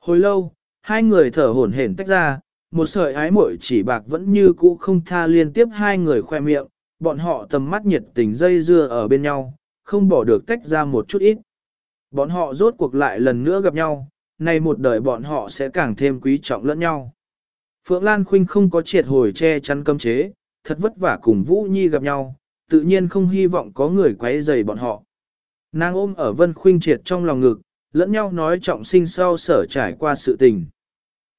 Hồi lâu, hai người thở hổn hển tách ra, một sợi ái muội chỉ bạc vẫn như cũ không tha liên tiếp hai người khoe miệng, bọn họ tầm mắt nhiệt tình dây dưa ở bên nhau, không bỏ được tách ra một chút ít. Bọn họ rốt cuộc lại lần nữa gặp nhau, nay một đời bọn họ sẽ càng thêm quý trọng lẫn nhau. Phượng Lan Khuynh không có triệt hồi che chắn cấm chế, thật vất vả cùng Vũ Nhi gặp nhau, tự nhiên không hy vọng có người quấy rầy bọn họ. Nàng ôm ở Vân Khuynh triệt trong lòng ngực, lẫn nhau nói trọng sinh sau sở trải qua sự tình.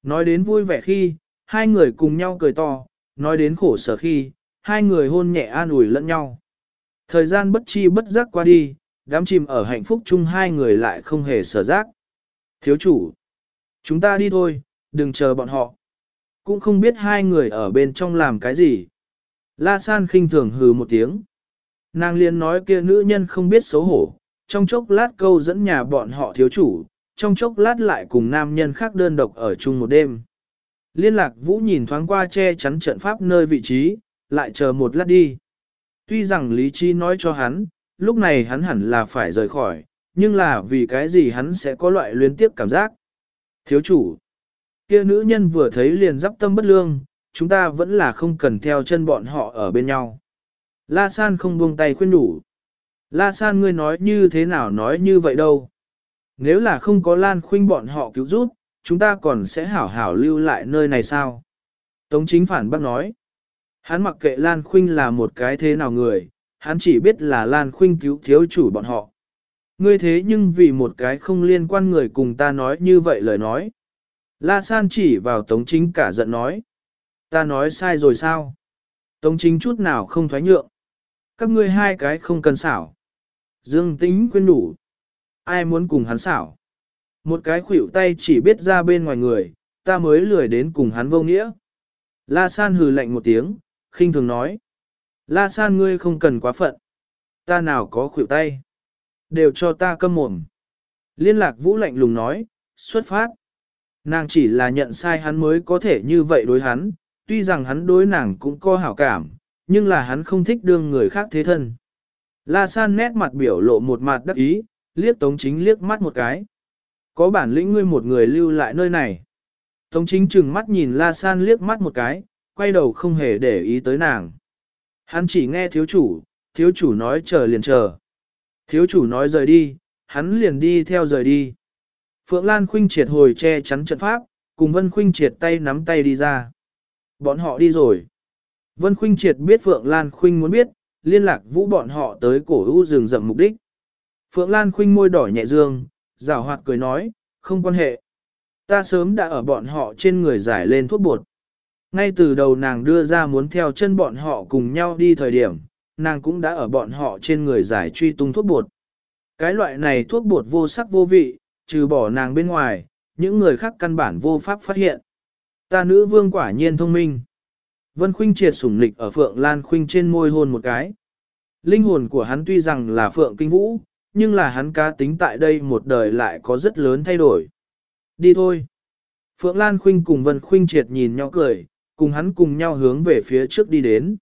Nói đến vui vẻ khi, hai người cùng nhau cười to, nói đến khổ sở khi, hai người hôn nhẹ an ủi lẫn nhau. Thời gian bất chi bất giác qua đi, đám chìm ở hạnh phúc chung hai người lại không hề sở giác. Thiếu chủ, chúng ta đi thôi, đừng chờ bọn họ. Cũng không biết hai người ở bên trong làm cái gì. La San khinh thường hừ một tiếng. Nàng liền nói kia nữ nhân không biết xấu hổ, trong chốc lát câu dẫn nhà bọn họ thiếu chủ, trong chốc lát lại cùng nam nhân khác đơn độc ở chung một đêm. Liên lạc vũ nhìn thoáng qua che chắn trận pháp nơi vị trí, lại chờ một lát đi. Tuy rằng lý trí nói cho hắn, lúc này hắn hẳn là phải rời khỏi, nhưng là vì cái gì hắn sẽ có loại liên tiếp cảm giác. Thiếu chủ, kia nữ nhân vừa thấy liền dắp tâm bất lương, chúng ta vẫn là không cần theo chân bọn họ ở bên nhau. La San không buông tay khuyên đủ. La San ngươi nói như thế nào nói như vậy đâu. Nếu là không có Lan khuynh bọn họ cứu giúp, chúng ta còn sẽ hảo hảo lưu lại nơi này sao? Tống chính phản bác nói. Hắn mặc kệ Lan khuynh là một cái thế nào người, hắn chỉ biết là Lan khuynh cứu thiếu chủ bọn họ. Ngươi thế nhưng vì một cái không liên quan người cùng ta nói như vậy lời nói. La San chỉ vào Tống Chính cả giận nói. Ta nói sai rồi sao? Tống Chính chút nào không thoái nhượng. Các ngươi hai cái không cần xảo. Dương tính quên đủ. Ai muốn cùng hắn xảo? Một cái khuỷu tay chỉ biết ra bên ngoài người, ta mới lười đến cùng hắn vô nghĩa. La San hừ lạnh một tiếng, khinh thường nói. La San ngươi không cần quá phận. Ta nào có khuỷu tay. Đều cho ta câm mồm. Liên lạc vũ lạnh lùng nói, xuất phát. Nàng chỉ là nhận sai hắn mới có thể như vậy đối hắn, tuy rằng hắn đối nàng cũng có hảo cảm, nhưng là hắn không thích đương người khác thế thân. La San nét mặt biểu lộ một mặt đắc ý, liếc Tống Chính liếc mắt một cái. Có bản lĩnh ngươi một người lưu lại nơi này. Tống Chính chừng mắt nhìn La San liếc mắt một cái, quay đầu không hề để ý tới nàng. Hắn chỉ nghe thiếu chủ, thiếu chủ nói chờ liền chờ. Thiếu chủ nói rời đi, hắn liền đi theo rời đi. Phượng Lan Khuynh triệt hồi che chắn trận pháp, cùng Vân Khuynh triệt tay nắm tay đi ra. Bọn họ đi rồi. Vân Khuynh triệt biết Phượng Lan Khuynh muốn biết, liên lạc vũ bọn họ tới cổ u rừng rậm mục đích. Phượng Lan khinh môi đỏ nhẹ dương, rào hoạt cười nói, không quan hệ. Ta sớm đã ở bọn họ trên người giải lên thuốc bột. Ngay từ đầu nàng đưa ra muốn theo chân bọn họ cùng nhau đi thời điểm, nàng cũng đã ở bọn họ trên người giải truy tung thuốc bột. Cái loại này thuốc bột vô sắc vô vị, trừ bỏ nàng bên ngoài, những người khác căn bản vô pháp phát hiện. Ta nữ vương quả nhiên thông minh. Vân Khuynh triệt sủng lịch ở Phượng Lan Khuynh trên môi hôn một cái. Linh hồn của hắn tuy rằng là Phượng Kinh Vũ, nhưng là hắn cá tính tại đây một đời lại có rất lớn thay đổi. Đi thôi. Phượng Lan Khuynh cùng Vân Khuynh triệt nhìn nhau cười, cùng hắn cùng nhau hướng về phía trước đi đến.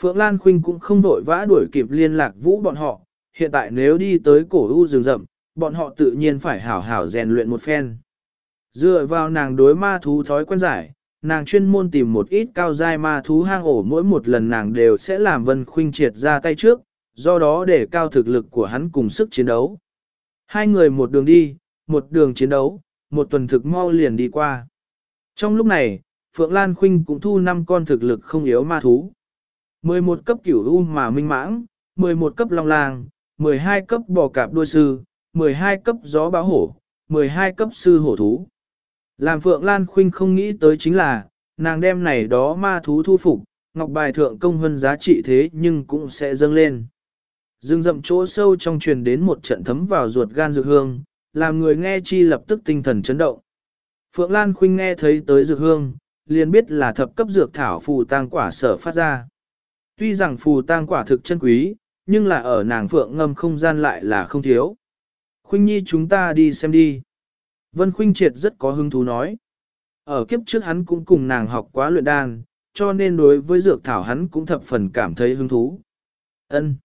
Phượng Lan Khuynh cũng không vội vã đuổi kịp liên lạc vũ bọn họ, hiện tại nếu đi tới cổ u rừng rậm, bọn họ tự nhiên phải hảo hảo rèn luyện một phen. Dựa vào nàng đối ma thú thói quen giải, nàng chuyên môn tìm một ít cao giai ma thú hang ổ mỗi một lần nàng đều sẽ làm Vân Khuynh triệt ra tay trước, do đó để cao thực lực của hắn cùng sức chiến đấu. Hai người một đường đi, một đường chiến đấu, một tuần thực mau liền đi qua. Trong lúc này, Phượng Lan Khuynh cũng thu 5 con thực lực không yếu ma thú. 11 cấp cửu u mà minh mãng, 11 cấp long lang, 12 cấp bò cạp đuôi sư, 12 cấp gió báo hổ, 12 cấp sư hổ thú. Làm Phượng Lan Khuynh không nghĩ tới chính là, nàng đem này đó ma thú thu phục, ngọc bài thượng công hơn giá trị thế nhưng cũng sẽ dâng lên. Dương rậm chỗ sâu trong truyền đến một trận thấm vào ruột gan dược hương, làm người nghe chi lập tức tinh thần chấn động. Phượng Lan Khuynh nghe thấy tới dược hương, liền biết là thập cấp dược thảo phù tang quả sở phát ra. Tuy rằng phù tang quả thực chân quý, nhưng là ở nàng Phượng ngâm không gian lại là không thiếu. Khuynh Nhi chúng ta đi xem đi. Vân Khuynh Triệt rất có hứng thú nói. Ở kiếp trước hắn cũng cùng nàng học quá luyện đan, cho nên đối với dược thảo hắn cũng thập phần cảm thấy hứng thú. Ân.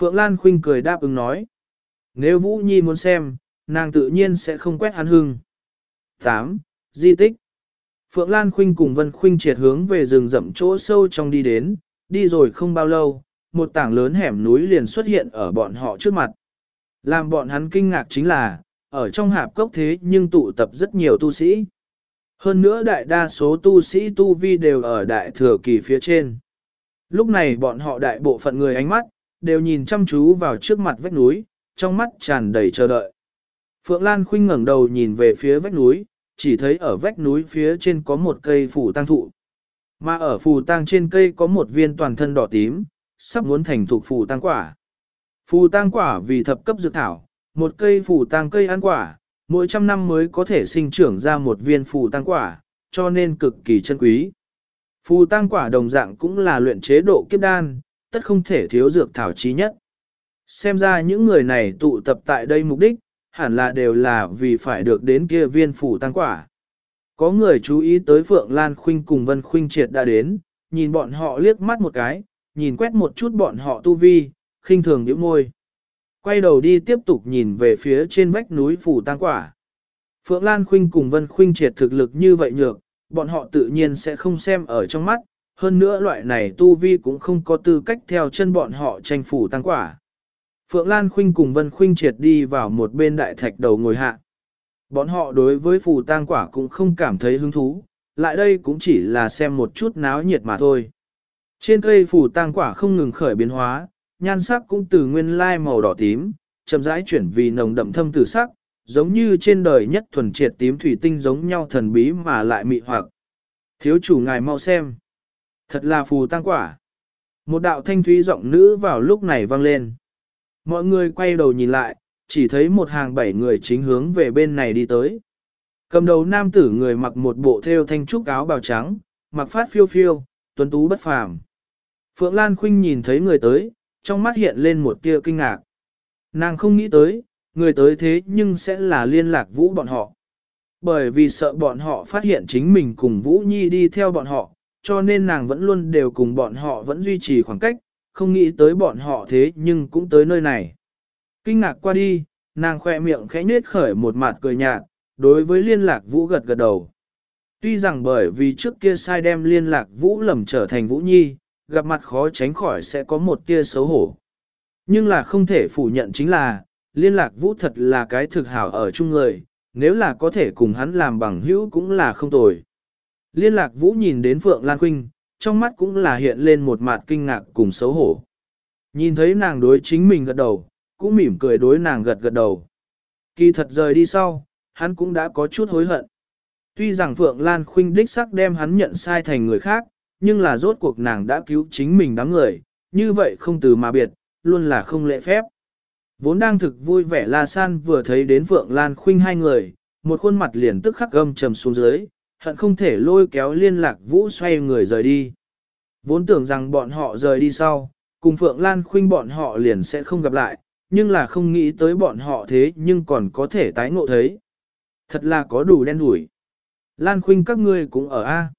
Phượng Lan Khuynh cười đáp ứng nói. Nếu Vũ Nhi muốn xem, nàng tự nhiên sẽ không quét hắn hưng. 8. Di tích Phượng Lan Khuynh cùng Vân Khuynh triệt hướng về rừng rậm chỗ sâu trong đi đến, đi rồi không bao lâu, một tảng lớn hẻm núi liền xuất hiện ở bọn họ trước mặt. Làm bọn hắn kinh ngạc chính là, ở trong hạp cốc thế nhưng tụ tập rất nhiều tu sĩ. Hơn nữa đại đa số tu sĩ tu vi đều ở đại thừa kỳ phía trên. Lúc này bọn họ đại bộ phận người ánh mắt, đều nhìn chăm chú vào trước mặt vách núi, trong mắt tràn đầy chờ đợi. Phượng Lan Khuynh ngẩng đầu nhìn về phía vách núi, chỉ thấy ở vách núi phía trên có một cây phủ tăng thụ. Mà ở phù tăng trên cây có một viên toàn thân đỏ tím, sắp muốn thành thuộc phù tăng quả. Phù tăng quả vì thập cấp dược thảo, một cây phủ tăng cây ăn quả, mỗi trăm năm mới có thể sinh trưởng ra một viên phủ tăng quả, cho nên cực kỳ chân quý. Phù tăng quả đồng dạng cũng là luyện chế độ kiếp đan, tất không thể thiếu dược thảo chí nhất. Xem ra những người này tụ tập tại đây mục đích, hẳn là đều là vì phải được đến kia viên phủ tăng quả. Có người chú ý tới Phượng Lan Khuynh cùng Vân Khuynh Triệt đã đến, nhìn bọn họ liếc mắt một cái, nhìn quét một chút bọn họ tu vi, khinh thường nhíu môi. Quay đầu đi tiếp tục nhìn về phía trên vách núi phủ tăng quả. Phượng Lan Khuynh cùng Vân Khuynh Triệt thực lực như vậy nhược, bọn họ tự nhiên sẽ không xem ở trong mắt, hơn nữa loại này tu vi cũng không có tư cách theo chân bọn họ tranh phủ tăng quả. Phượng Lan Khuynh cùng Vân Khuynh Triệt đi vào một bên đại thạch đầu ngồi hạ. Bọn họ đối với phù tang quả cũng không cảm thấy hứng thú, lại đây cũng chỉ là xem một chút náo nhiệt mà thôi. Trên cây phù tang quả không ngừng khởi biến hóa, nhan sắc cũng từ nguyên lai màu đỏ tím, chậm rãi chuyển vì nồng đậm thâm tử sắc, giống như trên đời nhất thuần triệt tím thủy tinh giống nhau thần bí mà lại mị hoặc. Thiếu chủ ngài mau xem. Thật là phù tăng quả. Một đạo thanh thúy giọng nữ vào lúc này vang lên. Mọi người quay đầu nhìn lại, chỉ thấy một hàng bảy người chính hướng về bên này đi tới. Cầm đầu nam tử người mặc một bộ thêu thanh trúc áo bào trắng, mặc phát phiêu phiêu, tuấn tú bất phàm. Phượng Lan Khuynh nhìn thấy người tới, trong mắt hiện lên một tia kinh ngạc. Nàng không nghĩ tới, người tới thế nhưng sẽ là liên lạc vũ bọn họ. Bởi vì sợ bọn họ phát hiện chính mình cùng Vũ Nhi đi theo bọn họ, cho nên nàng vẫn luôn đều cùng bọn họ vẫn duy trì khoảng cách, không nghĩ tới bọn họ thế nhưng cũng tới nơi này. Kinh ngạc qua đi, nàng khoe miệng khẽ nết khởi một mặt cười nhạt, đối với liên lạc vũ gật gật đầu. Tuy rằng bởi vì trước kia sai đem liên lạc vũ lầm trở thành vũ nhi, gặp mặt khó tránh khỏi sẽ có một tia xấu hổ. Nhưng là không thể phủ nhận chính là, liên lạc vũ thật là cái thực hảo ở chung người, nếu là có thể cùng hắn làm bằng hữu cũng là không tồi. Liên lạc vũ nhìn đến Phượng Lan Khuynh, trong mắt cũng là hiện lên một mặt kinh ngạc cùng xấu hổ. Nhìn thấy nàng đối chính mình gật đầu, cũng mỉm cười đối nàng gật gật đầu. Kỳ thật rời đi sau, hắn cũng đã có chút hối hận. Tuy rằng Phượng Lan Khuynh đích sắc đem hắn nhận sai thành người khác, nhưng là rốt cuộc nàng đã cứu chính mình đám người, như vậy không từ mà biệt, luôn là không lễ phép. Vốn đang thực vui vẻ La San vừa thấy đến Phượng Lan Khuynh hai người, một khuôn mặt liền tức khắc gâm trầm xuống dưới, hận không thể lôi kéo liên lạc vũ xoay người rời đi. Vốn tưởng rằng bọn họ rời đi sau, cùng Phượng Lan Khuynh bọn họ liền sẽ không gặp lại, nhưng là không nghĩ tới bọn họ thế nhưng còn có thể tái ngộ thấy. Thật là có đủ đen đủi. Lan Khuynh các ngươi cũng ở A.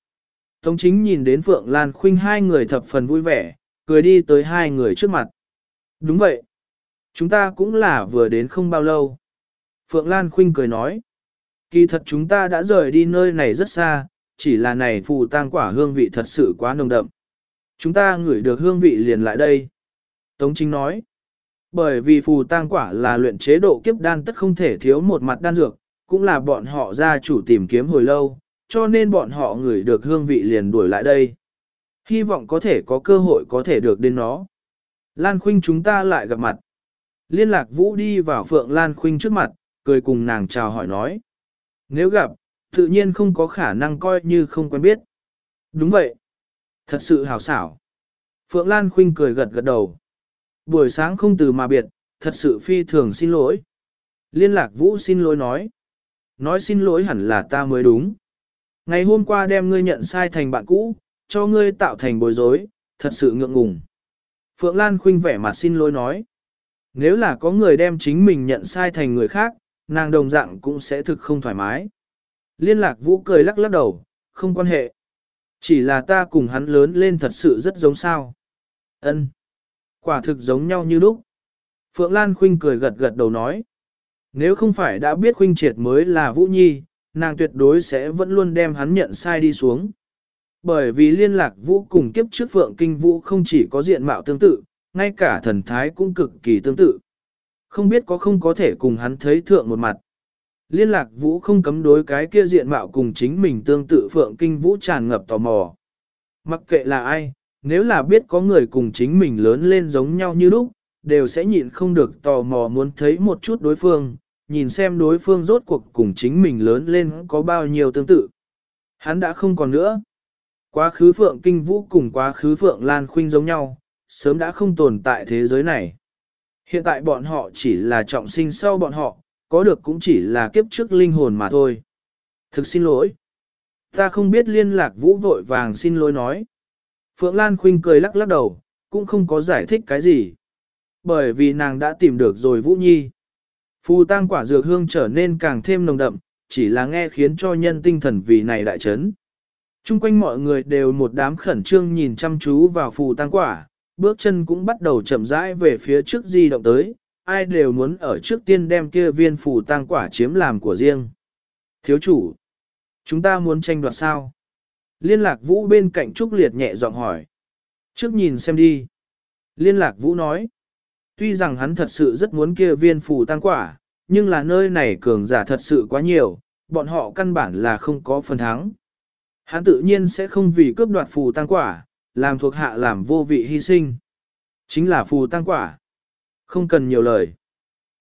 Tống chính nhìn đến Phượng Lan Khuynh hai người thập phần vui vẻ, cười đi tới hai người trước mặt. Đúng vậy. Chúng ta cũng là vừa đến không bao lâu. Phượng Lan Khuynh cười nói. Kỳ thật chúng ta đã rời đi nơi này rất xa, chỉ là này phù tang quả hương vị thật sự quá nồng đậm. Chúng ta ngửi được hương vị liền lại đây. Tống chính nói. Bởi vì phù tang quả là luyện chế độ kiếp đan tất không thể thiếu một mặt đan dược, cũng là bọn họ gia chủ tìm kiếm hồi lâu, cho nên bọn họ ngửi được hương vị liền đuổi lại đây. Hy vọng có thể có cơ hội có thể được đến nó. Lan Khuynh chúng ta lại gặp mặt. Liên lạc Vũ đi vào Phượng Lan Khuynh trước mặt, cười cùng nàng chào hỏi nói. Nếu gặp, tự nhiên không có khả năng coi như không quen biết. Đúng vậy. Thật sự hào xảo. Phượng Lan Khuynh cười gật gật đầu. Buổi sáng không từ mà biệt, thật sự phi thường xin lỗi. Liên lạc vũ xin lỗi nói. Nói xin lỗi hẳn là ta mới đúng. Ngày hôm qua đem ngươi nhận sai thành bạn cũ, cho ngươi tạo thành bối rối, thật sự ngượng ngùng. Phượng Lan khuynh vẻ mặt xin lỗi nói. Nếu là có người đem chính mình nhận sai thành người khác, nàng đồng dạng cũng sẽ thực không thoải mái. Liên lạc vũ cười lắc lắc đầu, không quan hệ. Chỉ là ta cùng hắn lớn lên thật sự rất giống sao. Ân. Quả thực giống nhau như lúc. Phượng Lan Khuynh cười gật gật đầu nói. Nếu không phải đã biết Khuynh Triệt mới là Vũ Nhi, nàng tuyệt đối sẽ vẫn luôn đem hắn nhận sai đi xuống. Bởi vì liên lạc vũ cùng kiếp trước phượng kinh vũ không chỉ có diện mạo tương tự, ngay cả thần thái cũng cực kỳ tương tự. Không biết có không có thể cùng hắn thấy thượng một mặt. Liên lạc vũ không cấm đối cái kia diện mạo cùng chính mình tương tự phượng kinh vũ tràn ngập tò mò. Mặc kệ là ai, nếu là biết có người cùng chính mình lớn lên giống nhau như lúc, đều sẽ nhịn không được tò mò muốn thấy một chút đối phương, nhìn xem đối phương rốt cuộc cùng chính mình lớn lên có bao nhiêu tương tự. Hắn đã không còn nữa. Quá khứ Phượng Kinh Vũ cùng quá khứ Phượng Lan Khuynh giống nhau, sớm đã không tồn tại thế giới này. Hiện tại bọn họ chỉ là trọng sinh sau bọn họ, có được cũng chỉ là kiếp trước linh hồn mà thôi. Thực xin lỗi. Ta không biết liên lạc Vũ vội vàng xin lỗi nói. Phượng Lan Khuynh cười lắc lắc đầu, cũng không có giải thích cái gì. Bởi vì nàng đã tìm được rồi Vũ Nhi. Phù tang quả dược hương trở nên càng thêm nồng đậm, chỉ là nghe khiến cho nhân tinh thần vì này đại chấn. Trung quanh mọi người đều một đám khẩn trương nhìn chăm chú vào phù tang quả, bước chân cũng bắt đầu chậm rãi về phía trước di động tới, ai đều muốn ở trước tiên đem kia viên phù tang quả chiếm làm của riêng. Thiếu chủ, chúng ta muốn tranh đoạt sao? Liên lạc vũ bên cạnh Trúc Liệt nhẹ giọng hỏi. Trước nhìn xem đi. Liên lạc vũ nói. Tuy rằng hắn thật sự rất muốn kia viên phù tăng quả, nhưng là nơi này cường giả thật sự quá nhiều, bọn họ căn bản là không có phần thắng. Hắn tự nhiên sẽ không vì cướp đoạt phù tăng quả, làm thuộc hạ làm vô vị hy sinh. Chính là phù tăng quả. Không cần nhiều lời.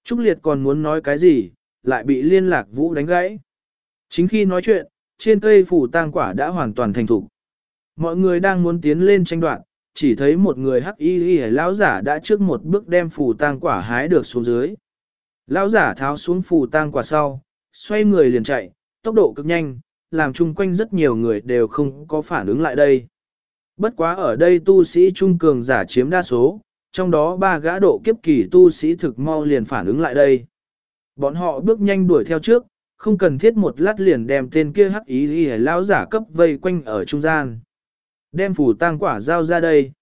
Trúc Liệt còn muốn nói cái gì, lại bị liên lạc vũ đánh gãy. Chính khi nói chuyện, trên cây phù tăng quả đã hoàn toàn thành thục. Mọi người đang muốn tiến lên tranh đoạt, chỉ thấy một người hắc y y lão giả đã trước một bước đem phù tang quả hái được xuống dưới. Lão giả tháo xuống phù tang quả sau, xoay người liền chạy, tốc độ cực nhanh, làm chung quanh rất nhiều người đều không có phản ứng lại đây. Bất quá ở đây tu sĩ trung cường giả chiếm đa số, trong đó ba gã độ kiếp kỳ tu sĩ thực mau liền phản ứng lại đây. Bọn họ bước nhanh đuổi theo trước, không cần thiết một lát liền đem tên kia hắc ý y lão giả cấp vây quanh ở trung gian. Đem phủ tang quả giao ra đây.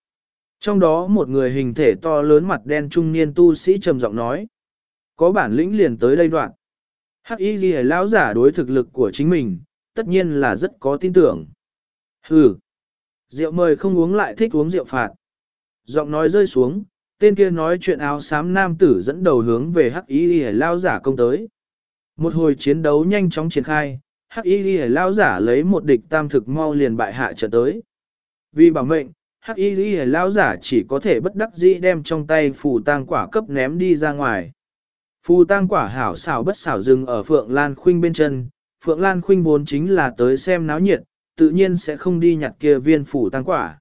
Trong đó một người hình thể to lớn mặt đen trung niên tu sĩ trầm giọng nói. Có bản lĩnh liền tới đây đoạn. Hắc y ghi lão giả đối thực lực của chính mình, tất nhiên là rất có tin tưởng. Hừ. Rượu mời không uống lại thích uống rượu phạt. Giọng nói rơi xuống, tên kia nói chuyện áo xám nam tử dẫn đầu hướng về hắc y ghi lão giả công tới. Một hồi chiến đấu nhanh chóng triển khai, hắc y ghi lão giả lấy một địch tam thực mau liền bại hạ trở tới. Vì bảo mệnh, hắc y ghi lão giả chỉ có thể bất đắc dĩ đem trong tay phù tang quả cấp ném đi ra ngoài. Phù tang quả hảo xảo bất xảo dừng ở Phượng Lan Khuynh bên chân, Phượng Lan Khuynh vốn chính là tới xem náo nhiệt, tự nhiên sẽ không đi nhặt kia viên phù tang quả.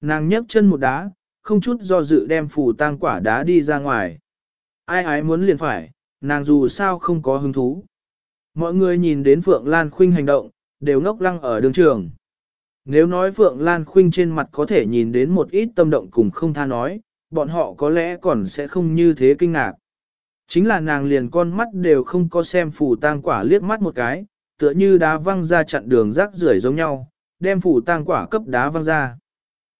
Nàng nhấc chân một đá, không chút do dự đem phù tang quả đá đi ra ngoài. Ai ái muốn liền phải, nàng dù sao không có hứng thú. Mọi người nhìn đến Phượng Lan Khuynh hành động, đều ngốc lăng ở đường trường. Nếu nói Phượng Lan Khuynh trên mặt có thể nhìn đến một ít tâm động cùng không tha nói, bọn họ có lẽ còn sẽ không như thế kinh ngạc. Chính là nàng liền con mắt đều không có xem phù tang quả liếc mắt một cái, tựa như đá văng ra chặn đường rác rưởi giống nhau, đem phù tang quả cấp đá văng ra.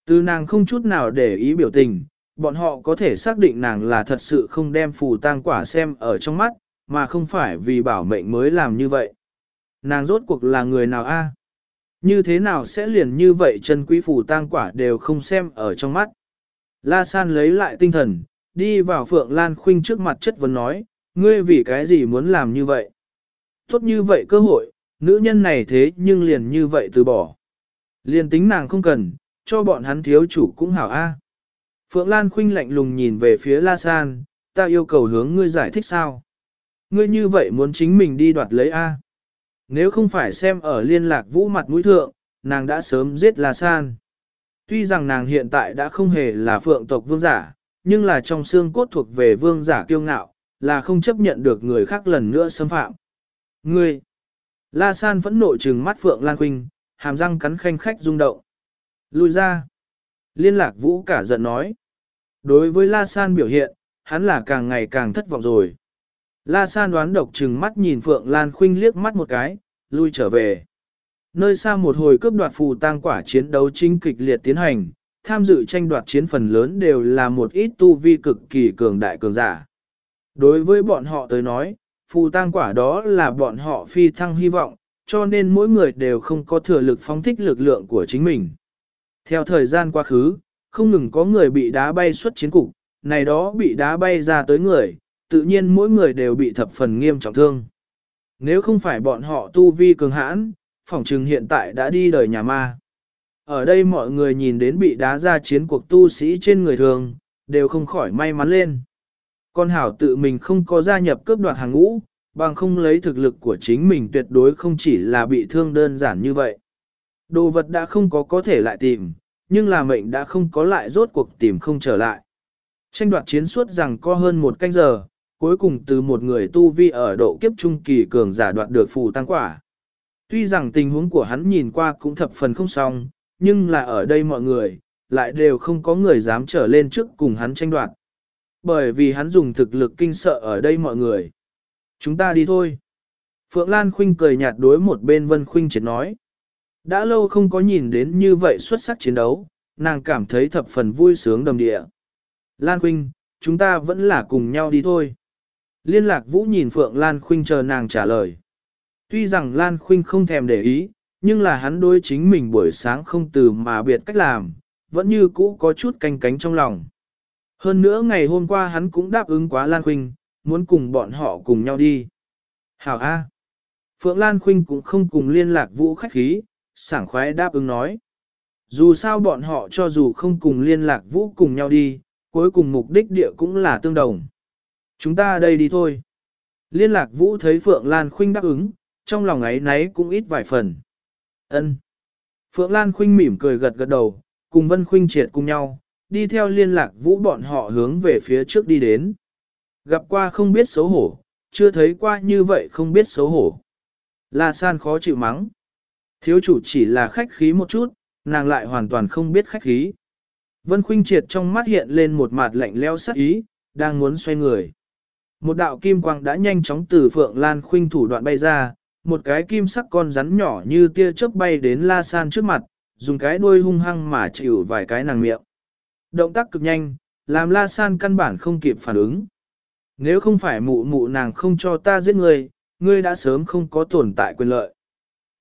Từ nàng không chút nào để ý biểu tình, bọn họ có thể xác định nàng là thật sự không đem phù tang quả xem ở trong mắt, mà không phải vì bảo mệnh mới làm như vậy. Nàng rốt cuộc là người nào a? Như thế nào sẽ liền như vậy chân quý phủ tang quả đều không xem ở trong mắt. La San lấy lại tinh thần, đi vào Phượng Lan Khuynh trước mặt chất vấn nói, ngươi vì cái gì muốn làm như vậy? Tốt như vậy cơ hội, nữ nhân này thế nhưng liền như vậy từ bỏ. Liền tính nàng không cần, cho bọn hắn thiếu chủ cũng hảo a. Phượng Lan Khuynh lạnh lùng nhìn về phía La San, ta yêu cầu hướng ngươi giải thích sao? Ngươi như vậy muốn chính mình đi đoạt lấy a? Nếu không phải xem ở liên lạc vũ mặt mũi thượng, nàng đã sớm giết La San. Tuy rằng nàng hiện tại đã không hề là phượng tộc vương giả, nhưng là trong xương cốt thuộc về vương giả kiêu ngạo, là không chấp nhận được người khác lần nữa xâm phạm. Ngươi! La San vẫn nộ trừng mắt Phượng Lan Quynh, hàm răng cắn khanh khách rung động. lùi ra! Liên lạc vũ cả giận nói. Đối với La San biểu hiện, hắn là càng ngày càng thất vọng rồi. La San đoán độc trừng mắt nhìn Phượng Lan Khuynh liếc mắt một cái, lui trở về. Nơi xa một hồi cướp đoạt phù tang quả chiến đấu chính kịch liệt tiến hành, tham dự tranh đoạt chiến phần lớn đều là một ít tu vi cực kỳ cường đại cường giả. Đối với bọn họ tới nói, phù tang quả đó là bọn họ phi thăng hy vọng, cho nên mỗi người đều không có thừa lực phóng thích lực lượng của chính mình. Theo thời gian quá khứ, không ngừng có người bị đá bay xuất chiến cục, này đó bị đá bay ra tới người, tự nhiên mỗi người đều bị thập phần nghiêm trọng thương. Nếu không phải bọn họ tu vi cường hãn, phỏng trừng hiện tại đã đi đời nhà ma. Ở đây mọi người nhìn đến bị đá ra chiến cuộc tu sĩ trên người thường, đều không khỏi may mắn lên. Con hảo tự mình không có gia nhập cướp đoạt hàng ngũ, bằng không lấy thực lực của chính mình tuyệt đối không chỉ là bị thương đơn giản như vậy. Đồ vật đã không có có thể lại tìm, nhưng là mệnh đã không có lại rốt cuộc tìm không trở lại. Tranh đoạt chiến suốt rằng có hơn một canh giờ, cuối cùng từ một người tu vi ở độ kiếp trung kỳ cường giả đoạt được phù tăng quả. Tuy rằng tình huống của hắn nhìn qua cũng thập phần không xong, nhưng là ở đây mọi người, lại đều không có người dám trở lên trước cùng hắn tranh đoạt. Bởi vì hắn dùng thực lực kinh sợ ở đây mọi người. Chúng ta đi thôi. Phượng Lan Khuynh cười nhạt đối một bên Vân Khuynh triệt nói. Đã lâu không có nhìn đến như vậy xuất sắc chiến đấu, nàng cảm thấy thập phần vui sướng đầm địa. Lan Khuynh, chúng ta vẫn là cùng nhau đi thôi. Liên lạc vũ nhìn Phượng Lan Khuynh chờ nàng trả lời. Tuy rằng Lan Khuynh không thèm để ý, nhưng là hắn đối chính mình buổi sáng không từ mà biệt cách làm, vẫn như cũ có chút canh cánh trong lòng. Hơn nữa ngày hôm qua hắn cũng đáp ứng quá Lan Khuynh, muốn cùng bọn họ cùng nhau đi. Hảo A. Phượng Lan Khuynh cũng không cùng liên lạc vũ khách khí, sảng khoái đáp ứng nói. Dù sao bọn họ cho dù không cùng liên lạc vũ cùng nhau đi, cuối cùng mục đích địa cũng là tương đồng. Chúng ta đây đi thôi. Liên lạc vũ thấy Phượng Lan Khuynh đáp ứng, trong lòng ấy nấy cũng ít vài phần. Ân. Phượng Lan Khuynh mỉm cười gật gật đầu, cùng Vân Khuynh triệt cùng nhau, đi theo liên lạc vũ bọn họ hướng về phía trước đi đến. Gặp qua không biết xấu hổ, chưa thấy qua như vậy không biết xấu hổ. La San khó chịu mắng. Thiếu chủ chỉ là khách khí một chút, nàng lại hoàn toàn không biết khách khí. Vân Khuynh Triệt trong mắt hiện lên một mặt lạnh leo sắc ý, đang muốn xoay người. Một đạo kim quang đã nhanh chóng từ Phượng Lan Khuynh thủ đoạn bay ra, một cái kim sắc con rắn nhỏ như tia chớp bay đến La San trước mặt, dùng cái đuôi hung hăng mà chịu vài cái nàng miệng. Động tác cực nhanh, làm La San căn bản không kịp phản ứng. Nếu không phải mụ mụ nàng không cho ta giết ngươi, ngươi đã sớm không có tồn tại quyền lợi.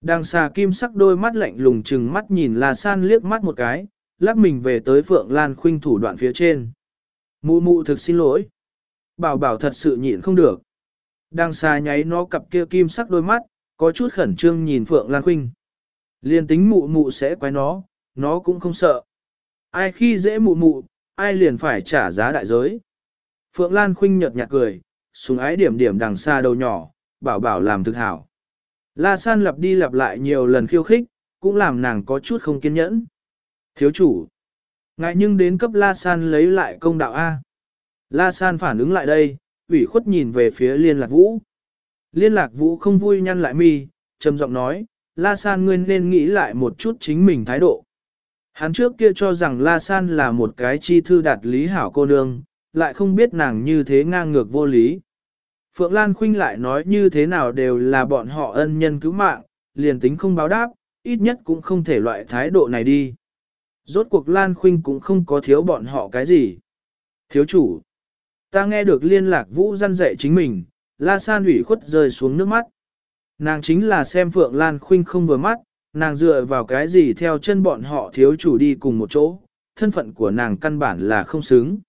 Đang xà kim sắc đôi mắt lạnh lùng chừng mắt nhìn La San liếc mắt một cái, lắc mình về tới Phượng Lan Khuynh thủ đoạn phía trên. Mụ mụ thực xin lỗi. Bảo bảo thật sự nhịn không được. Đang xa nháy nó cặp kia kim sắc đôi mắt, có chút khẩn trương nhìn Phượng Lan Khuynh. Liên tính mụ mụ sẽ quái nó, nó cũng không sợ. Ai khi dễ mụ mụ, ai liền phải trả giá đại giới. Phượng Lan Khuynh nhợt nhạt cười, xuống ái điểm điểm đằng xa đầu nhỏ, bảo bảo làm thực hảo. La San lặp đi lặp lại nhiều lần khiêu khích, cũng làm nàng có chút không kiên nhẫn. Thiếu chủ. Ngại nhưng đến cấp La San lấy lại công đạo A. La San phản ứng lại đây, ủy khuất nhìn về phía liên lạc vũ. Liên lạc vũ không vui nhăn lại mi, trầm giọng nói, La San ngươi nên nghĩ lại một chút chính mình thái độ. Hắn trước kia cho rằng La San là một cái chi thư đạt lý hảo cô nương, lại không biết nàng như thế ngang ngược vô lý. Phượng Lan Khuynh lại nói như thế nào đều là bọn họ ân nhân cứu mạng, liền tính không báo đáp, ít nhất cũng không thể loại thái độ này đi. Rốt cuộc Lan Khuynh cũng không có thiếu bọn họ cái gì. Thiếu chủ, ta nghe được liên lạc vũ răn dạy chính mình, La San ủy khuất rơi xuống nước mắt. Nàng chính là xem Phượng Lan Khuynh không vừa mắt, nàng dựa vào cái gì theo chân bọn họ thiếu chủ đi cùng một chỗ, thân phận của nàng căn bản là không xứng.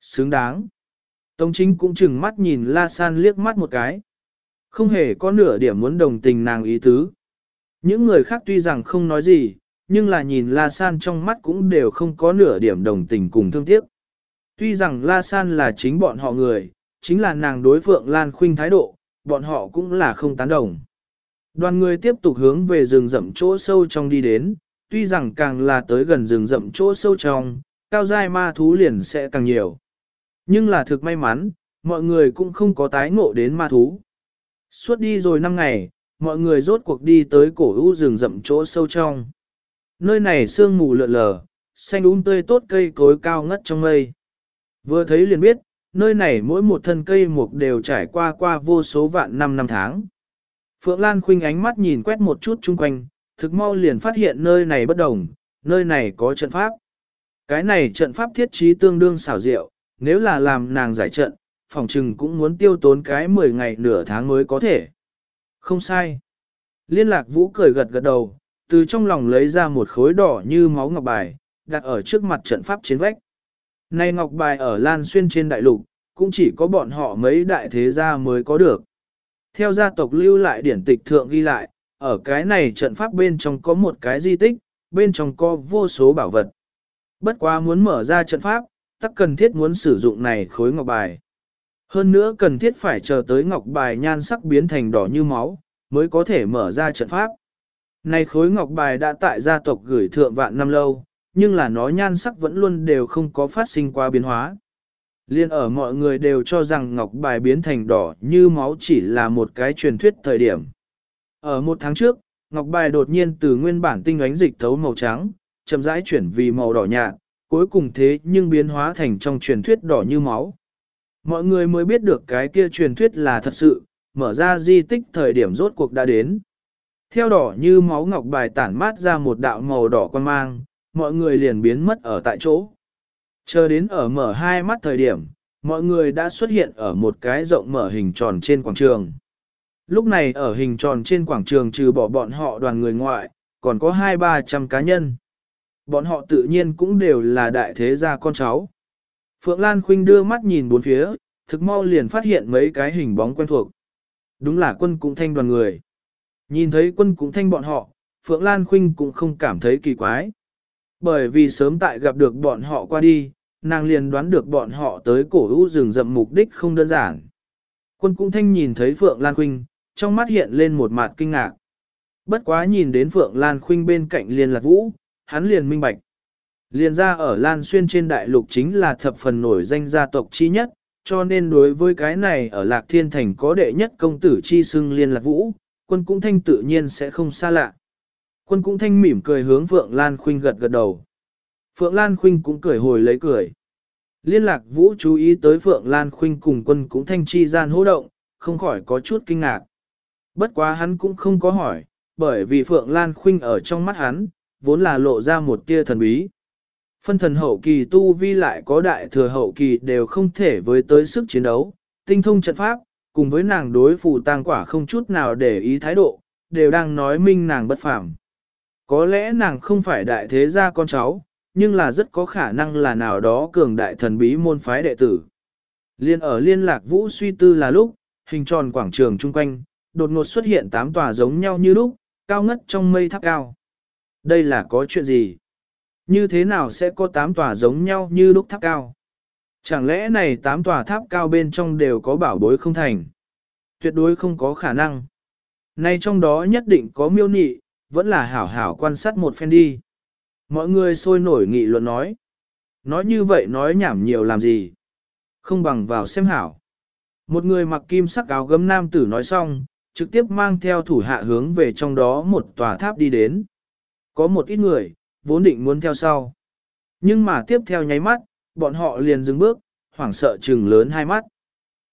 Xứng đáng. Tống chính cũng chừng mắt nhìn La San liếc mắt một cái. Không hề có nửa điểm muốn đồng tình nàng ý tứ. Những người khác tuy rằng không nói gì, nhưng là nhìn La San trong mắt cũng đều không có nửa điểm đồng tình cùng thương tiếc. Tuy rằng La San là chính bọn họ người, chính là nàng đối Phượng Lan Khuynh thái độ, bọn họ cũng là không tán đồng. Đoàn người tiếp tục hướng về rừng rậm chỗ sâu trong đi đến, tuy rằng càng là tới gần rừng rậm chỗ sâu trong, cao giai ma thú liền sẽ càng nhiều. Nhưng là thực may mắn, mọi người cũng không có tái ngộ đến ma thú. Suốt đi rồi 5 ngày, mọi người rốt cuộc đi tới cổ u rừng rậm chỗ sâu trong. Nơi này sương mù lượn lờ, xanh um tươi tốt cây cối cao ngất trong mây. Vừa thấy liền biết, nơi này mỗi một thân cây mục đều trải qua qua vô số vạn năm năm tháng. Phượng Lan khuynh ánh mắt nhìn quét một chút chung quanh, thực mau liền phát hiện nơi này bất đồng, nơi này có trận pháp. Cái này trận pháp thiết trí tương đương xảo diệu, nếu là làm nàng giải trận, phòng trừng cũng muốn tiêu tốn cái 10 ngày nửa tháng mới có thể. Không sai. Liên lạc vũ cười gật gật đầu, từ trong lòng lấy ra một khối đỏ như máu ngọc bài, đặt ở trước mặt trận pháp chiến vách. Này ngọc bài ở Lan Xuyên trên đại lục, cũng chỉ có bọn họ mấy đại thế gia mới có được. Theo gia tộc lưu lại điển tịch thượng ghi lại, ở cái này trận pháp bên trong có một cái di tích, bên trong có vô số bảo vật. Bất quá muốn mở ra trận pháp, tắc cần thiết muốn sử dụng này khối ngọc bài. Hơn nữa cần thiết phải chờ tới ngọc bài nhan sắc biến thành đỏ như máu, mới có thể mở ra trận pháp. Này khối ngọc bài đã tại gia tộc gửi thượng vạn năm lâu, nhưng là nó nhan sắc vẫn luôn đều không có phát sinh qua biến hóa. Liên ở mọi người đều cho rằng ngọc bài biến thành đỏ như máu chỉ là một cái truyền thuyết thời điểm. Ở một tháng trước, ngọc bài đột nhiên từ nguyên bản tinh ánh dịch thấu màu trắng, chậm rãi chuyển vì màu đỏ nhạt, cuối cùng thế nhưng biến hóa thành trong truyền thuyết đỏ như máu. Mọi người mới biết được cái kia truyền thuyết là thật sự, mở ra di tích thời điểm rốt cuộc đã đến. Theo đỏ như máu ngọc bài tản mát ra một đạo màu đỏ quan mang, mọi người liền biến mất ở tại chỗ. Chờ đến ở mở hai mắt thời điểm, mọi người đã xuất hiện ở một cái rộng mở hình tròn trên quảng trường. Lúc này ở hình tròn trên quảng trường trừ bỏ bọn họ đoàn người ngoại, còn có hai ba trăm cá nhân. Bọn họ tự nhiên cũng đều là đại thế gia con cháu. Phượng Lan Khuynh đưa mắt nhìn bốn phía, thực mau liền phát hiện mấy cái hình bóng quen thuộc. Đúng là quân cũng thanh đoàn người. Nhìn thấy quân cũng thanh bọn họ, Phượng Lan Khuynh cũng không cảm thấy kỳ quái. Bởi vì sớm tại gặp được bọn họ qua đi, nàng liền đoán được bọn họ tới cổ hữu rừng rậm mục đích không đơn giản. Quân Cung thanh nhìn thấy Phượng Lan Khuynh, trong mắt hiện lên một mặt kinh ngạc. Bất quá nhìn đến Phượng Lan Khuynh bên cạnh liên lạc vũ, hắn liền minh bạch. Liên ra ở Lan Xuyên trên đại lục chính là thập phần nổi danh gia tộc chi nhất, cho nên đối với cái này ở Lạc Thiên Thành có đệ nhất công tử chi xưng liên lạc vũ, quân cũng thanh tự nhiên sẽ không xa lạ. Quân cũng thanh mỉm cười hướng Phượng Lan Khuynh gật gật đầu. Phượng Lan Khuynh cũng cười hồi lấy cười. Liên lạc vũ chú ý tới Phượng Lan Khuynh cùng quân cũng thanh chi gian hô động, không khỏi có chút kinh ngạc. Bất quá hắn cũng không có hỏi, bởi vì Phượng Lan Khuynh ở trong mắt hắn, vốn là lộ ra một tia thần bí. Phân thần hậu kỳ tu vi lại có đại thừa hậu kỳ đều không thể với tới sức chiến đấu, tinh thông trận pháp, cùng với nàng đối phù tang quả không chút nào để ý thái độ, đều đang nói minh nàng bất phàm. Có lẽ nàng không phải đại thế gia con cháu, nhưng là rất có khả năng là nào đó cường đại thần bí môn phái đệ tử. Liên ở liên lạc vũ suy tư là lúc, hình tròn quảng trường chung quanh, đột ngột xuất hiện tám tòa giống nhau như lúc, cao ngất trong mây tháp cao. Đây là có chuyện gì? Như thế nào sẽ có tám tòa giống nhau như lúc tháp cao? Chẳng lẽ này tám tòa tháp cao bên trong đều có bảo bối không thành? Tuyệt đối không có khả năng. Nay trong đó nhất định có miêu nị, vẫn là hảo hảo quan sát một phen đi. Mọi người sôi nổi nghị luận nói. Nói như vậy nói nhảm nhiều làm gì? Không bằng vào xem hảo. Một người mặc kim sắc áo gấm nam tử nói xong, trực tiếp mang theo thủ hạ hướng về trong đó một tòa tháp đi đến. Có một ít người, vốn định muốn theo sau. Nhưng mà tiếp theo nháy mắt, bọn họ liền dừng bước, hoảng sợ trừng lớn hai mắt.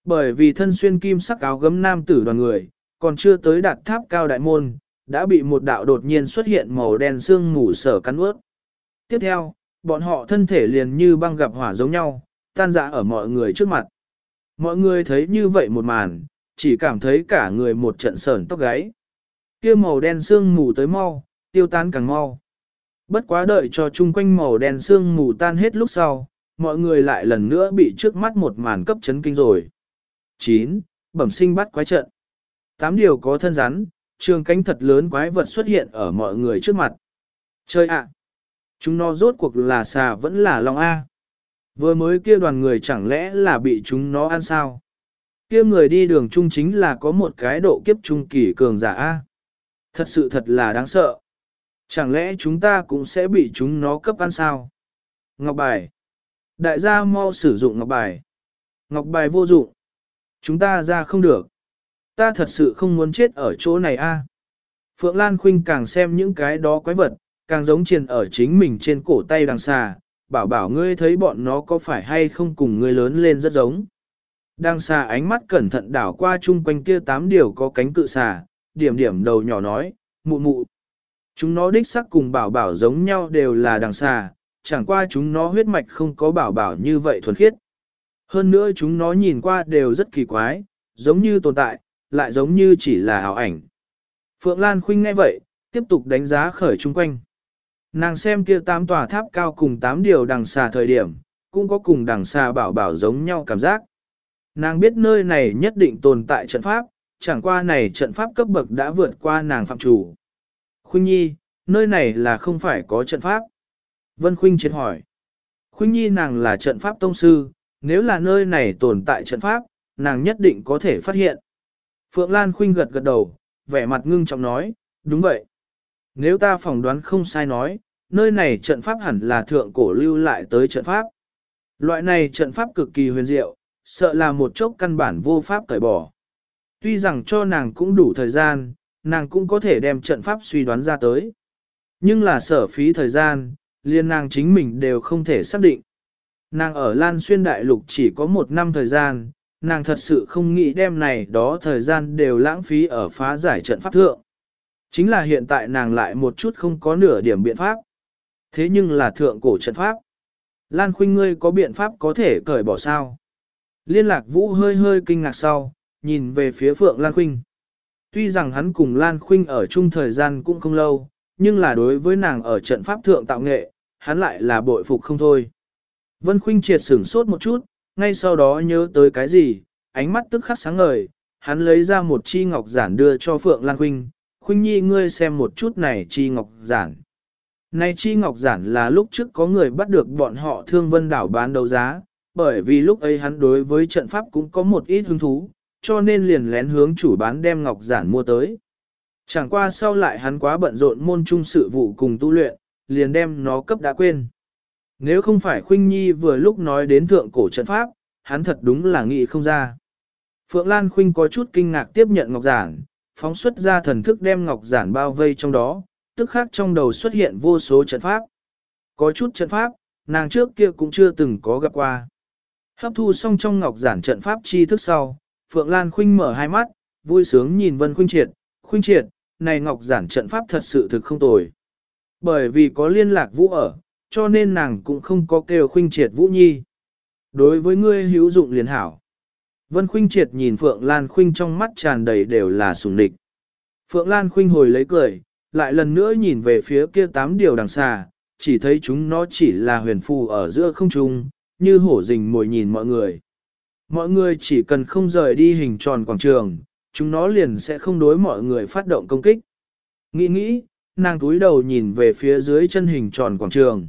Bởi vì thân xuyên kim sắc áo gấm nam tử đoàn người, còn chưa tới đạt tháp cao đại môn, đã bị một đạo đột nhiên xuất hiện màu đen xương mù sở cắn ướt. Tiếp theo, bọn họ thân thể liền như băng gặp hỏa giống nhau, tan rã ở mọi người trước mặt. Mọi người thấy như vậy một màn, chỉ cảm thấy cả người một trận sờn tóc gáy. Kia màu đen xương mù tới mau, tiêu tan càng mau. Bất quá đợi cho chung quanh màu đen xương mù tan hết lúc sau, mọi người lại lần nữa bị trước mắt một màn cấp chấn kinh rồi. 9. Bẩm sinh bắt quái trận. Tám điều có thân rắn, trường cánh thật lớn quái vật xuất hiện ở mọi người trước mặt. Chơi ạ! chúng nó rốt cuộc là xà vẫn là long A. Vừa mới kia đoàn người chẳng lẽ là bị chúng nó ăn sao? Kia người đi đường chung chính là có một cái độ kiếp trung kỳ cường giả A. Thật sự thật là đáng sợ. Chẳng lẽ chúng ta cũng sẽ bị chúng nó cấp ăn sao? Ngọc bài. Đại gia mau sử dụng ngọc bài. Ngọc bài vô dụng. Chúng ta ra không được. Ta thật sự không muốn chết ở chỗ này a. Phượng Lan Khuynh càng xem những cái đó quái vật, càng giống triền ở chính mình trên cổ tay đằng xà, bảo bảo ngươi thấy bọn nó có phải hay không cùng ngươi lớn lên rất giống. Đang xà ánh mắt cẩn thận đảo qua chung quanh kia tám điều có cánh cự xà, điểm điểm đầu nhỏ nói, mụ mụ. Chúng nó đích sắc cùng bảo bảo giống nhau đều là đằng xà, chẳng qua chúng nó huyết mạch không có bảo bảo như vậy thuần khiết. Hơn nữa chúng nó nhìn qua đều rất kỳ quái, giống như tồn tại, lại giống như chỉ là ảo ảnh. Phượng Lan Khuynh nghe vậy, tiếp tục đánh giá khởi chung quanh. Nàng xem kia tám tòa tháp cao cùng tám điều đằng xà thời điểm, cũng có cùng đằng xà bảo bảo giống nhau cảm giác. Nàng biết nơi này nhất định tồn tại trận pháp, chẳng qua này trận pháp cấp bậc đã vượt qua nàng phạm chủ. Khuynh Nhi, nơi này là không phải có trận pháp. Vân Khuynh triệt hỏi. Khuynh Nhi nàng là trận pháp tông sư, nếu là nơi này tồn tại trận pháp, nàng nhất định có thể phát hiện. Phượng Lan Khuynh gật gật đầu, vẻ mặt ngưng trọng nói, đúng vậy. Nếu ta phỏng đoán không sai nói, nơi này trận pháp hẳn là thượng cổ lưu lại tới trận pháp. Loại này trận pháp cực kỳ huyền diệu, sợ là một chốc căn bản vô pháp cởi bỏ. Tuy rằng cho nàng cũng đủ thời gian, nàng cũng có thể đem trận pháp suy đoán ra tới. Nhưng là sở phí thời gian, liên nàng chính mình đều không thể xác định. Nàng ở Lan Xuyên Đại Lục chỉ có một năm thời gian, nàng thật sự không nghĩ đem này đó thời gian đều lãng phí ở phá giải trận pháp thượng. Chính là hiện tại nàng lại một chút không có nửa điểm biện pháp. Thế nhưng là thượng cổ trận pháp. Lan Khuynh ngươi có biện pháp có thể cởi bỏ sao? Liên lạc vũ hơi hơi kinh ngạc sau, nhìn về phía Phượng Lan Khuynh. Tuy rằng hắn cùng Lan Khuynh ở chung thời gian cũng không lâu, nhưng là đối với nàng ở trận pháp thượng tạo nghệ, hắn lại là bội phục không thôi. Vân Khuynh triệt sửng sốt một chút, ngay sau đó nhớ tới cái gì, ánh mắt tức khắc sáng ngời, hắn lấy ra một chi ngọc giản đưa cho Phượng Lan Khuynh, Khuynh Nhi ngươi xem một chút này chi ngọc giản. Này chi ngọc giản là lúc trước có người bắt được bọn họ thương vân đảo bán đấu giá, bởi vì lúc ấy hắn đối với trận pháp cũng có một ít hứng thú, cho nên liền lén hướng chủ bán đem ngọc giản mua tới. Chẳng qua sau lại hắn quá bận rộn môn trung sự vụ cùng tu luyện, liền đem nó cấp đã quên. Nếu không phải Khuynh Nhi vừa lúc nói đến thượng cổ trận pháp, hắn thật đúng là nghĩ không ra. Phượng Lan Khuynh có chút kinh ngạc tiếp nhận ngọc giản, phóng xuất ra thần thức đem ngọc giản bao vây trong đó, tức khác trong đầu xuất hiện vô số trận pháp. Có chút trận pháp, nàng trước kia cũng chưa từng có gặp qua. Hấp thu xong trong ngọc giản trận pháp chi thức sau, Phượng Lan Khuynh mở hai mắt, vui sướng nhìn Vân Khuynh Triệt, Khuynh Triệt, này ngọc giản trận pháp thật sự thực không tồi. Bởi vì có liên lạc vũ ở, cho nên nàng cũng không có kêu Khuynh Triệt Vũ Nhi. Đối với ngươi hữu dụng liền hảo. Vân Khuynh Triệt nhìn Phượng Lan Khuynh trong mắt tràn đầy đều là sùng địch. Phượng Lan Khuynh hồi lấy cười, lại lần nữa nhìn về phía kia tám điều đằng xa, chỉ thấy chúng nó chỉ là huyền phù ở giữa không trung, như hổ rình mồi nhìn mọi người. Mọi người chỉ cần không rời đi hình tròn quảng trường, chúng nó liền sẽ không đối mọi người phát động công kích. Nghĩ nghĩ, nàng túi đầu nhìn về phía dưới chân hình tròn quảng trường.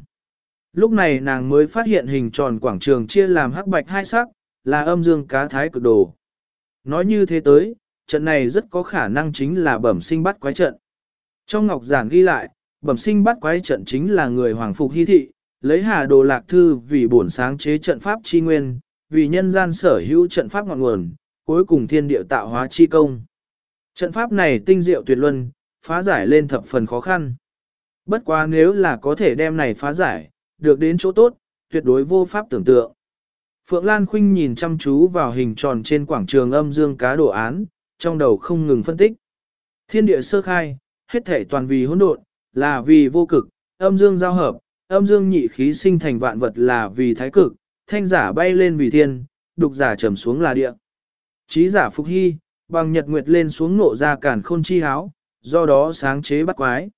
Lúc này nàng mới phát hiện hình tròn quảng trường chia làm hắc bạch hai sắc, là âm dương cá thái cực đồ. Nói như thế tới, trận này rất có khả năng chính là bẩm sinh bắt quái trận. Trong ngọc giản ghi lại, bẩm sinh bắt quái trận chính là người hoàng phục hy thị, lấy hà đồ lạc thư vì bổn sáng chế trận pháp chi nguyên, vì nhân gian sở hữu trận pháp ngọn nguồn, cuối cùng thiên địa tạo hóa chi công. Trận pháp này tinh diệu tuyệt luân, phá giải lên thập phần khó khăn. Bất quá nếu là có thể đem này phá giải, được đến chỗ tốt, tuyệt đối vô pháp tưởng tượng. Phượng Lan Khuynh nhìn chăm chú vào hình tròn trên quảng trường âm dương cá đồ án, trong đầu không ngừng phân tích. Thiên địa sơ khai, hết thể toàn vì hỗn độn, là vì vô cực, âm dương giao hợp, âm dương nhị khí sinh thành vạn vật là vì thái cực, thanh giả bay lên vì thiên, đục giả trầm xuống là địa. Chí giả phục hy, bằng nhật nguyệt lên xuống nộ ra cản khôn chi háo, do đó sáng chế bắt quái.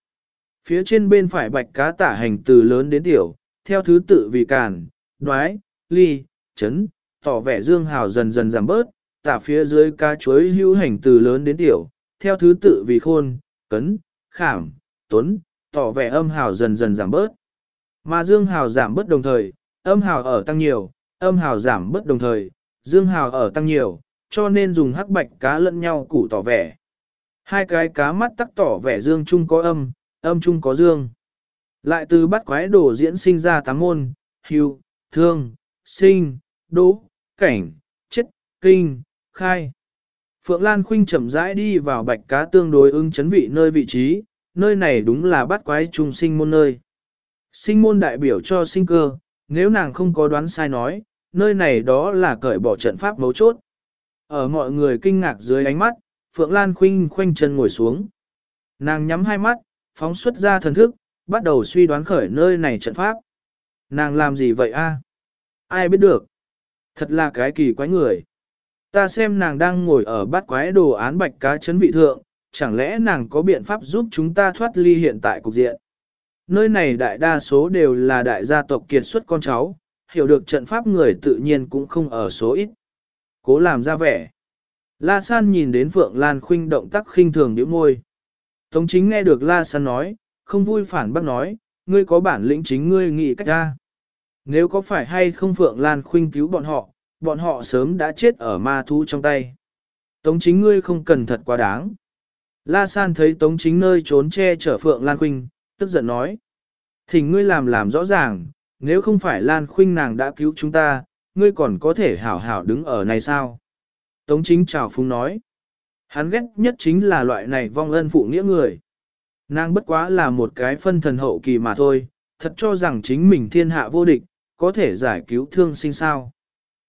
Phía trên bên phải bạch cá tả hành từ lớn đến tiểu, theo thứ tự vì cản, đoái, ly, chấn, tỏ vẻ dương hào dần dần giảm bớt, tả phía dưới cá chuối hữu hành từ lớn đến tiểu, theo thứ tự vì khôn, cấn, khảm, tuấn, tỏ vẻ âm hào dần dần giảm bớt. Mà dương hào giảm bớt đồng thời, âm hào ở tăng nhiều, âm hào giảm bớt đồng thời, dương hào ở tăng nhiều, cho nên dùng hắc bạch cá lẫn nhau củ tỏ vẻ. Hai cái cá mắt tắc tỏ vẻ dương chung có âm, âm chung có dương. Lại từ bắt quái đổ diễn sinh ra tám môn, hưu, thương, sinh, đỗ, cảnh, chết, kinh, khai. Phượng Lan Khuynh chậm rãi đi vào bạch cá tương đối ứng chấn vị nơi vị trí, nơi này đúng là bắt quái trung sinh môn nơi. Sinh môn đại biểu cho sinh cơ, nếu nàng không có đoán sai nói, nơi này đó là cởi bỏ trận pháp mấu chốt. Ở mọi người kinh ngạc dưới ánh mắt, Phượng Lan Khuynh khoanh chân ngồi xuống. Nàng nhắm hai mắt, phóng xuất ra thần thức, bắt đầu suy đoán khởi nơi này trận pháp. Nàng làm gì vậy a? Ai biết được? Thật là cái kỳ quái người. Ta xem nàng đang ngồi ở bát quái đồ án bạch cá chấn vị thượng, chẳng lẽ nàng có biện pháp giúp chúng ta thoát ly hiện tại cục diện. Nơi này đại đa số đều là đại gia tộc kiệt xuất con cháu, hiểu được trận pháp người tự nhiên cũng không ở số ít. Cố làm ra vẻ. La San nhìn đến Phượng Lan Khuynh động tác khinh thường nhíu môi. Tống chính nghe được La San nói, không vui phản bác nói, ngươi có bản lĩnh chính ngươi nghĩ cách ra. Nếu có phải hay không Phượng Lan Khuynh cứu bọn họ, bọn họ sớm đã chết ở ma thú trong tay. Tống chính ngươi không cần thật quá đáng. La San thấy Tống chính nơi trốn che chở Phượng Lan Khuynh, tức giận nói. Thỉnh ngươi làm làm rõ ràng, nếu không phải Lan Khuynh nàng đã cứu chúng ta, ngươi còn có thể hảo hảo đứng ở này sao? Tống chính chào phúng nói. Hắn ghét nhất chính là loại này vong ân phụ nghĩa người. Nàng bất quá là một cái phân thần hậu kỳ mà thôi, thật cho rằng chính mình thiên hạ vô địch, có thể giải cứu thương sinh sao.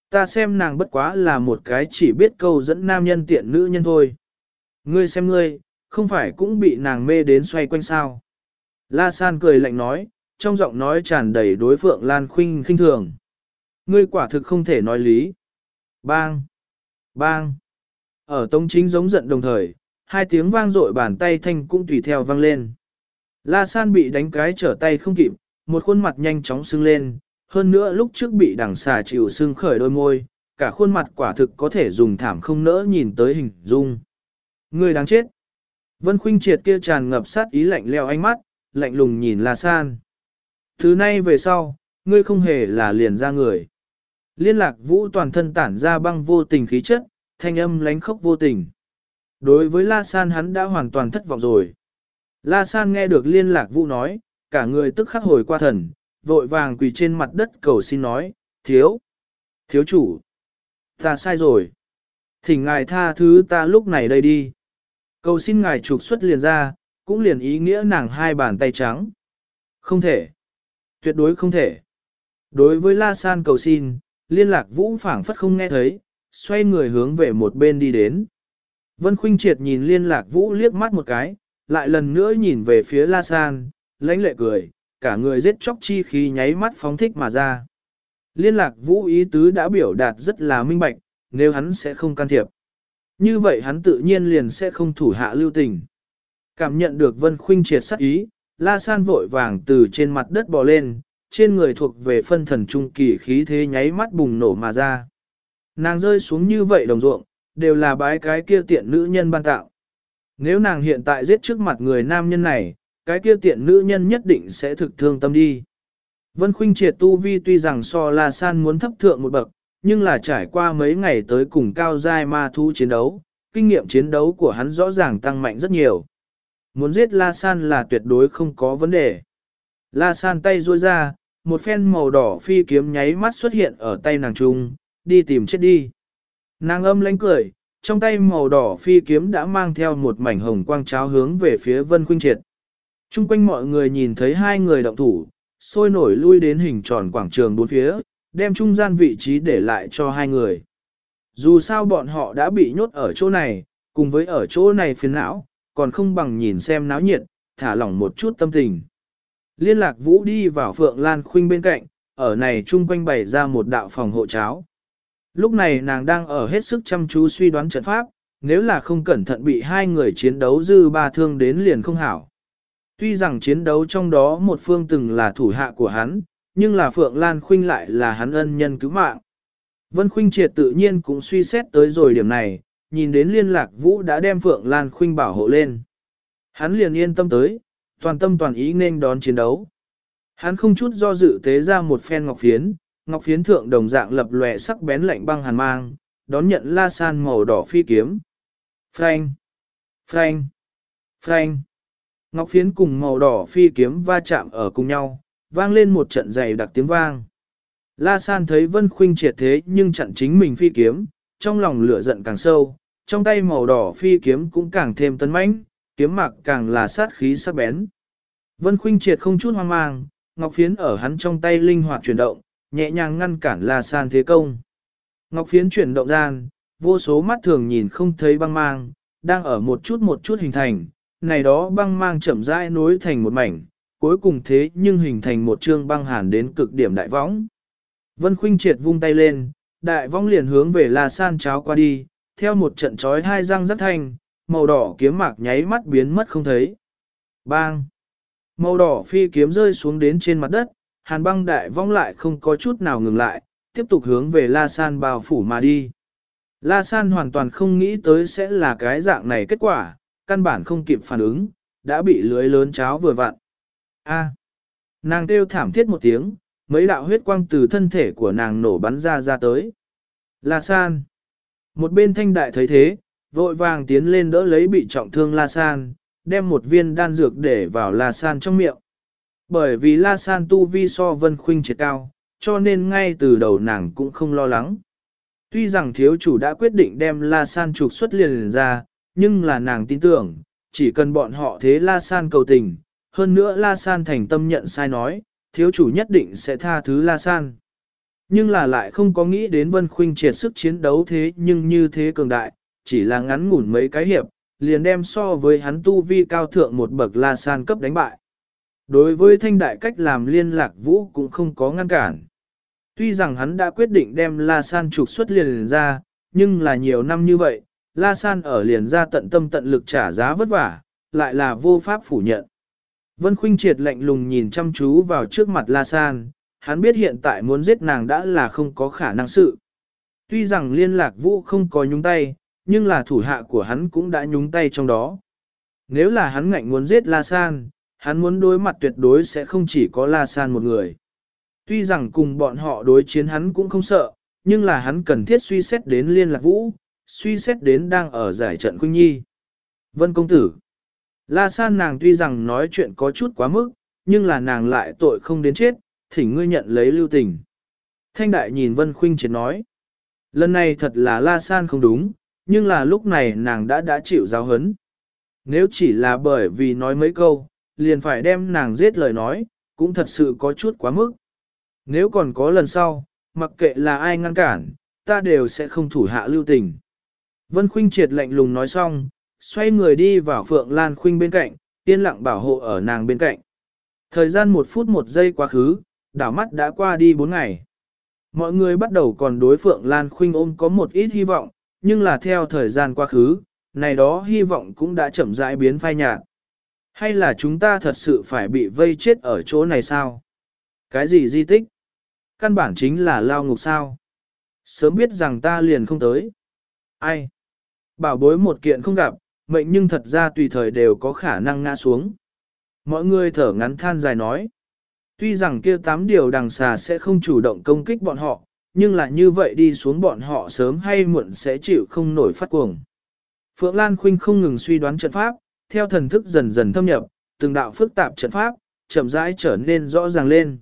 Ta xem nàng bất quá là một cái chỉ biết câu dẫn nam nhân tiện nữ nhân thôi. Ngươi xem ngươi, không phải cũng bị nàng mê đến xoay quanh sao. La San cười lạnh nói, trong giọng nói tràn đầy đối phượng Lan Khuynh khinh thường. Ngươi quả thực không thể nói lý. Bang! Bang! Ở tống chính giống giận đồng thời, hai tiếng vang dội bàn tay thanh cũng tùy theo vang lên. La San bị đánh cái trở tay không kịp, một khuôn mặt nhanh chóng sưng lên, hơn nữa lúc trước bị đằng xà chịu sưng khởi đôi môi, cả khuôn mặt quả thực có thể dùng thảm không nỡ nhìn tới hình dung. Người đáng chết. Vân Khuynh triệt kia tràn ngập sát ý lạnh leo ánh mắt, lạnh lùng nhìn La San. Thứ nay về sau, ngươi không hề là liền ra người. Liên lạc vũ toàn thân tản ra băng vô tình khí chất, thanh âm lánh khốc vô tình. Đối với La San hắn đã hoàn toàn thất vọng rồi. La San nghe được liên lạc vũ nói, cả người tức khắc hồi qua thần, vội vàng quỳ trên mặt đất cầu xin nói, thiếu, thiếu chủ, ta sai rồi. Thỉnh ngài tha thứ ta lúc này đây đi. Cầu xin ngài trục xuất liền ra, cũng liền ý nghĩa nàng hai bàn tay trắng. Không thể. Tuyệt đối không thể. Đối với La San cầu xin, liên lạc vũ phảng phất không nghe thấy, xoay người hướng về một bên đi đến. Vân Khuynh Triệt nhìn liên lạc vũ liếc mắt một cái, lại lần nữa nhìn về phía La San, lãnh lệ cười, cả người giết chóc chi khí nháy mắt phóng thích mà ra. Liên lạc vũ ý tứ đã biểu đạt rất là minh bạch, nếu hắn sẽ không can thiệp. Như vậy hắn tự nhiên liền sẽ không thủ hạ lưu tình. Cảm nhận được Vân Khuynh triệt sát ý, La San vội vàng từ trên mặt đất bò lên, trên người thuộc về phân thần trung kỳ khí thế nháy mắt bùng nổ mà ra. Nàng rơi xuống như vậy đồng ruộng, đều là bái cái kia tiện nữ nhân ban tạo. Nếu nàng hiện tại giết trước mặt người nam nhân này, cái kia tiện nữ nhân nhất định sẽ thực thương tâm đi. Vân Khuynh triệt tu vi tuy rằng so La San muốn thấp thượng một bậc, nhưng là trải qua mấy ngày tới cùng cao giai ma thu chiến đấu, kinh nghiệm chiến đấu của hắn rõ ràng tăng mạnh rất nhiều. Muốn giết La San là tuyệt đối không có vấn đề. La San tay duỗi ra, một phen màu đỏ phi kiếm nháy mắt xuất hiện ở tay nàng trung, đi tìm chết đi. Nàng âm lánh cười, trong tay màu đỏ phi kiếm đã mang theo một mảnh hồng quang cháo hướng về phía Vân Khuynh Triệt. Trung quanh mọi người nhìn thấy hai người động thủ, sôi nổi lui đến hình tròn quảng trường bốn phía, đem trung gian vị trí để lại cho hai người. Dù sao bọn họ đã bị nhốt ở chỗ này, cùng với ở chỗ này phiền não, còn không bằng nhìn xem náo nhiệt, thả lỏng một chút tâm tình. Liên lạc vũ đi vào Phượng Lan Khuynh bên cạnh, ở này chung quanh bày ra một đạo phòng hộ cháo. Lúc này nàng đang ở hết sức chăm chú suy đoán trận pháp, nếu là không cẩn thận bị hai người chiến đấu dư ba thương đến liền không hảo. Tuy rằng chiến đấu trong đó một phương từng là thủ hạ của hắn, nhưng là Phượng Lan Khuynh lại là hắn ân nhân cứu mạng. Vân Khuynh triệt tự nhiên cũng suy xét tới rồi điểm này, nhìn đến liên lạc vũ đã đem Phượng Lan Khuynh bảo hộ lên. Hắn liền yên tâm tới, toàn tâm toàn ý nên đón chiến đấu. Hắn không chút do dự tế ra một phen ngọc phiến, ngọc phiến thượng đồng dạng lập lòe sắc bén lạnh băng hàn mang, đón nhận la san màu đỏ phi kiếm. Phanh! Phanh! Phanh! Ngọc phiến cùng màu đỏ phi kiếm va chạm ở cùng nhau, vang lên một trận dày đặc tiếng vang. La San thấy Vân Khuynh triệt thế nhưng chặn chính mình phi kiếm, trong lòng lửa giận càng sâu, trong tay màu đỏ phi kiếm cũng càng thêm tấn mãnh, kiếm mạc càng là sát khí sắc bén. Vân Khuynh triệt không chút hoang mang, ngọc phiến ở hắn trong tay linh hoạt chuyển động, nhẹ nhàng ngăn cản La San thế công. Ngọc phiến chuyển động gian, vô số mắt thường nhìn không thấy băng mang, đang ở một chút một chút hình thành, này đó băng mang chậm rãi nối thành một mảnh, cuối cùng thế nhưng hình thành một trương băng hàn đến cực điểm đại võng. Vân Khuynh triệt vung tay lên, đại võng liền hướng về La San cháo qua đi, theo một trận chói hai răng rất thanh, màu đỏ kiếm mạc nháy mắt biến mất không thấy. Bang! Màu đỏ phi kiếm rơi xuống đến trên mặt đất, hàn băng đại vong lại không có chút nào ngừng lại, tiếp tục hướng về La San bao phủ mà đi. La San hoàn toàn không nghĩ tới sẽ là cái dạng này kết quả, căn bản không kịp phản ứng, đã bị lưới lớn cháo vừa vặn. A. Nàng kêu thảm thiết một tiếng, mấy đạo huyết quang từ thân thể của nàng nổ bắn ra ra tới. La San. Một bên thanh đại thấy thế, vội vàng tiến lên đỡ lấy bị trọng thương La San, đem một viên đan dược để vào La San trong miệng. Bởi vì La San tu vi so vân khuynh triệt cao, cho nên ngay từ đầu nàng cũng không lo lắng. Tuy rằng thiếu chủ đã quyết định đem La San trục xuất liền, liền ra, nhưng là nàng tin tưởng, chỉ cần bọn họ thế La San cầu tình, hơn nữa La San thành tâm nhận sai nói, thiếu chủ nhất định sẽ tha thứ La San. Nhưng là lại không có nghĩ đến Vân Khuynh triệt sức chiến đấu thế nhưng như thế cường đại, chỉ là ngắn ngủn mấy cái hiệp, liền đem so với hắn tu vi cao thượng một bậc La San cấp đánh bại. Đối với thanh đại cách làm liên lạc vũ cũng không có ngăn cản. Tuy rằng hắn đã quyết định đem La San trục xuất liền, liền ra, nhưng là nhiều năm như vậy, La San ở liền ra tận tâm tận lực trả giá vất vả, lại là vô pháp phủ nhận. Vân Khuynh triệt lạnh lùng nhìn chăm chú vào trước mặt La San, hắn biết hiện tại muốn giết nàng đã là không có khả năng sự. Tuy rằng liên lạc vũ không có nhúng tay, nhưng là thủ hạ của hắn cũng đã nhúng tay trong đó. Nếu là hắn ngạnh muốn giết La San, hắn muốn đối mặt tuyệt đối sẽ không chỉ có La San một người. Tuy rằng cùng bọn họ đối chiến hắn cũng không sợ, nhưng là hắn cần thiết suy xét đến liên lạc vũ, suy xét đến đang ở giải trận Khuynh Nhi. Vân công tử. La San nàng tuy rằng nói chuyện có chút quá mức, nhưng là nàng lại tội không đến chết, thỉnh ngươi nhận lấy lưu tình. Thanh đại nhìn Vân Khuynh triệt nói. Lần này thật là La San không đúng, nhưng là lúc này nàng đã đã chịu giáo hấn. Nếu chỉ là bởi vì nói mấy câu, liền phải đem nàng giết lời nói, cũng thật sự có chút quá mức. Nếu còn có lần sau, mặc kệ là ai ngăn cản, ta đều sẽ không thủ hạ lưu tình. Vân Khuynh triệt lạnh lùng nói xong, xoay người đi vào Phượng Lan Khuynh bên cạnh, yên lặng bảo hộ ở nàng bên cạnh. Thời gian một phút một giây quá khứ, đảo mắt đã qua đi bốn ngày. Mọi người bắt đầu còn đối Phượng Lan Khuynh ôm có một ít hy vọng, nhưng là theo thời gian quá khứ, này đó hy vọng cũng đã chậm rãi biến phai nhạt. Hay là chúng ta thật sự phải bị vây chết ở chỗ này sao? Cái gì di tích? Căn bản chính là lao ngục sao? Sớm biết rằng ta liền không tới. Ai? Bảo bối một kiện không gặp, mệnh nhưng thật ra tùy thời đều có khả năng ngã xuống. Mọi người thở ngắn than dài nói. Tuy rằng kia tám điều đằng xà sẽ không chủ động công kích bọn họ, nhưng là như vậy đi xuống bọn họ sớm hay muộn sẽ chịu không nổi phát cuồng. Phượng Lan Khuynh không ngừng suy đoán trận pháp, theo thần thức dần dần thâm nhập, từng đạo phức tạp trận pháp, chậm rãi trở nên rõ ràng lên.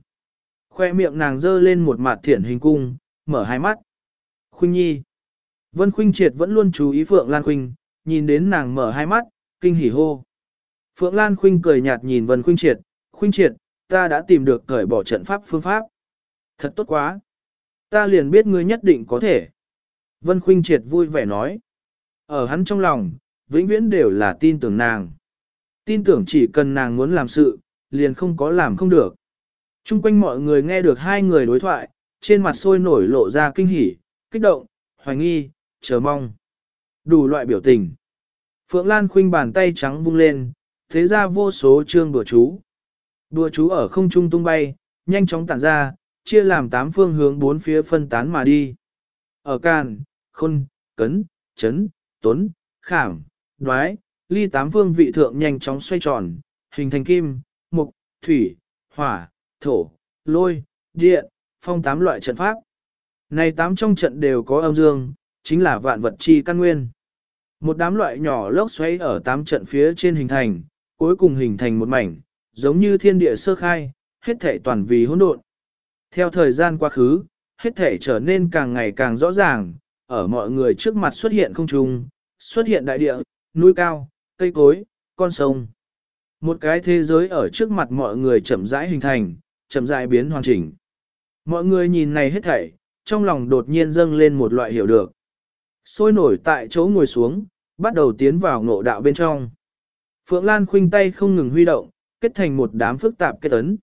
Khoe miệng nàng dơ lên một mặt thiển hình cung, mở hai mắt. Khuynh Nhi. Vân Khuynh Triệt vẫn luôn chú ý Phượng Lan Khuynh, nhìn đến nàng mở hai mắt, kinh hỉ hô. Phượng Lan Khuynh cười nhạt nhìn Vân Khuynh Triệt, Khuynh Triệt, ta đã tìm được cởi bỏ trận pháp phương pháp. Thật tốt quá. Ta liền biết ngươi nhất định có thể. Vân Khuynh Triệt vui vẻ nói. Ở hắn trong lòng, vĩnh viễn đều là tin tưởng nàng. Tin tưởng chỉ cần nàng muốn làm sự, liền không có làm không được. Trung quanh mọi người nghe được hai người đối thoại, trên mặt sôi nổi lộ ra kinh hỉ, kích động, hoài nghi, chờ mong. Đủ loại biểu tình. Phượng Lan khuynh bàn tay trắng vung lên, thế ra vô số chương đùa chú. Đùa chú ở không trung tung bay, nhanh chóng tản ra, chia làm tám phương hướng bốn phía phân tán mà đi. Ở Càn, Khôn, Cấn, Chấn, Tuấn, Khảm, Đoái, ly tám phương vị thượng nhanh chóng xoay tròn, hình thành kim, mục, thủy, hỏa, thổ, lôi, điện, phong tám loại trận pháp. Này tám trong trận đều có âm dương, chính là vạn vật chi căn nguyên. Một đám loại nhỏ lốc xoáy ở tám trận phía trên hình thành, cuối cùng hình thành một mảnh, giống như thiên địa sơ khai, hết thể toàn vì hỗn độn. Theo thời gian quá khứ, hết thể trở nên càng ngày càng rõ ràng, ở mọi người trước mặt xuất hiện không trung, xuất hiện đại địa, núi cao, cây cối, con sông. Một cái thế giới ở trước mặt mọi người chậm rãi hình thành, chậm rãi biến hoàn chỉnh. Mọi người nhìn này hết thảy, trong lòng đột nhiên dâng lên một loại hiểu được. Sôi nổi tại chỗ ngồi xuống, bắt đầu tiến vào ngộ đạo bên trong. Phượng Lan khuynh tay không ngừng huy động, kết thành một đám phức tạp kết ấn.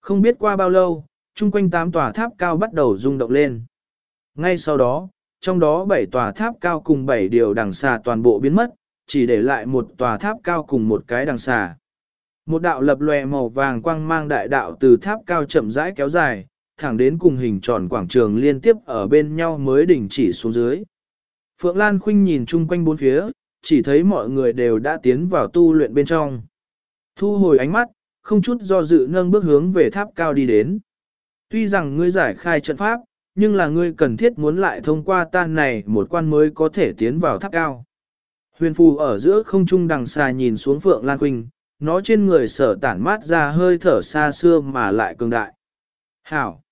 Không biết qua bao lâu, chung quanh tám tòa tháp cao bắt đầu rung động lên. Ngay sau đó, trong đó bảy tòa tháp cao cùng bảy điều đằng xà toàn bộ biến mất, chỉ để lại một tòa tháp cao cùng một cái đằng xà. Một đạo lập lòe màu vàng quang mang đại đạo từ tháp cao chậm rãi kéo dài, thẳng đến cùng hình tròn quảng trường liên tiếp ở bên nhau mới đỉnh chỉ xuống dưới. Phượng Lan Khuynh nhìn chung quanh bốn phía, chỉ thấy mọi người đều đã tiến vào tu luyện bên trong. Thu hồi ánh mắt, không chút do dự nâng bước hướng về tháp cao đi đến. Tuy rằng ngươi giải khai trận pháp, nhưng là ngươi cần thiết muốn lại thông qua tan này một quan mới có thể tiến vào tháp cao. Huyền phù ở giữa không trung đằng xa nhìn xuống Phượng Lan Quỳnh, nó trên người sở tản mát ra hơi thở xa xưa mà lại cường đại. Hảo!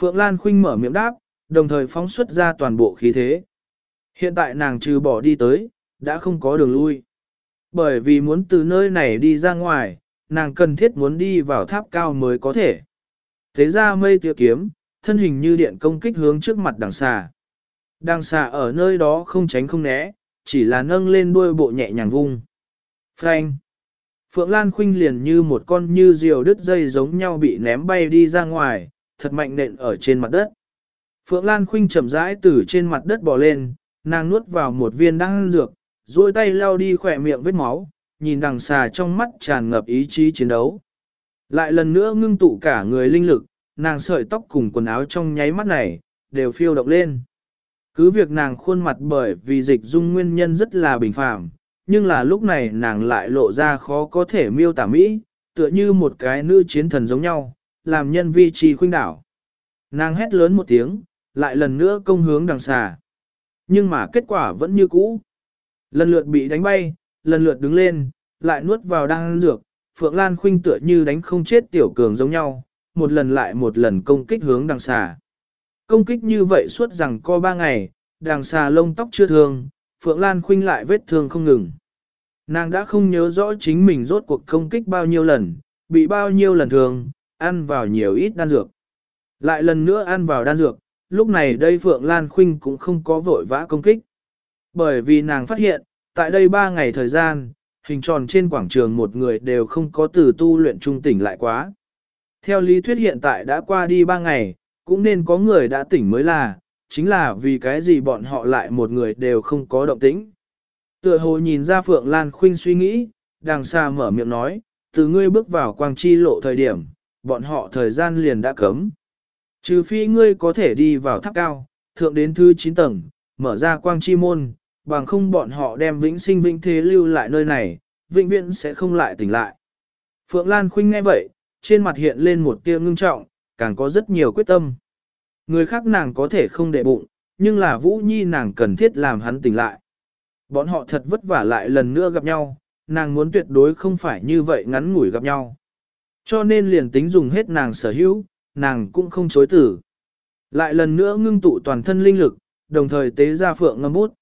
Phượng Lan Khuynh mở miệng đáp, đồng thời phóng xuất ra toàn bộ khí thế. Hiện tại nàng trừ bỏ đi tới, đã không có đường lui. Bởi vì muốn từ nơi này đi ra ngoài, nàng cần thiết muốn đi vào tháp cao mới có thể. Thế ra mây tia kiếm, thân hình như điện công kích hướng trước mặt đằng xà. Đằng xà ở nơi đó không tránh không né, chỉ là nâng lên đuôi bộ nhẹ nhàng vung. phanh Phượng Lan Khuynh liền như một con như diều đứt dây giống nhau bị ném bay đi ra ngoài, thật mạnh nện ở trên mặt đất. Phượng Lan Khuynh chậm rãi từ trên mặt đất bò lên, nàng nuốt vào một viên đan dược, duỗi tay lau đi khỏe miệng vết máu, nhìn đằng xà trong mắt tràn ngập ý chí chiến đấu. Lại lần nữa ngưng tụ cả người linh lực, nàng sợi tóc cùng quần áo trong nháy mắt này, đều phiêu động lên. Cứ việc nàng khuôn mặt bởi vì dịch dung nguyên nhân rất là bình phàm, nhưng là lúc này nàng lại lộ ra khó có thể miêu tả mỹ, tựa như một cái nữ chiến thần giống nhau, làm nhân vi trì khuynh đảo. Nàng hét lớn một tiếng, lại lần nữa công hướng đằng xà. Nhưng mà kết quả vẫn như cũ. Lần lượt bị đánh bay, lần lượt đứng lên, lại nuốt vào đang dược, Phượng Lan Khuynh tựa như đánh không chết tiểu cường giống nhau, một lần lại một lần công kích hướng đằng xà. Công kích như vậy suốt rằng co ba ngày, đằng xà lông tóc chưa thương, Phượng Lan Khuynh lại vết thương không ngừng. Nàng đã không nhớ rõ chính mình rốt cuộc công kích bao nhiêu lần, bị bao nhiêu lần thương, ăn vào nhiều ít đan dược. Lại lần nữa ăn vào đan dược, lúc này đây Phượng Lan Khuynh cũng không có vội vã công kích. Bởi vì nàng phát hiện, tại đây ba ngày thời gian, hình tròn trên quảng trường một người đều không có từ tu luyện trung tỉnh lại quá. Theo lý thuyết hiện tại đã qua đi ba ngày, cũng nên có người đã tỉnh mới là, chính là vì cái gì bọn họ lại một người đều không có động tĩnh. Tựa hồ nhìn ra Phượng Lan Khuynh suy nghĩ, đằng xa mở miệng nói, từ ngươi bước vào quang chi lộ thời điểm, bọn họ thời gian liền đã cấm. Trừ phi ngươi có thể đi vào tháp cao, thượng đến thứ 9 tầng, mở ra quang chi môn, bằng không bọn họ đem vĩnh sinh vĩnh thế lưu lại nơi này, vĩnh viễn sẽ không lại tỉnh lại. Phượng Lan Khuynh nghe vậy, trên mặt hiện lên một tia ngưng trọng, càng có rất nhiều quyết tâm. Người khác nàng có thể không để bụng, nhưng là Vũ Nhi nàng cần thiết làm hắn tỉnh lại. Bọn họ thật vất vả lại lần nữa gặp nhau, nàng muốn tuyệt đối không phải như vậy ngắn ngủi gặp nhau. Cho nên liền tính dùng hết nàng sở hữu, nàng cũng không chối tử. Lại lần nữa ngưng tụ toàn thân linh lực, đồng thời tế ra phượng ngâm bút.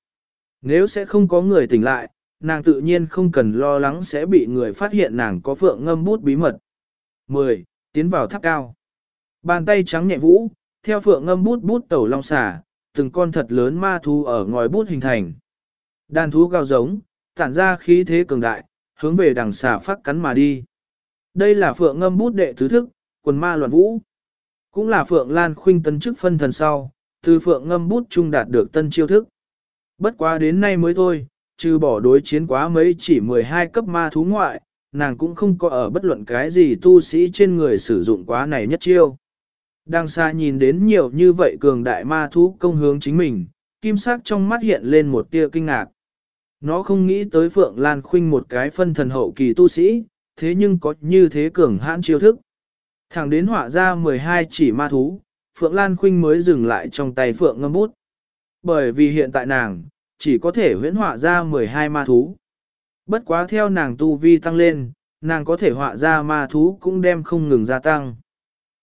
Nếu sẽ không có người tỉnh lại, nàng tự nhiên không cần lo lắng sẽ bị người phát hiện nàng có phượng ngâm bút bí mật. 10. Tiến vào tháp cao. Bàn tay trắng nhẹ vũ, theo phượng ngâm bút bút tẩu long xà, từng con thật lớn ma thú ở ngòi bút hình thành. Đàn thú gào giống, tản ra khí thế cường đại, hướng về đằng xà phát cắn mà đi. Đây là phượng ngâm bút đệ tứ thức, quần ma loạn vũ. Cũng là phượng lan khuynh tân chức phân thần sau, từ phượng ngâm bút trung đạt được tân chiêu thức. Bất quá đến nay mới thôi, trừ bỏ đối chiến quá mấy chỉ 12 cấp ma thú ngoại, nàng cũng không có ở bất luận cái gì tu sĩ trên người sử dụng quá này nhất chiêu. Đang xa nhìn đến nhiều như vậy cường đại ma thú công hướng chính mình, kim sắc trong mắt hiện lên một tia kinh ngạc. Nó không nghĩ tới Phượng Lan Khuynh một cái phân thần hậu kỳ tu sĩ, thế nhưng có như thế cường hãn chiêu thức. Thẳng đến họa ra 12 chỉ ma thú, Phượng Lan Khuynh mới dừng lại trong tay Phượng ngâm bút. Bởi vì hiện tại nàng, chỉ có thể huyễn họa ra 12 ma thú. Bất quá theo nàng tu vi tăng lên, nàng có thể họa ra ma thú cũng đem không ngừng gia tăng.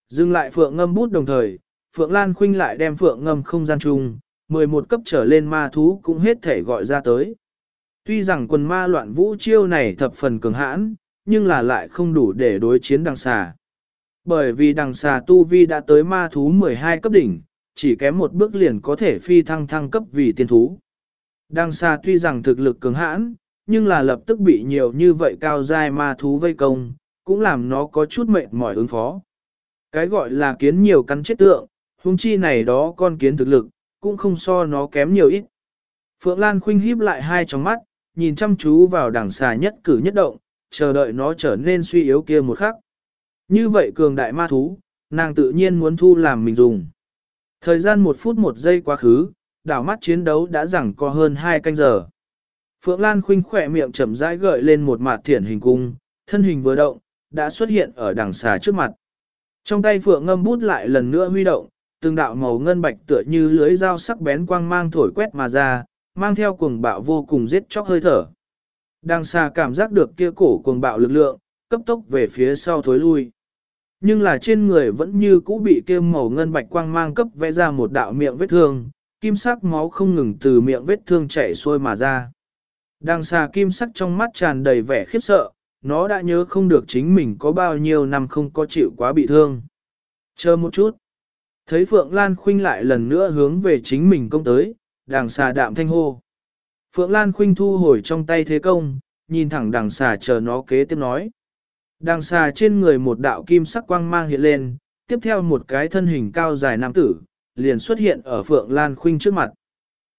Dừng lại Phượng ngâm bút đồng thời, Phượng Lan Khuynh lại đem Phượng ngâm không gian chung, 11 cấp trở lên ma thú cũng hết thể gọi ra tới. Tuy rằng quần ma loạn vũ chiêu này thập phần cường hãn, nhưng là lại không đủ để đối chiến đằng xà. Bởi vì đằng xà tu vi đã tới ma thú 12 cấp đỉnh, chỉ kém một bước liền có thể phi thăng thăng cấp vì tiên thú. Đằng xa tuy rằng thực lực cường hãn, nhưng là lập tức bị nhiều như vậy cao dai ma thú vây công, cũng làm nó có chút mệt mỏi ứng phó. Cái gọi là kiến nhiều cắn chết tượng, huống chi này đó con kiến thực lực, cũng không so nó kém nhiều ít. Phượng Lan khinh híp lại hai tròng mắt, nhìn chăm chú vào đằng xà nhất cử nhất động, chờ đợi nó trở nên suy yếu kia một khắc. Như vậy cường đại ma thú, nàng tự nhiên muốn thu làm mình dùng. Thời gian một phút một giây quá khứ, đảo mắt chiến đấu đã rằng có hơn hai canh giờ. Phượng Lan khinh khỏe miệng chậm rãi gợi lên một mặt thiển hình cung, thân hình vừa động, đã xuất hiện ở đằng xà trước mặt. Trong tay Phượng ngâm bút lại lần nữa huy động, từng đạo màu ngân bạch tựa như lưới dao sắc bén quang mang thổi quét mà ra, mang theo cuồng bạo vô cùng giết chóc hơi thở. Đằng xà cảm giác được kia cổ cuồng bạo lực lượng, cấp tốc về phía sau thối lui. Nhưng là trên người vẫn như cũ bị kia màu ngân bạch quang mang cấp vẽ ra một đạo miệng vết thương, kim sắc máu không ngừng từ miệng vết thương chảy xuôi mà ra. Đằng xà kim sắc trong mắt tràn đầy vẻ khiếp sợ, nó đã nhớ không được chính mình có bao nhiêu năm không có chịu quá bị thương. Chờ một chút. Thấy Phượng Lan Khuynh lại lần nữa hướng về chính mình công tới, đằng xà đạm thanh hô. Phượng Lan Khuynh thu hồi trong tay thế công, nhìn thẳng đằng xà chờ nó kế tiếp nói. Đằng xà trên người một đạo kim sắc quang mang hiện lên, tiếp theo một cái thân hình cao dài nam tử, liền xuất hiện ở Phượng Lan Khuynh trước mặt.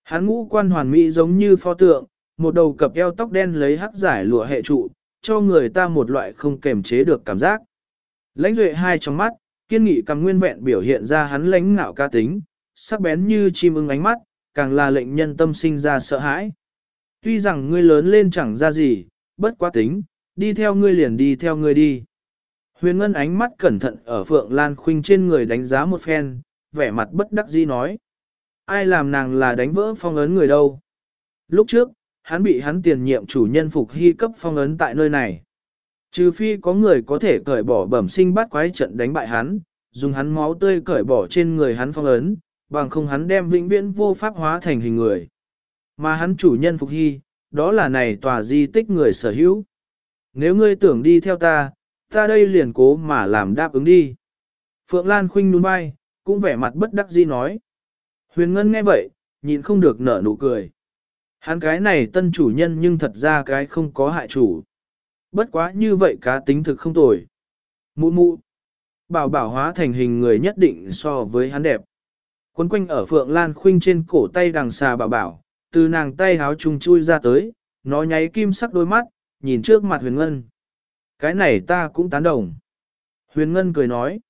Hắn ngũ quan hoàn mỹ giống như pho tượng, một đầu cặp eo tóc đen lấy hắc giải lụa hệ trụ, cho người ta một loại không kềm chế được cảm giác. Lãnh duệ hai trong mắt, kiên nghị cầm nguyên vẹn biểu hiện ra hắn lãnh ngạo ca tính, sắc bén như chim ưng ánh mắt, càng là lệnh nhân tâm sinh ra sợ hãi. Tuy rằng ngươi lớn lên chẳng ra gì, bất quá tính, đi theo ngươi liền đi theo ngươi đi. Huyền Ngân ánh mắt cẩn thận ở Phượng Lan Khuynh trên người đánh giá một phen, vẻ mặt bất đắc dĩ nói. Ai làm nàng là đánh vỡ phong ấn người đâu? Lúc trước, hắn bị hắn tiền nhiệm chủ nhân phục hy cấp phong ấn tại nơi này. Trừ phi có người có thể cởi bỏ bẩm sinh bắt quái trận đánh bại hắn, dùng hắn máu tươi cởi bỏ trên người hắn phong ấn, bằng không hắn đem vĩnh viễn vô pháp hóa thành hình người. Mà hắn chủ nhân phục hy, đó là này tòa di tích người sở hữu. Nếu ngươi tưởng đi theo ta, ta đây liền cố mà làm đáp ứng đi. Phượng Lan khinh nhún vai, cũng vẻ mặt bất đắc dĩ nói. Huyền Ngân nghe vậy, nhịn không được nở nụ cười. Hắn cái này tân chủ nhân nhưng thật ra cái không có hại chủ. Bất quá như vậy cá tính thực không tồi. Mụ mụ. Bảo bảo hóa thành hình người nhất định so với hắn đẹp. Quấn quanh ở Phượng Lan khinh trên cổ tay đằng xà bảo bảo, từ nàng tay háo trùng chui ra tới, nó nháy kim sắc đôi mắt, nhìn trước mặt huyền ngân. Cái này ta cũng tán đồng. Huyền ngân cười nói.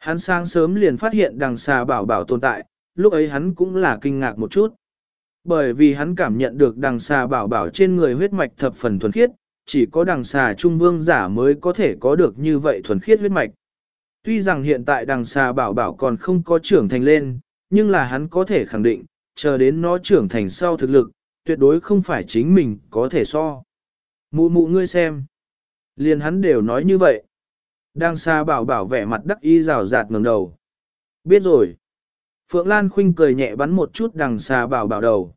Hắn sáng sớm liền phát hiện đằng xà bảo bảo tồn tại, lúc ấy hắn cũng là kinh ngạc một chút. Bởi vì hắn cảm nhận được đằng xà bảo bảo trên người huyết mạch thập phần thuần khiết, chỉ có đằng xà trung vương giả mới có thể có được như vậy thuần khiết huyết mạch. Tuy rằng hiện tại đằng xà bảo bảo còn không có trưởng thành lên, nhưng là hắn có thể khẳng định, chờ đến nó trưởng thành sau thực lực, tuyệt đối không phải chính mình có thể so. Mụ mụ ngươi xem. Liền hắn đều nói như vậy. Đang xa bảo bảo vẻ mặt đắc y rào rạt ngẩng đầu. Biết rồi. Phượng Lan Khuynh cười nhẹ bắn một chút đằng xa bảo bảo đầu.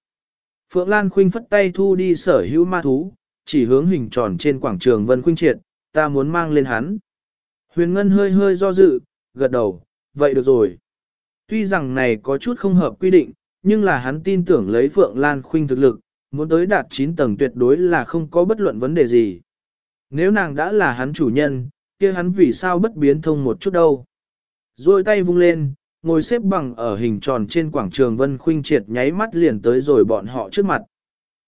Phượng Lan Khuynh phất tay thu đi sở hữu ma thú, chỉ hướng hình tròn trên quảng trường Vân Khuynh Triệt, ta muốn mang lên hắn. Huyền Ngân hơi hơi do dự, gật đầu, vậy được rồi. Tuy rằng này có chút không hợp quy định, nhưng là hắn tin tưởng lấy Phượng Lan Khuynh thực lực, muốn tới đạt 9 tầng tuyệt đối là không có bất luận vấn đề gì. Nếu nàng đã là hắn chủ nhân, kia hắn vì sao bất biến thông một chút đâu. Rồi tay vung lên, ngồi xếp bằng ở hình tròn trên quảng trường Vân Khuynh Triệt nháy mắt liền tới rồi bọn họ trước mặt.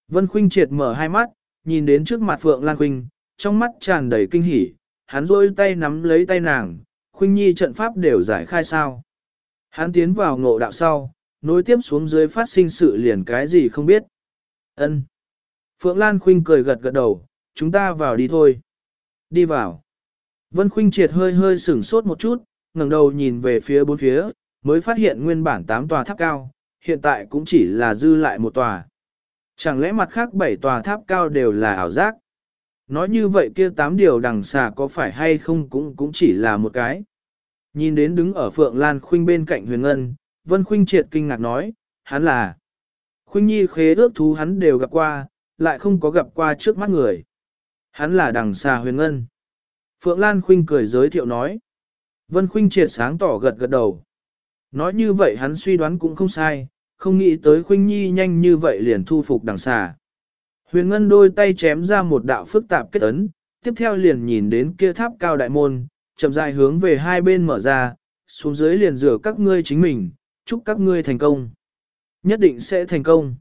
Vân Khuynh Triệt mở hai mắt, nhìn đến trước mặt Phượng Lan Khuynh, trong mắt tràn đầy kinh hỉ, hắn rôi tay nắm lấy tay nàng, Khuynh Nhi trận pháp đều giải khai sao. Hắn tiến vào ngộ đạo sau, nối tiếp xuống dưới phát sinh sự liền cái gì không biết. Ân. Phượng Lan Khuynh cười gật gật đầu, chúng ta vào đi thôi. Đi vào. Vân Khuynh triệt hơi hơi sửng sốt một chút, ngẩng đầu nhìn về phía bốn phía, mới phát hiện nguyên bản tám tòa tháp cao, hiện tại cũng chỉ là dư lại một tòa. Chẳng lẽ mặt khác bảy tòa tháp cao đều là ảo giác? Nói như vậy kia tám điều đằng xà có phải hay không cũng cũng chỉ là một cái. Nhìn đến đứng ở Phượng Lan Khuynh bên cạnh Huyền Ngân, Vân Khuynh triệt kinh ngạc nói, hắn là. Khuynh Nhi khế ước thú hắn đều gặp qua, lại không có gặp qua trước mắt người. Hắn là đằng xà Huyền Ngân. Phượng Lan Khuynh cười giới thiệu nói. Vân Khuynh triệt sáng tỏ gật gật đầu. Nói như vậy hắn suy đoán cũng không sai, không nghĩ tới Khuynh Nhi nhanh như vậy liền thu phục đằng xà. Huyền Ngân đôi tay chém ra một đạo phức tạp kết ấn, tiếp theo liền nhìn đến kia tháp cao đại môn, chậm rãi hướng về hai bên mở ra, xuống dưới liền rửa các ngươi chính mình, chúc các ngươi thành công. Nhất định sẽ thành công.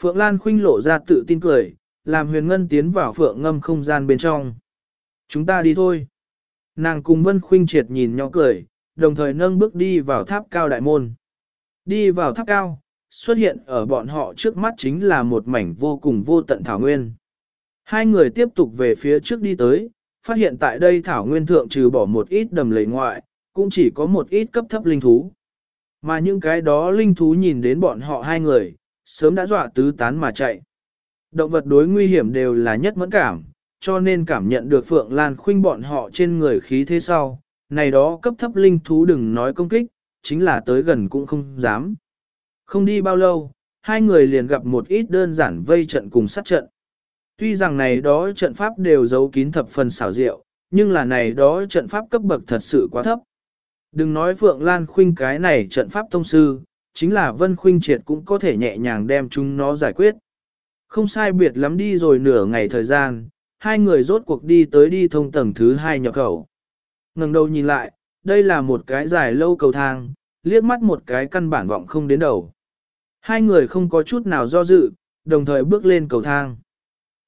Phượng Lan khinh lộ ra tự tin cười, làm huyền ngân tiến vào phượng ngâm không gian bên trong. Chúng ta đi thôi. Nàng cùng Vân Khuynh Triệt nhìn nhỏ cười, đồng thời nâng bước đi vào tháp cao đại môn. Đi vào tháp cao, xuất hiện ở bọn họ trước mắt chính là một mảnh vô cùng vô tận thảo nguyên. Hai người tiếp tục về phía trước đi tới, phát hiện tại đây thảo nguyên thượng trừ bỏ một ít đầm lầy ngoại, cũng chỉ có một ít cấp thấp linh thú. Mà những cái đó linh thú nhìn đến bọn họ hai người, sớm đã dọa tứ tán mà chạy. Động vật đối nguy hiểm đều là nhất mẫn cảm, cho nên cảm nhận được Phượng Lan khuynh bọn họ trên người khí thế sau, này đó cấp thấp linh thú đừng nói công kích, chính là tới gần cũng không dám. Không đi bao lâu, hai người liền gặp một ít đơn giản vây trận cùng sát trận. Tuy rằng này đó trận pháp đều giấu kín thập phần xảo diệu, nhưng là này đó trận pháp cấp bậc thật sự quá thấp. Đừng nói Phượng Lan Khuynh cái này trận pháp tông sư, chính là Vân Khuynh triệt cũng có thể nhẹ nhàng đem chúng nó giải quyết. Không sai biệt lắm đi rồi nửa ngày thời gian, hai người rốt cuộc đi tới đi thông tầng thứ hai nhập khẩu. ngẩng đầu nhìn lại, đây là một cái dài lâu cầu thang, liếc mắt một cái căn bản vọng không đến đầu. Hai người không có chút nào do dự, đồng thời bước lên cầu thang.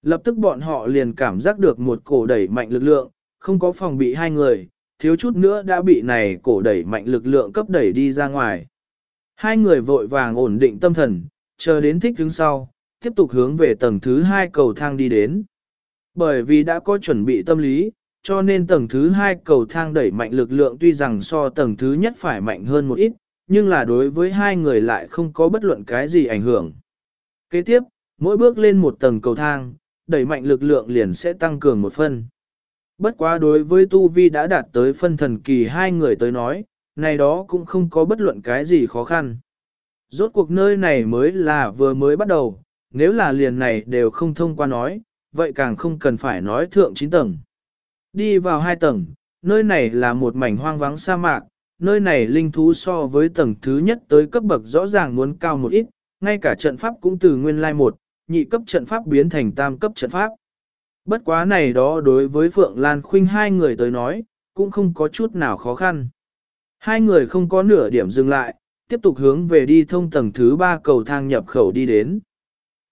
Lập tức bọn họ liền cảm giác được một cổ đẩy mạnh lực lượng, không có phòng bị hai người, thiếu chút nữa đã bị này cổ đẩy mạnh lực lượng cấp đẩy đi ra ngoài. Hai người vội vàng ổn định tâm thần, chờ đến thích đứng sau, tiếp tục hướng về tầng thứ hai cầu thang đi đến. Bởi vì đã có chuẩn bị tâm lý, cho nên tầng thứ hai cầu thang đẩy mạnh lực lượng tuy rằng so tầng thứ nhất phải mạnh hơn một ít, nhưng là đối với hai người lại không có bất luận cái gì ảnh hưởng. Kế tiếp, mỗi bước lên một tầng cầu thang, đẩy mạnh lực lượng liền sẽ tăng cường một phân. Bất quá đối với Tu Vi đã đạt tới phân thần kỳ hai người tới nói, này đó cũng không có bất luận cái gì khó khăn. Rốt cuộc nơi này mới là vừa mới bắt đầu, nếu là liền này đều không thông qua nói, vậy càng không cần phải nói thượng 9 tầng. Đi vào hai tầng, nơi này là một mảnh hoang vắng sa mạc, nơi này linh thú so với tầng thứ nhất tới cấp bậc rõ ràng muốn cao một ít, ngay cả trận pháp cũng từ nguyên lai một, nhị cấp trận pháp biến thành tam cấp trận pháp. Bất quá này đó đối với Phượng Lan Khuynh hai người tới nói, cũng không có chút nào khó khăn. Hai người không có nửa điểm dừng lại, tiếp tục hướng về đi thông tầng thứ ba cầu thang nhập khẩu đi đến.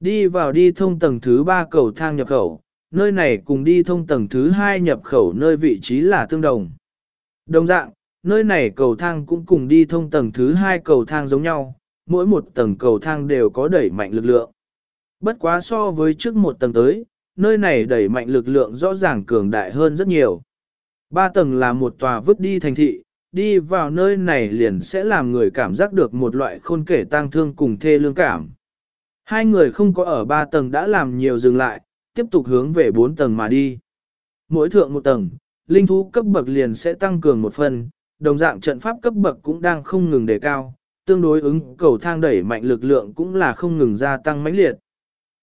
Đi vào đi thông tầng thứ ba cầu thang nhập khẩu, nơi này cùng đi thông tầng thứ hai nhập khẩu nơi vị trí là tương đồng. Đồng dạng, nơi này cầu thang cũng cùng đi thông tầng thứ hai cầu thang giống nhau, mỗi một tầng cầu thang đều có đẩy mạnh lực lượng. Bất quá so với trước một tầng tới, nơi này đẩy mạnh lực lượng rõ ràng cường đại hơn rất nhiều. Ba tầng là một tòa vứt đi thành thị, đi vào nơi này liền sẽ làm người cảm giác được một loại khôn kể tang thương cùng thê lương cảm. Hai người không có ở ba tầng đã làm nhiều dừng lại, tiếp tục hướng về bốn tầng mà đi. Mỗi thượng một tầng, linh thú cấp bậc liền sẽ tăng cường một phần, đồng dạng trận pháp cấp bậc cũng đang không ngừng đề cao, tương đối ứng cầu thang đẩy mạnh lực lượng cũng là không ngừng gia tăng mãnh liệt.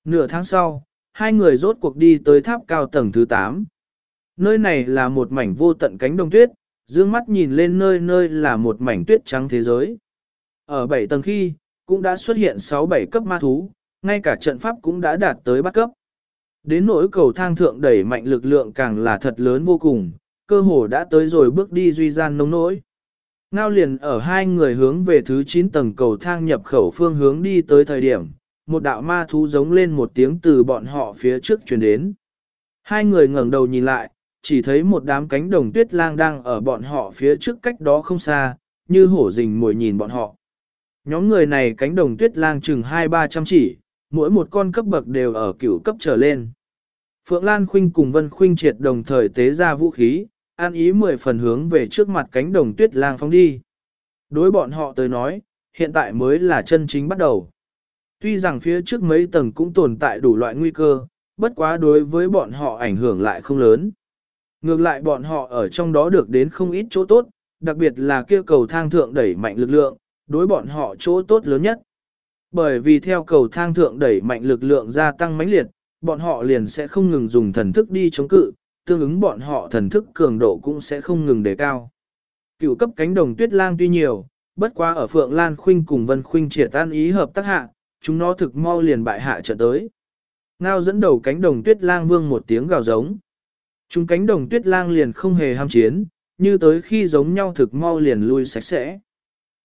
Nửa tháng sau, hai người rốt cuộc đi tới tháp cao tầng thứ 8. Nơi này là một mảnh vô tận cánh đồng tuyết, dương mắt nhìn lên nơi nơi là một mảnh tuyết trắng thế giới. Ở 7 tầng khi, cũng đã xuất hiện 6-7 cấp ma thú, ngay cả trận pháp cũng đã đạt tới bắt cấp. Đến nỗi cầu thang thượng đẩy mạnh lực lượng càng là thật lớn vô cùng, cơ hồ đã tới rồi bước đi duy gian nông nỗi. Ngao liền ở hai người hướng về thứ 9 tầng cầu thang nhập khẩu phương hướng đi tới thời điểm, một đạo ma thú giống lên một tiếng từ bọn họ phía trước truyền đến. Hai người ngẩng đầu nhìn lại, chỉ thấy một đám cánh đồng tuyết lang đang ở bọn họ phía trước cách đó không xa, như hổ rình mồi nhìn bọn họ. Nhóm người này cánh đồng tuyết lang chừng hai ba trăm chỉ, mỗi một con cấp bậc đều ở cửu cấp trở lên. Phượng Lan Khuynh cùng Vân Khuynh triệt đồng thời tế ra vũ khí, an ý mười phần hướng về trước mặt cánh đồng tuyết lang phóng đi. Đối bọn họ tới nói, hiện tại mới là chân chính bắt đầu. Tuy rằng phía trước mấy tầng cũng tồn tại đủ loại nguy cơ, bất quá đối với bọn họ ảnh hưởng lại không lớn. Ngược lại bọn họ ở trong đó được đến không ít chỗ tốt, đặc biệt là kia cầu thang thượng đẩy mạnh lực lượng, đối bọn họ chỗ tốt lớn nhất. Bởi vì theo cầu thang thượng đẩy mạnh lực lượng gia tăng mãnh liệt, bọn họ liền sẽ không ngừng dùng thần thức đi chống cự, tương ứng bọn họ thần thức cường độ cũng sẽ không ngừng đề cao. Cựu cấp cánh đồng tuyết lang tuy nhiều, bất quá ở Phượng Lan Khuynh cùng Vân Khuynh triệt tan ý hợp tác hạ, chúng nó thực mau liền bại hạ trận tới. Ngao dẫn đầu cánh đồng tuyết lang vương một tiếng gào giống. Chúng cánh đồng tuyết lang liền không hề ham chiến, như tới khi giống nhau thực mau liền lui sạch sẽ.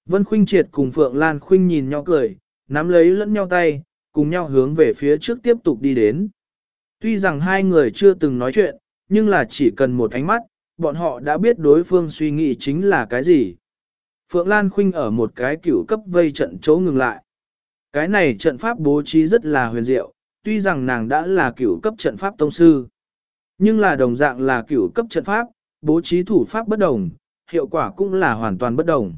Vân Khuynh triệt cùng Phượng Lan Khuynh nhìn nhau cười, nắm lấy lẫn nhau tay, cùng nhau hướng về phía trước tiếp tục đi đến. Tuy rằng hai người chưa từng nói chuyện, nhưng là chỉ cần một ánh mắt, bọn họ đã biết đối phương suy nghĩ chính là cái gì. Phượng Lan Khuynh ở một cái cửu cấp vây trận chỗ ngừng lại. Cái này trận pháp bố trí rất là huyền diệu, tuy rằng nàng đã là cửu cấp trận pháp tông sư. Nhưng là đồng dạng là cửu cấp trận pháp, bố trí thủ pháp bất đồng, hiệu quả cũng là hoàn toàn bất đồng.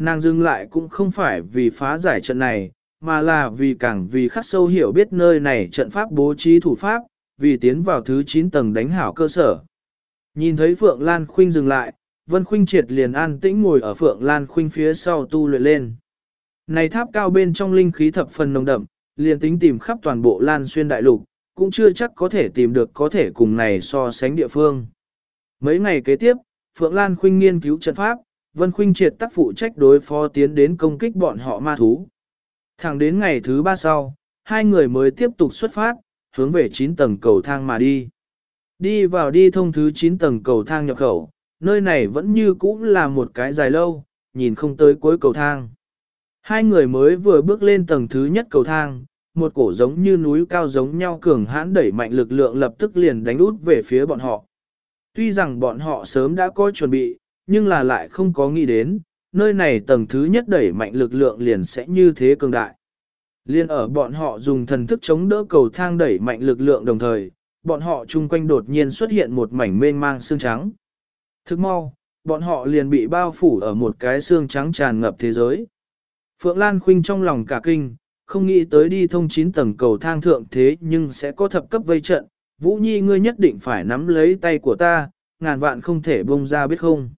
Nàng dừng lại cũng không phải vì phá giải trận này, mà là vì càng vì khắc sâu hiểu biết nơi này trận pháp bố trí thủ pháp, vì tiến vào thứ 9 tầng đánh hảo cơ sở. Nhìn thấy Phượng Lan Khuynh dừng lại, Vân Khuynh triệt liền an tĩnh ngồi ở Phượng Lan Khuynh phía sau tu luyện lên. Này tháp cao bên trong linh khí thập phần nồng đậm, liền tính tìm khắp toàn bộ Lan xuyên đại lục, cũng chưa chắc có thể tìm được có thể cùng này so sánh địa phương. Mấy ngày kế tiếp, Phượng Lan Khuynh nghiên cứu trận pháp, Vân Khuynh triệt tác phụ trách đối phó tiến đến công kích bọn họ ma thú. Thẳng đến ngày thứ ba sau, hai người mới tiếp tục xuất phát, hướng về 9 tầng cầu thang mà đi. Đi vào đi thông thứ 9 tầng cầu thang nhập khẩu, nơi này vẫn như cũ là một cái dài lâu, nhìn không tới cuối cầu thang. Hai người mới vừa bước lên tầng thứ nhất cầu thang, một cổ giống như núi cao giống nhau cường hãn đẩy mạnh lực lượng lập tức liền đánh út về phía bọn họ. Tuy rằng bọn họ sớm đã có chuẩn bị, nhưng là lại không có nghĩ đến, nơi này tầng thứ nhất đẩy mạnh lực lượng liền sẽ như thế cường đại. Liên ở bọn họ dùng thần thức chống đỡ cầu thang đẩy mạnh lực lượng đồng thời, bọn họ chung quanh đột nhiên xuất hiện một mảnh mênh mang xương trắng. Thức mau, bọn họ liền bị bao phủ ở một cái xương trắng tràn ngập thế giới. Phượng Lan Khuynh trong lòng cả kinh, không nghĩ tới đi thông 9 tầng cầu thang thượng thế nhưng sẽ có thập cấp vây trận. Vũ Nhi ngươi nhất định phải nắm lấy tay của ta, ngàn vạn không thể bông ra biết không.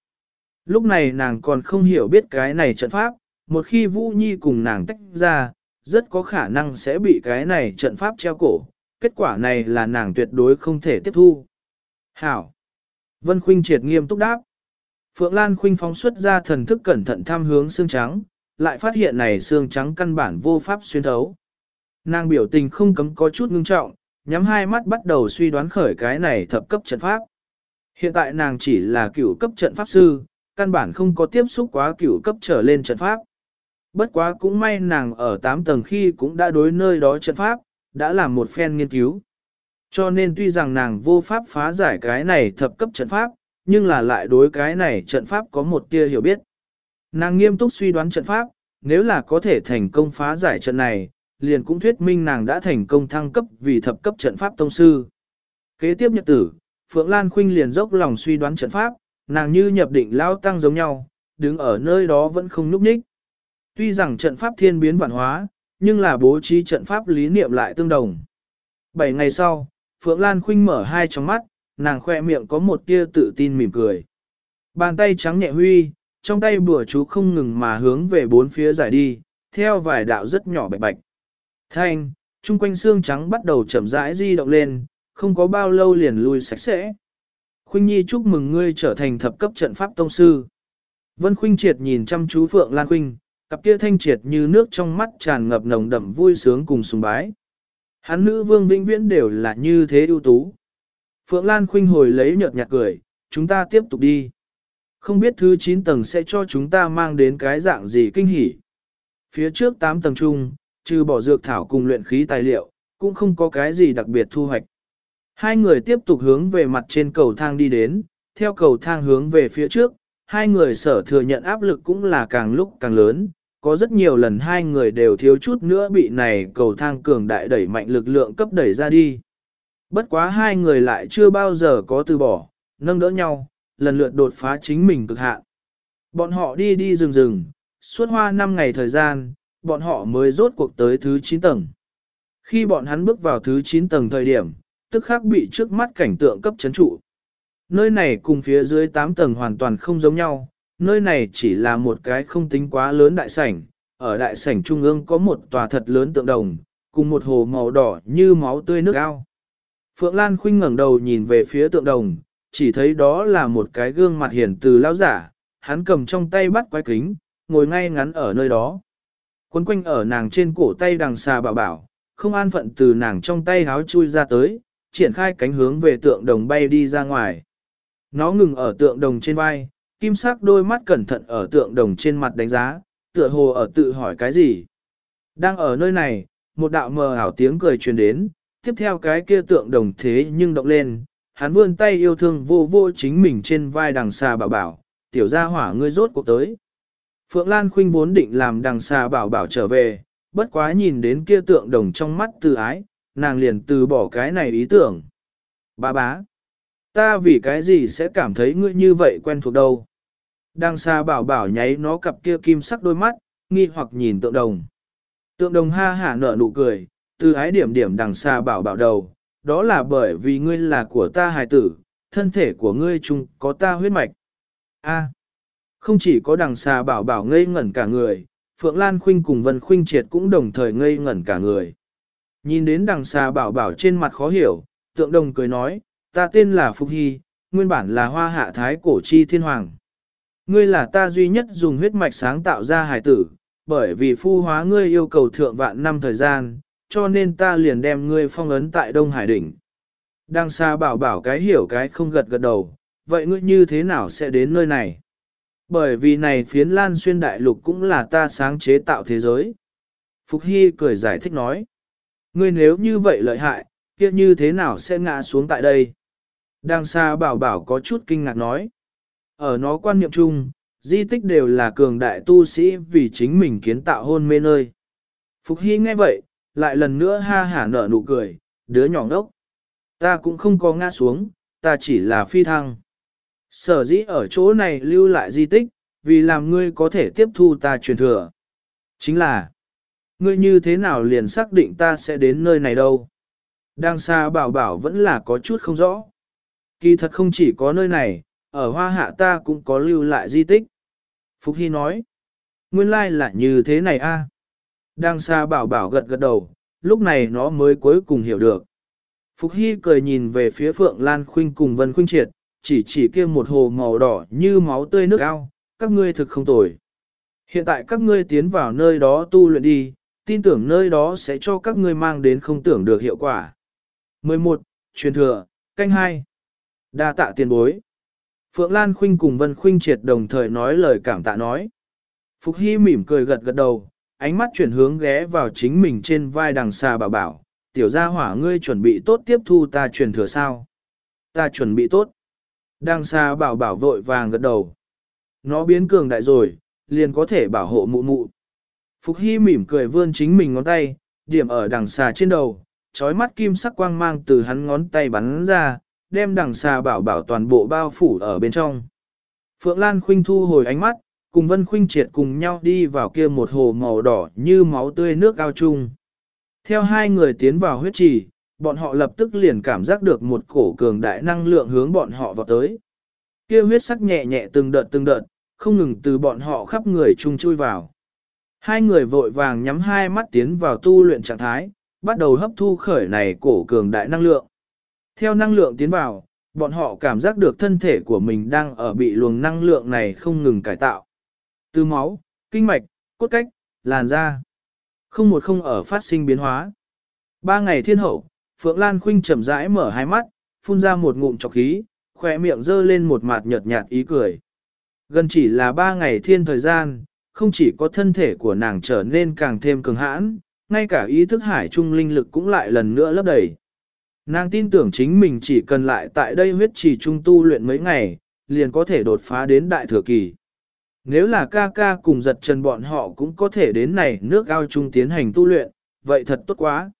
Lúc này nàng còn không hiểu biết cái này trận pháp, một khi Vũ Nhi cùng nàng tách ra, rất có khả năng sẽ bị cái này trận pháp treo cổ, kết quả này là nàng tuyệt đối không thể tiếp thu. Hảo! Vân Khuynh triệt nghiêm túc đáp. Phượng Lan Khuynh phóng xuất ra thần thức cẩn thận tham hướng xương trắng, lại phát hiện này xương trắng căn bản vô pháp xuyên thấu. Nàng biểu tình không cấm có chút ngưng trọng, nhắm hai mắt bắt đầu suy đoán khởi cái này thập cấp trận pháp. Hiện tại nàng chỉ là cựu cấp trận pháp sư, căn bản không có tiếp xúc quá cửu cấp trở lên trận pháp. Bất quá cũng may nàng ở 8 tầng khi cũng đã đối nơi đó trận pháp, đã làm một phen nghiên cứu. Cho nên tuy rằng nàng vô pháp phá giải cái này thập cấp trận pháp, nhưng là lại đối cái này trận pháp có một tia hiểu biết. Nàng nghiêm túc suy đoán trận pháp, nếu là có thể thành công phá giải trận này, liền cũng thuyết minh nàng đã thành công thăng cấp vì thập cấp trận pháp tông sư. Kế tiếp nhật tử, Phượng Lan Khuynh liền dốc lòng suy đoán trận pháp, nàng như nhập định lao tăng giống nhau, đứng ở nơi đó vẫn không núp nhích. Tuy rằng trận pháp thiên biến vạn hóa, nhưng là bố trí trận pháp lý niệm lại tương đồng. Bảy ngày sau, Phượng Lan Khuynh mở hai tròng mắt, nàng khoe miệng có một tia tự tin mỉm cười. Bàn tay trắng nhẹ huy, trong tay bùa chú không ngừng mà hướng về bốn phía giải đi, theo vài đạo rất nhỏ bạch bạch. Thanh, chung quanh xương trắng bắt đầu chậm rãi di động lên, không có bao lâu liền lui sạch sẽ. Khuynh Nhi chúc mừng ngươi trở thành thập cấp trận pháp tông sư. Vân Khuynh Triệt nhìn chăm chú Phượng Lan Khuynh, cặp kia thanh triệt như nước trong mắt tràn ngập nồng đậm vui sướng cùng sùng bái. Hắn nữ vương vĩnh viễn đều là như thế ưu tú. Phượng Lan Khuynh hồi lấy nhợt nhạt cười, chúng ta tiếp tục đi. Không biết thứ 9 tầng sẽ cho chúng ta mang đến cái dạng gì kinh hỉ. Phía trước 8 tầng chung, trừ bỏ dược thảo cùng luyện khí tài liệu, cũng không có cái gì đặc biệt thu hoạch. Hai người tiếp tục hướng về mặt trên cầu thang đi đến, theo cầu thang hướng về phía trước, hai người sở thừa nhận áp lực cũng là càng lúc càng lớn, có rất nhiều lần hai người đều thiếu chút nữa bị này cầu thang cường đại đẩy mạnh lực lượng cấp đẩy ra đi. Bất quá hai người lại chưa bao giờ có từ bỏ, nâng đỡ nhau, lần lượt đột phá chính mình cực hạn. Bọn họ đi đi rừng rừng, suốt hoa 5 ngày thời gian, bọn họ mới rốt cuộc tới thứ 9 tầng. Khi bọn hắn bước vào thứ 9 tầng thời điểm, tức khắc bị trước mắt cảnh tượng cấp chấn trụ. Nơi này cùng phía dưới 8 tầng hoàn toàn không giống nhau, nơi này chỉ là một cái không tính quá lớn đại sảnh, ở đại sảnh trung ương có một tòa thật lớn tượng đồng, cùng một hồ màu đỏ như máu tươi nước ao. Phượng Lan khinh ngẩng đầu nhìn về phía tượng đồng, chỉ thấy đó là một cái gương mặt hiển từ lão giả, hắn cầm trong tay bắt quái kính, ngồi ngay ngắn ở nơi đó. Quấn quanh ở nàng trên cổ tay đằng xà bảo bảo, không an phận từ nàng trong tay háo chui ra tới, triển khai cánh hướng về tượng đồng bay đi ra ngoài. Nó ngừng ở tượng đồng trên vai, kim sắc đôi mắt cẩn thận ở tượng đồng trên mặt đánh giá, tựa hồ ở tự hỏi cái gì. Đang ở nơi này, một đạo mờ ảo tiếng cười truyền đến, tiếp theo cái kia tượng đồng thế nhưng động lên, hắn vươn tay yêu thương vô vô chính mình trên vai đằng xà bảo bảo, tiểu gia hỏa ngươi rốt cuộc tới. Phượng Lan Khuynh vốn định làm đằng xà bảo bảo trở về, bất quá nhìn đến kia tượng đồng trong mắt từ ái, nàng liền từ bỏ cái này ý tưởng. Bá bá, ta vì cái gì sẽ cảm thấy ngươi như vậy quen thuộc đâu. Đằng xa bảo bảo nháy nó cặp kia kim sắc đôi mắt, nghi hoặc nhìn tượng đồng. Tượng đồng ha hả nở nụ cười, từ ái điểm điểm đằng xa bảo bảo đầu, đó là bởi vì ngươi là của ta hài tử, thân thể của ngươi chung có ta huyết mạch. A, không chỉ có đằng xa bảo bảo ngây ngẩn cả người, Phượng Lan Khuynh cùng Vân Khuynh Triệt cũng đồng thời ngây ngẩn cả người. Nhìn đến đằng xà bảo bảo trên mặt khó hiểu, tượng đồng cười nói, ta tên là Phục Hy, nguyên bản là hoa hạ thái cổ chi thiên hoàng. Ngươi là ta duy nhất dùng huyết mạch sáng tạo ra Hải tử, bởi vì phu hóa ngươi yêu cầu thượng vạn năm thời gian, cho nên ta liền đem ngươi phong ấn tại Đông Hải Đỉnh. Đang xa bảo bảo cái hiểu cái không gật gật đầu, vậy ngươi như thế nào sẽ đến nơi này? Bởi vì này phiến lan xuyên đại lục cũng là ta sáng chế tạo thế giới. Phục Hy cười giải thích nói. Ngươi nếu như vậy lợi hại, kia như thế nào sẽ ngã xuống tại đây? Đang xa bảo bảo có chút kinh ngạc nói. Ở nó quan niệm chung, di tích đều là cường đại tu sĩ vì chính mình kiến tạo hôn mê nơi. Phục Hy nghe vậy, lại lần nữa ha hả nở nụ cười, đứa nhỏ ngốc. Ta cũng không có ngã xuống, ta chỉ là phi thăng. Sở dĩ ở chỗ này lưu lại di tích, vì làm ngươi có thể tiếp thu ta truyền thừa. Chính là, ngươi như thế nào liền xác định ta sẽ đến nơi này đâu. Đang xa bảo bảo vẫn là có chút không rõ. Kỳ thật không chỉ có nơi này, ở hoa hạ ta cũng có lưu lại di tích. Phúc Hy nói, nguyên lai là như thế này a. Đang xa bảo bảo gật gật đầu, lúc này nó mới cuối cùng hiểu được. Phục Hy cười nhìn về phía Phượng Lan Khuynh cùng Vân Khuynh Triệt, chỉ chỉ kia một hồ màu đỏ như máu tươi nước ao, các ngươi thực không tồi. Hiện tại các ngươi tiến vào nơi đó tu luyện đi, tin tưởng nơi đó sẽ cho các ngươi mang đến không tưởng được hiệu quả. 11. Truyền thừa, canh 2. Đa tạ tiền bối. Phượng Lan Khuynh cùng Vân Khuynh Triệt đồng thời nói lời cảm tạ nói. Phục Hy mỉm cười gật gật đầu, ánh mắt chuyển hướng ghé vào chính mình trên vai đằng xa bảo bảo, tiểu gia hỏa ngươi chuẩn bị tốt tiếp thu ta truyền thừa sao? Ta chuẩn bị tốt. Đằng xa bảo bảo vội vàng gật đầu. Nó biến cường đại rồi, liền có thể bảo hộ mụ mụ. Phục Hy mỉm cười vươn chính mình ngón tay, điểm ở đằng xà trên đầu, trói mắt kim sắc quang mang từ hắn ngón tay bắn ra, đem đằng xà bảo bảo toàn bộ bao phủ ở bên trong. Phượng Lan Khuynh thu hồi ánh mắt, cùng Vân Khuynh triệt cùng nhau đi vào kia một hồ màu đỏ như máu tươi nước ao chung. Theo hai người tiến vào huyết trì, bọn họ lập tức liền cảm giác được một cổ cường đại năng lượng hướng bọn họ vào tới. Kia huyết sắc nhẹ nhẹ từng đợt từng đợt, không ngừng từ bọn họ khắp người chung chui vào. Hai người vội vàng nhắm hai mắt tiến vào tu luyện trạng thái, bắt đầu hấp thu khởi này cổ cường đại năng lượng. Theo năng lượng tiến vào, bọn họ cảm giác được thân thể của mình đang ở bị luồng năng lượng này không ngừng cải tạo. Từ máu, kinh mạch, cốt cách, làn da. Không một không ở phát sinh biến hóa. Ba ngày thiên hậu, Phượng Lan Khuynh chậm rãi mở hai mắt, phun ra một ngụm trọc khí, khỏe miệng dơ lên một mặt nhợt nhạt ý cười. Gần chỉ là ba ngày thiên thời gian, không chỉ có thân thể của nàng trở nên càng thêm cường hãn, ngay cả ý thức hải trung linh lực cũng lại lần nữa lấp đầy. Nàng tin tưởng chính mình chỉ cần lại tại đây huyết trì trung tu luyện mấy ngày, liền có thể đột phá đến đại thừa kỳ. Nếu là ca ca cùng giật chân bọn họ cũng có thể đến này nước ao trung tiến hành tu luyện, vậy thật tốt quá.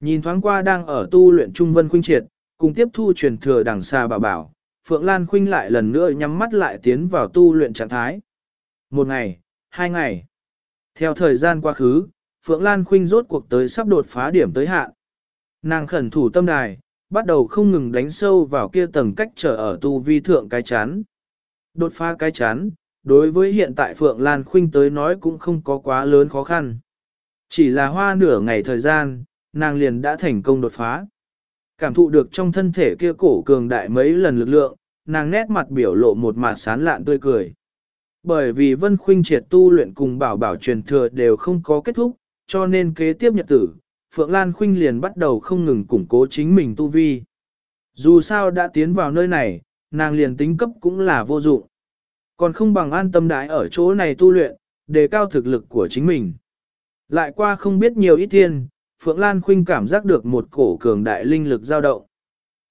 Nhìn thoáng qua đang ở tu luyện Trung Vân Khuynh Triệt, cùng tiếp thu truyền thừa đằng xa bảo bảo, Phượng Lan Khuynh lại lần nữa nhắm mắt lại tiến vào tu luyện trạng thái. Một ngày, hai ngày. Theo thời gian quá khứ, Phượng Lan Khuynh rốt cuộc tới sắp đột phá điểm tới hạn. Nàng khẩn thủ tâm đài, bắt đầu không ngừng đánh sâu vào kia tầng cách trở ở tu vi thượng cái chán. Đột phá cái chán, đối với hiện tại Phượng Lan Khuynh tới nói cũng không có quá lớn khó khăn. Chỉ là hoa nửa ngày thời gian, nàng liền đã thành công đột phá. Cảm thụ được trong thân thể kia cổ cường đại mấy lần lực lượng, nàng nét mặt biểu lộ một mặt sán lạn tươi cười. Bởi vì Vân Khuynh triệt tu luyện cùng bảo bảo truyền thừa đều không có kết thúc, cho nên kế tiếp nhật tử, Phượng Lan Khuynh liền bắt đầu không ngừng củng cố chính mình tu vi. Dù sao đã tiến vào nơi này, nàng liền tính cấp cũng là vô dụng. Còn không bằng an tâm đái ở chỗ này tu luyện, đề cao thực lực của chính mình. Lại qua không biết nhiều ít thiên, Phượng Lan Khuynh cảm giác được một cổ cường đại linh lực dao động.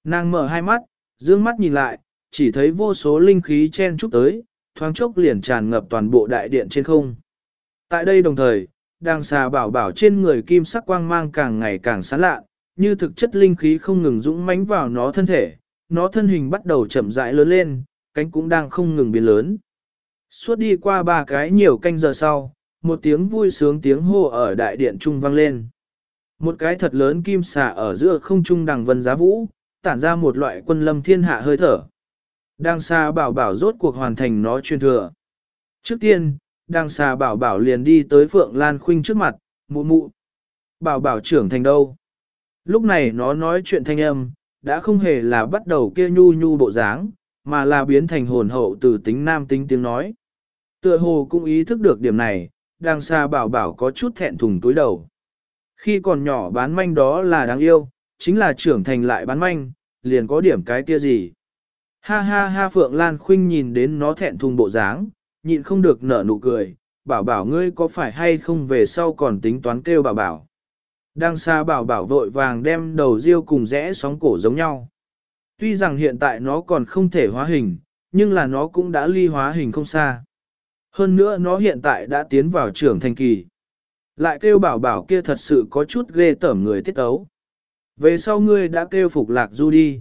Nàng mở hai mắt, dương mắt nhìn lại, chỉ thấy vô số linh khí chen chúc tới, thoáng chốc liền tràn ngập toàn bộ đại điện trên không. Tại đây đồng thời, đang xà bảo bảo trên người kim sắc quang mang càng ngày càng sáng lạ, như thực chất linh khí không ngừng dũng mãnh vào nó thân thể, nó thân hình bắt đầu chậm rãi lớn lên, cánh cũng đang không ngừng biến lớn. Suốt đi qua ba cái nhiều canh giờ sau, một tiếng vui sướng tiếng hô ở đại điện trung vang lên. Một cái thật lớn kim xà ở giữa không trung đằng vân giá vũ, tản ra một loại quân lâm thiên hạ hơi thở. Đang xa bảo bảo rốt cuộc hoàn thành nó chuyên thừa. Trước tiên, đang xa bảo bảo liền đi tới Phượng Lan Khuynh trước mặt, mụ mụ. Bảo bảo trưởng thành đâu? Lúc này nó nói chuyện thanh âm, đã không hề là bắt đầu kia nhu nhu bộ dáng, mà là biến thành hồn hậu từ tính nam tính tiếng nói. Tựa hồ cũng ý thức được điểm này, đang xa bảo bảo có chút thẹn thùng túi đầu. Khi còn nhỏ bán manh đó là đáng yêu, chính là trưởng thành lại bán manh, liền có điểm cái kia gì. Ha ha ha Phượng Lan Khuynh nhìn đến nó thẹn thùng bộ dáng, nhịn không được nở nụ cười, bảo bảo ngươi có phải hay không về sau còn tính toán kêu bảo bảo. Đang xa bảo bảo vội vàng đem đầu riêu cùng rẽ sóng cổ giống nhau. Tuy rằng hiện tại nó còn không thể hóa hình, nhưng là nó cũng đã ly hóa hình không xa. Hơn nữa nó hiện tại đã tiến vào trưởng thành kỳ. Lại kêu bảo bảo kia thật sự có chút ghê tởm người tiết ấu. Về sau ngươi đã kêu Phục Lạc Du đi.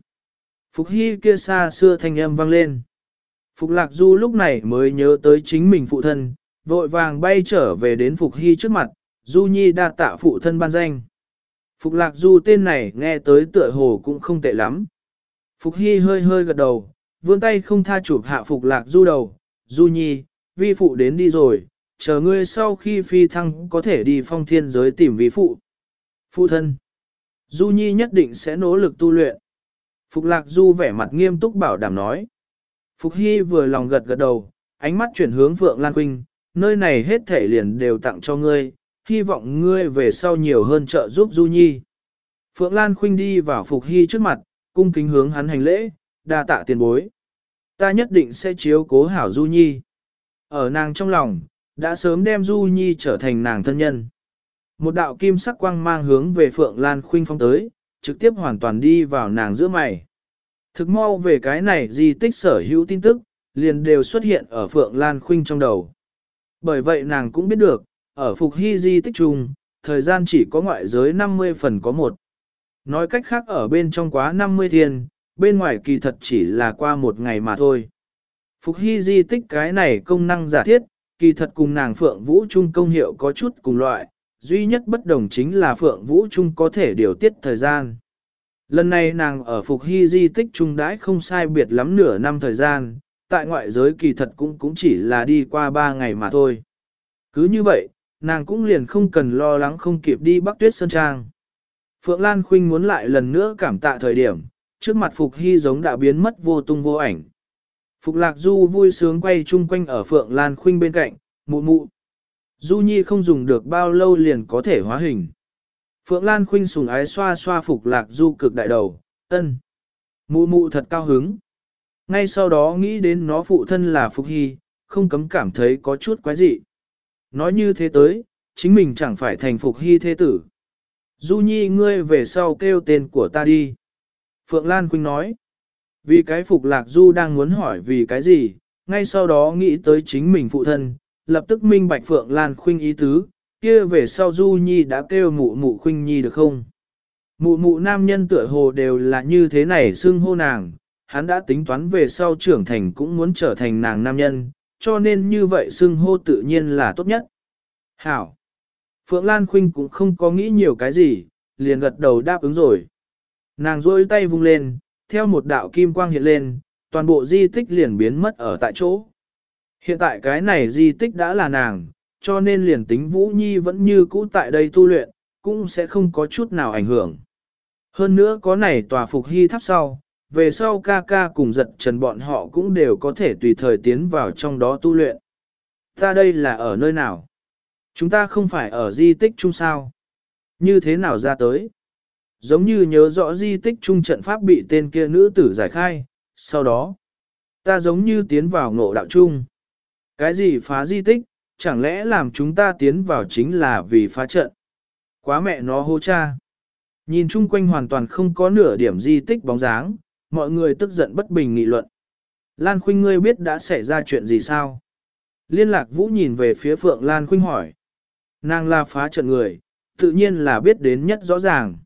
Phục Hy kia xa xưa thanh âm vang lên. Phục Lạc Du lúc này mới nhớ tới chính mình phụ thân, vội vàng bay trở về đến Phục Hy trước mặt, Du Nhi đa tạ phụ thân ban danh. Phục Lạc Du tên này nghe tới tựa hồ cũng không tệ lắm. Phục Hy hơi hơi gật đầu, vươn tay không tha chụp hạ Phục Lạc Du đầu, Du Nhi, vi phụ đến đi rồi, chờ ngươi sau khi phi thăng có thể đi phong thiên giới tìm vi phụ. Phụ thân. Du Nhi nhất định sẽ nỗ lực tu luyện. Phục Lạc Du vẻ mặt nghiêm túc bảo đảm nói. Phục Hy vừa lòng gật gật đầu, ánh mắt chuyển hướng Phượng Lan Quynh, nơi này hết thể liền đều tặng cho ngươi, hy vọng ngươi về sau nhiều hơn trợ giúp Du Nhi. Phượng Lan Khuynh đi vào Phục Hy trước mặt, cung kính hướng hắn hành lễ, đa tạ tiền bối. Ta nhất định sẽ chiếu cố hảo Du Nhi. Ở nàng trong lòng, đã sớm đem Du Nhi trở thành nàng thân nhân. Một đạo kim sắc quang mang hướng về Phượng Lan Khuynh phong tới, trực tiếp hoàn toàn đi vào nàng giữa mày. Thực mau về cái này di tích sở hữu tin tức, liền đều xuất hiện ở Phượng Lan Khuynh trong đầu. Bởi vậy nàng cũng biết được, ở Phục Hy di tích chung, thời gian chỉ có ngoại giới 50 phần có một. Nói cách khác ở bên trong quá 50 thiên, bên ngoài kỳ thật chỉ là qua một ngày mà thôi. Phục Hy di tích cái này công năng giả thiết, kỳ thật cùng nàng Phượng Vũ Trung công hiệu có chút cùng loại, duy nhất bất đồng chính là Phượng Vũ Trung có thể điều tiết thời gian. Lần này nàng ở Phục Hy di tích trung đãi không sai biệt lắm nửa năm thời gian, tại ngoại giới kỳ thật cũng cũng chỉ là đi qua ba ngày mà thôi. Cứ như vậy, nàng cũng liền không cần lo lắng không kịp đi Bắc Tuyết Sơn Trang. Phượng Lan Khuynh muốn lại lần nữa cảm tạ thời điểm, trước mặt Phục Hy giống đã biến mất vô tung vô ảnh. Phục Lạc Du vui sướng quay chung quanh ở Phượng Lan Khuynh bên cạnh, mụ mụ. Du Nhi không dùng được bao lâu liền có thể hóa hình. Phượng Lan Khuynh sùng ái xoa xoa Phục Lạc Du cực đại đầu, ân. Mụ mụ thật cao hứng. Ngay sau đó nghĩ đến nó phụ thân là Phục Hy, không cấm cảm thấy có chút quái dị. Nói như thế tới, chính mình chẳng phải thành Phục Hy thế tử. Du Nhi ngươi về sau kêu tên của ta đi. Phượng Lan Khuynh nói. Vì cái Phục Lạc Du đang muốn hỏi vì cái gì, ngay sau đó nghĩ tới chính mình phụ thân, lập tức minh bạch Phượng Lan Khuynh ý tứ, kia về sau Du Nhi đã kêu mụ mụ Khuynh Nhi được không? Mụ mụ nam nhân tựa hồ đều là như thế này xưng hô nàng, hắn đã tính toán về sau trưởng thành cũng muốn trở thành nàng nam nhân, cho nên như vậy xưng hô tự nhiên là tốt nhất. Hảo! Phượng Lan Khuynh cũng không có nghĩ nhiều cái gì, liền gật đầu đáp ứng rồi. Nàng rôi tay vung lên, theo một đạo kim quang hiện lên, toàn bộ di tích liền biến mất ở tại chỗ. Hiện tại cái này di tích đã là nàng, cho nên liền tính Vũ Nhi vẫn như cũ tại đây tu luyện, cũng sẽ không có chút nào ảnh hưởng. Hơn nữa có này tòa phục hy tháp sau, về sau ca ca cùng giật trần bọn họ cũng đều có thể tùy thời tiến vào trong đó tu luyện. Ta đây là ở nơi nào? Chúng ta không phải ở di tích chung sao? Như thế nào ra tới? Giống như nhớ rõ di tích chung trận pháp bị tên kia nữ tử giải khai, sau đó, ta giống như tiến vào ngộ đạo chung. Cái gì phá di tích, chẳng lẽ làm chúng ta tiến vào chính là vì phá trận? Quá mẹ nó hô cha. Nhìn chung quanh hoàn toàn không có nửa điểm di tích bóng dáng, mọi người tức giận bất bình nghị luận. Lan Khuynh ngươi biết đã xảy ra chuyện gì sao? Liên lạc vũ nhìn về phía Phượng Lan Khuynh hỏi. Nàng là phá trận người, tự nhiên là biết đến nhất rõ ràng.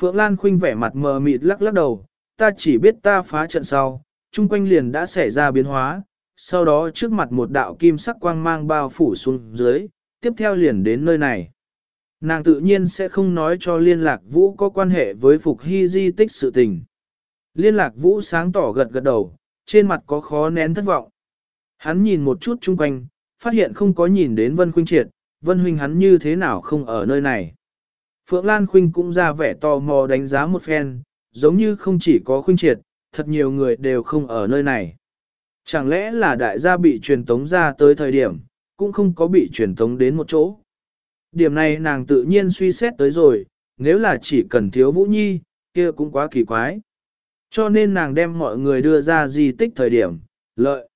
Phượng Lan Khuynh vẻ mặt mờ mịt lắc lắc đầu, ta chỉ biết ta phá trận sau, chung quanh liền đã xảy ra biến hóa, sau đó trước mặt một đạo kim sắc quang mang bao phủ xuống dưới, tiếp theo liền đến nơi này. Nàng tự nhiên sẽ không nói cho liên lạc vũ có quan hệ với Phục Hy di tích sự tình. Liên lạc vũ sáng tỏ gật gật đầu, trên mặt có khó nén thất vọng. Hắn nhìn một chút chung quanh, phát hiện không có nhìn đến Vân Khuynh Triệt, Vân Huynh hắn như thế nào không ở nơi này. Phượng Lan Khuynh cũng ra vẻ tò mò đánh giá một phen, giống như không chỉ có Khuynh Triệt, thật nhiều người đều không ở nơi này. Chẳng lẽ là đại gia bị truyền tống ra tới thời điểm, cũng không có bị truyền tống đến một chỗ. Điểm này nàng tự nhiên suy xét tới rồi, nếu là chỉ cần thiếu Vũ Nhi, kia cũng quá kỳ quái. Cho nên nàng đem mọi người đưa ra di tích thời điểm, lợi.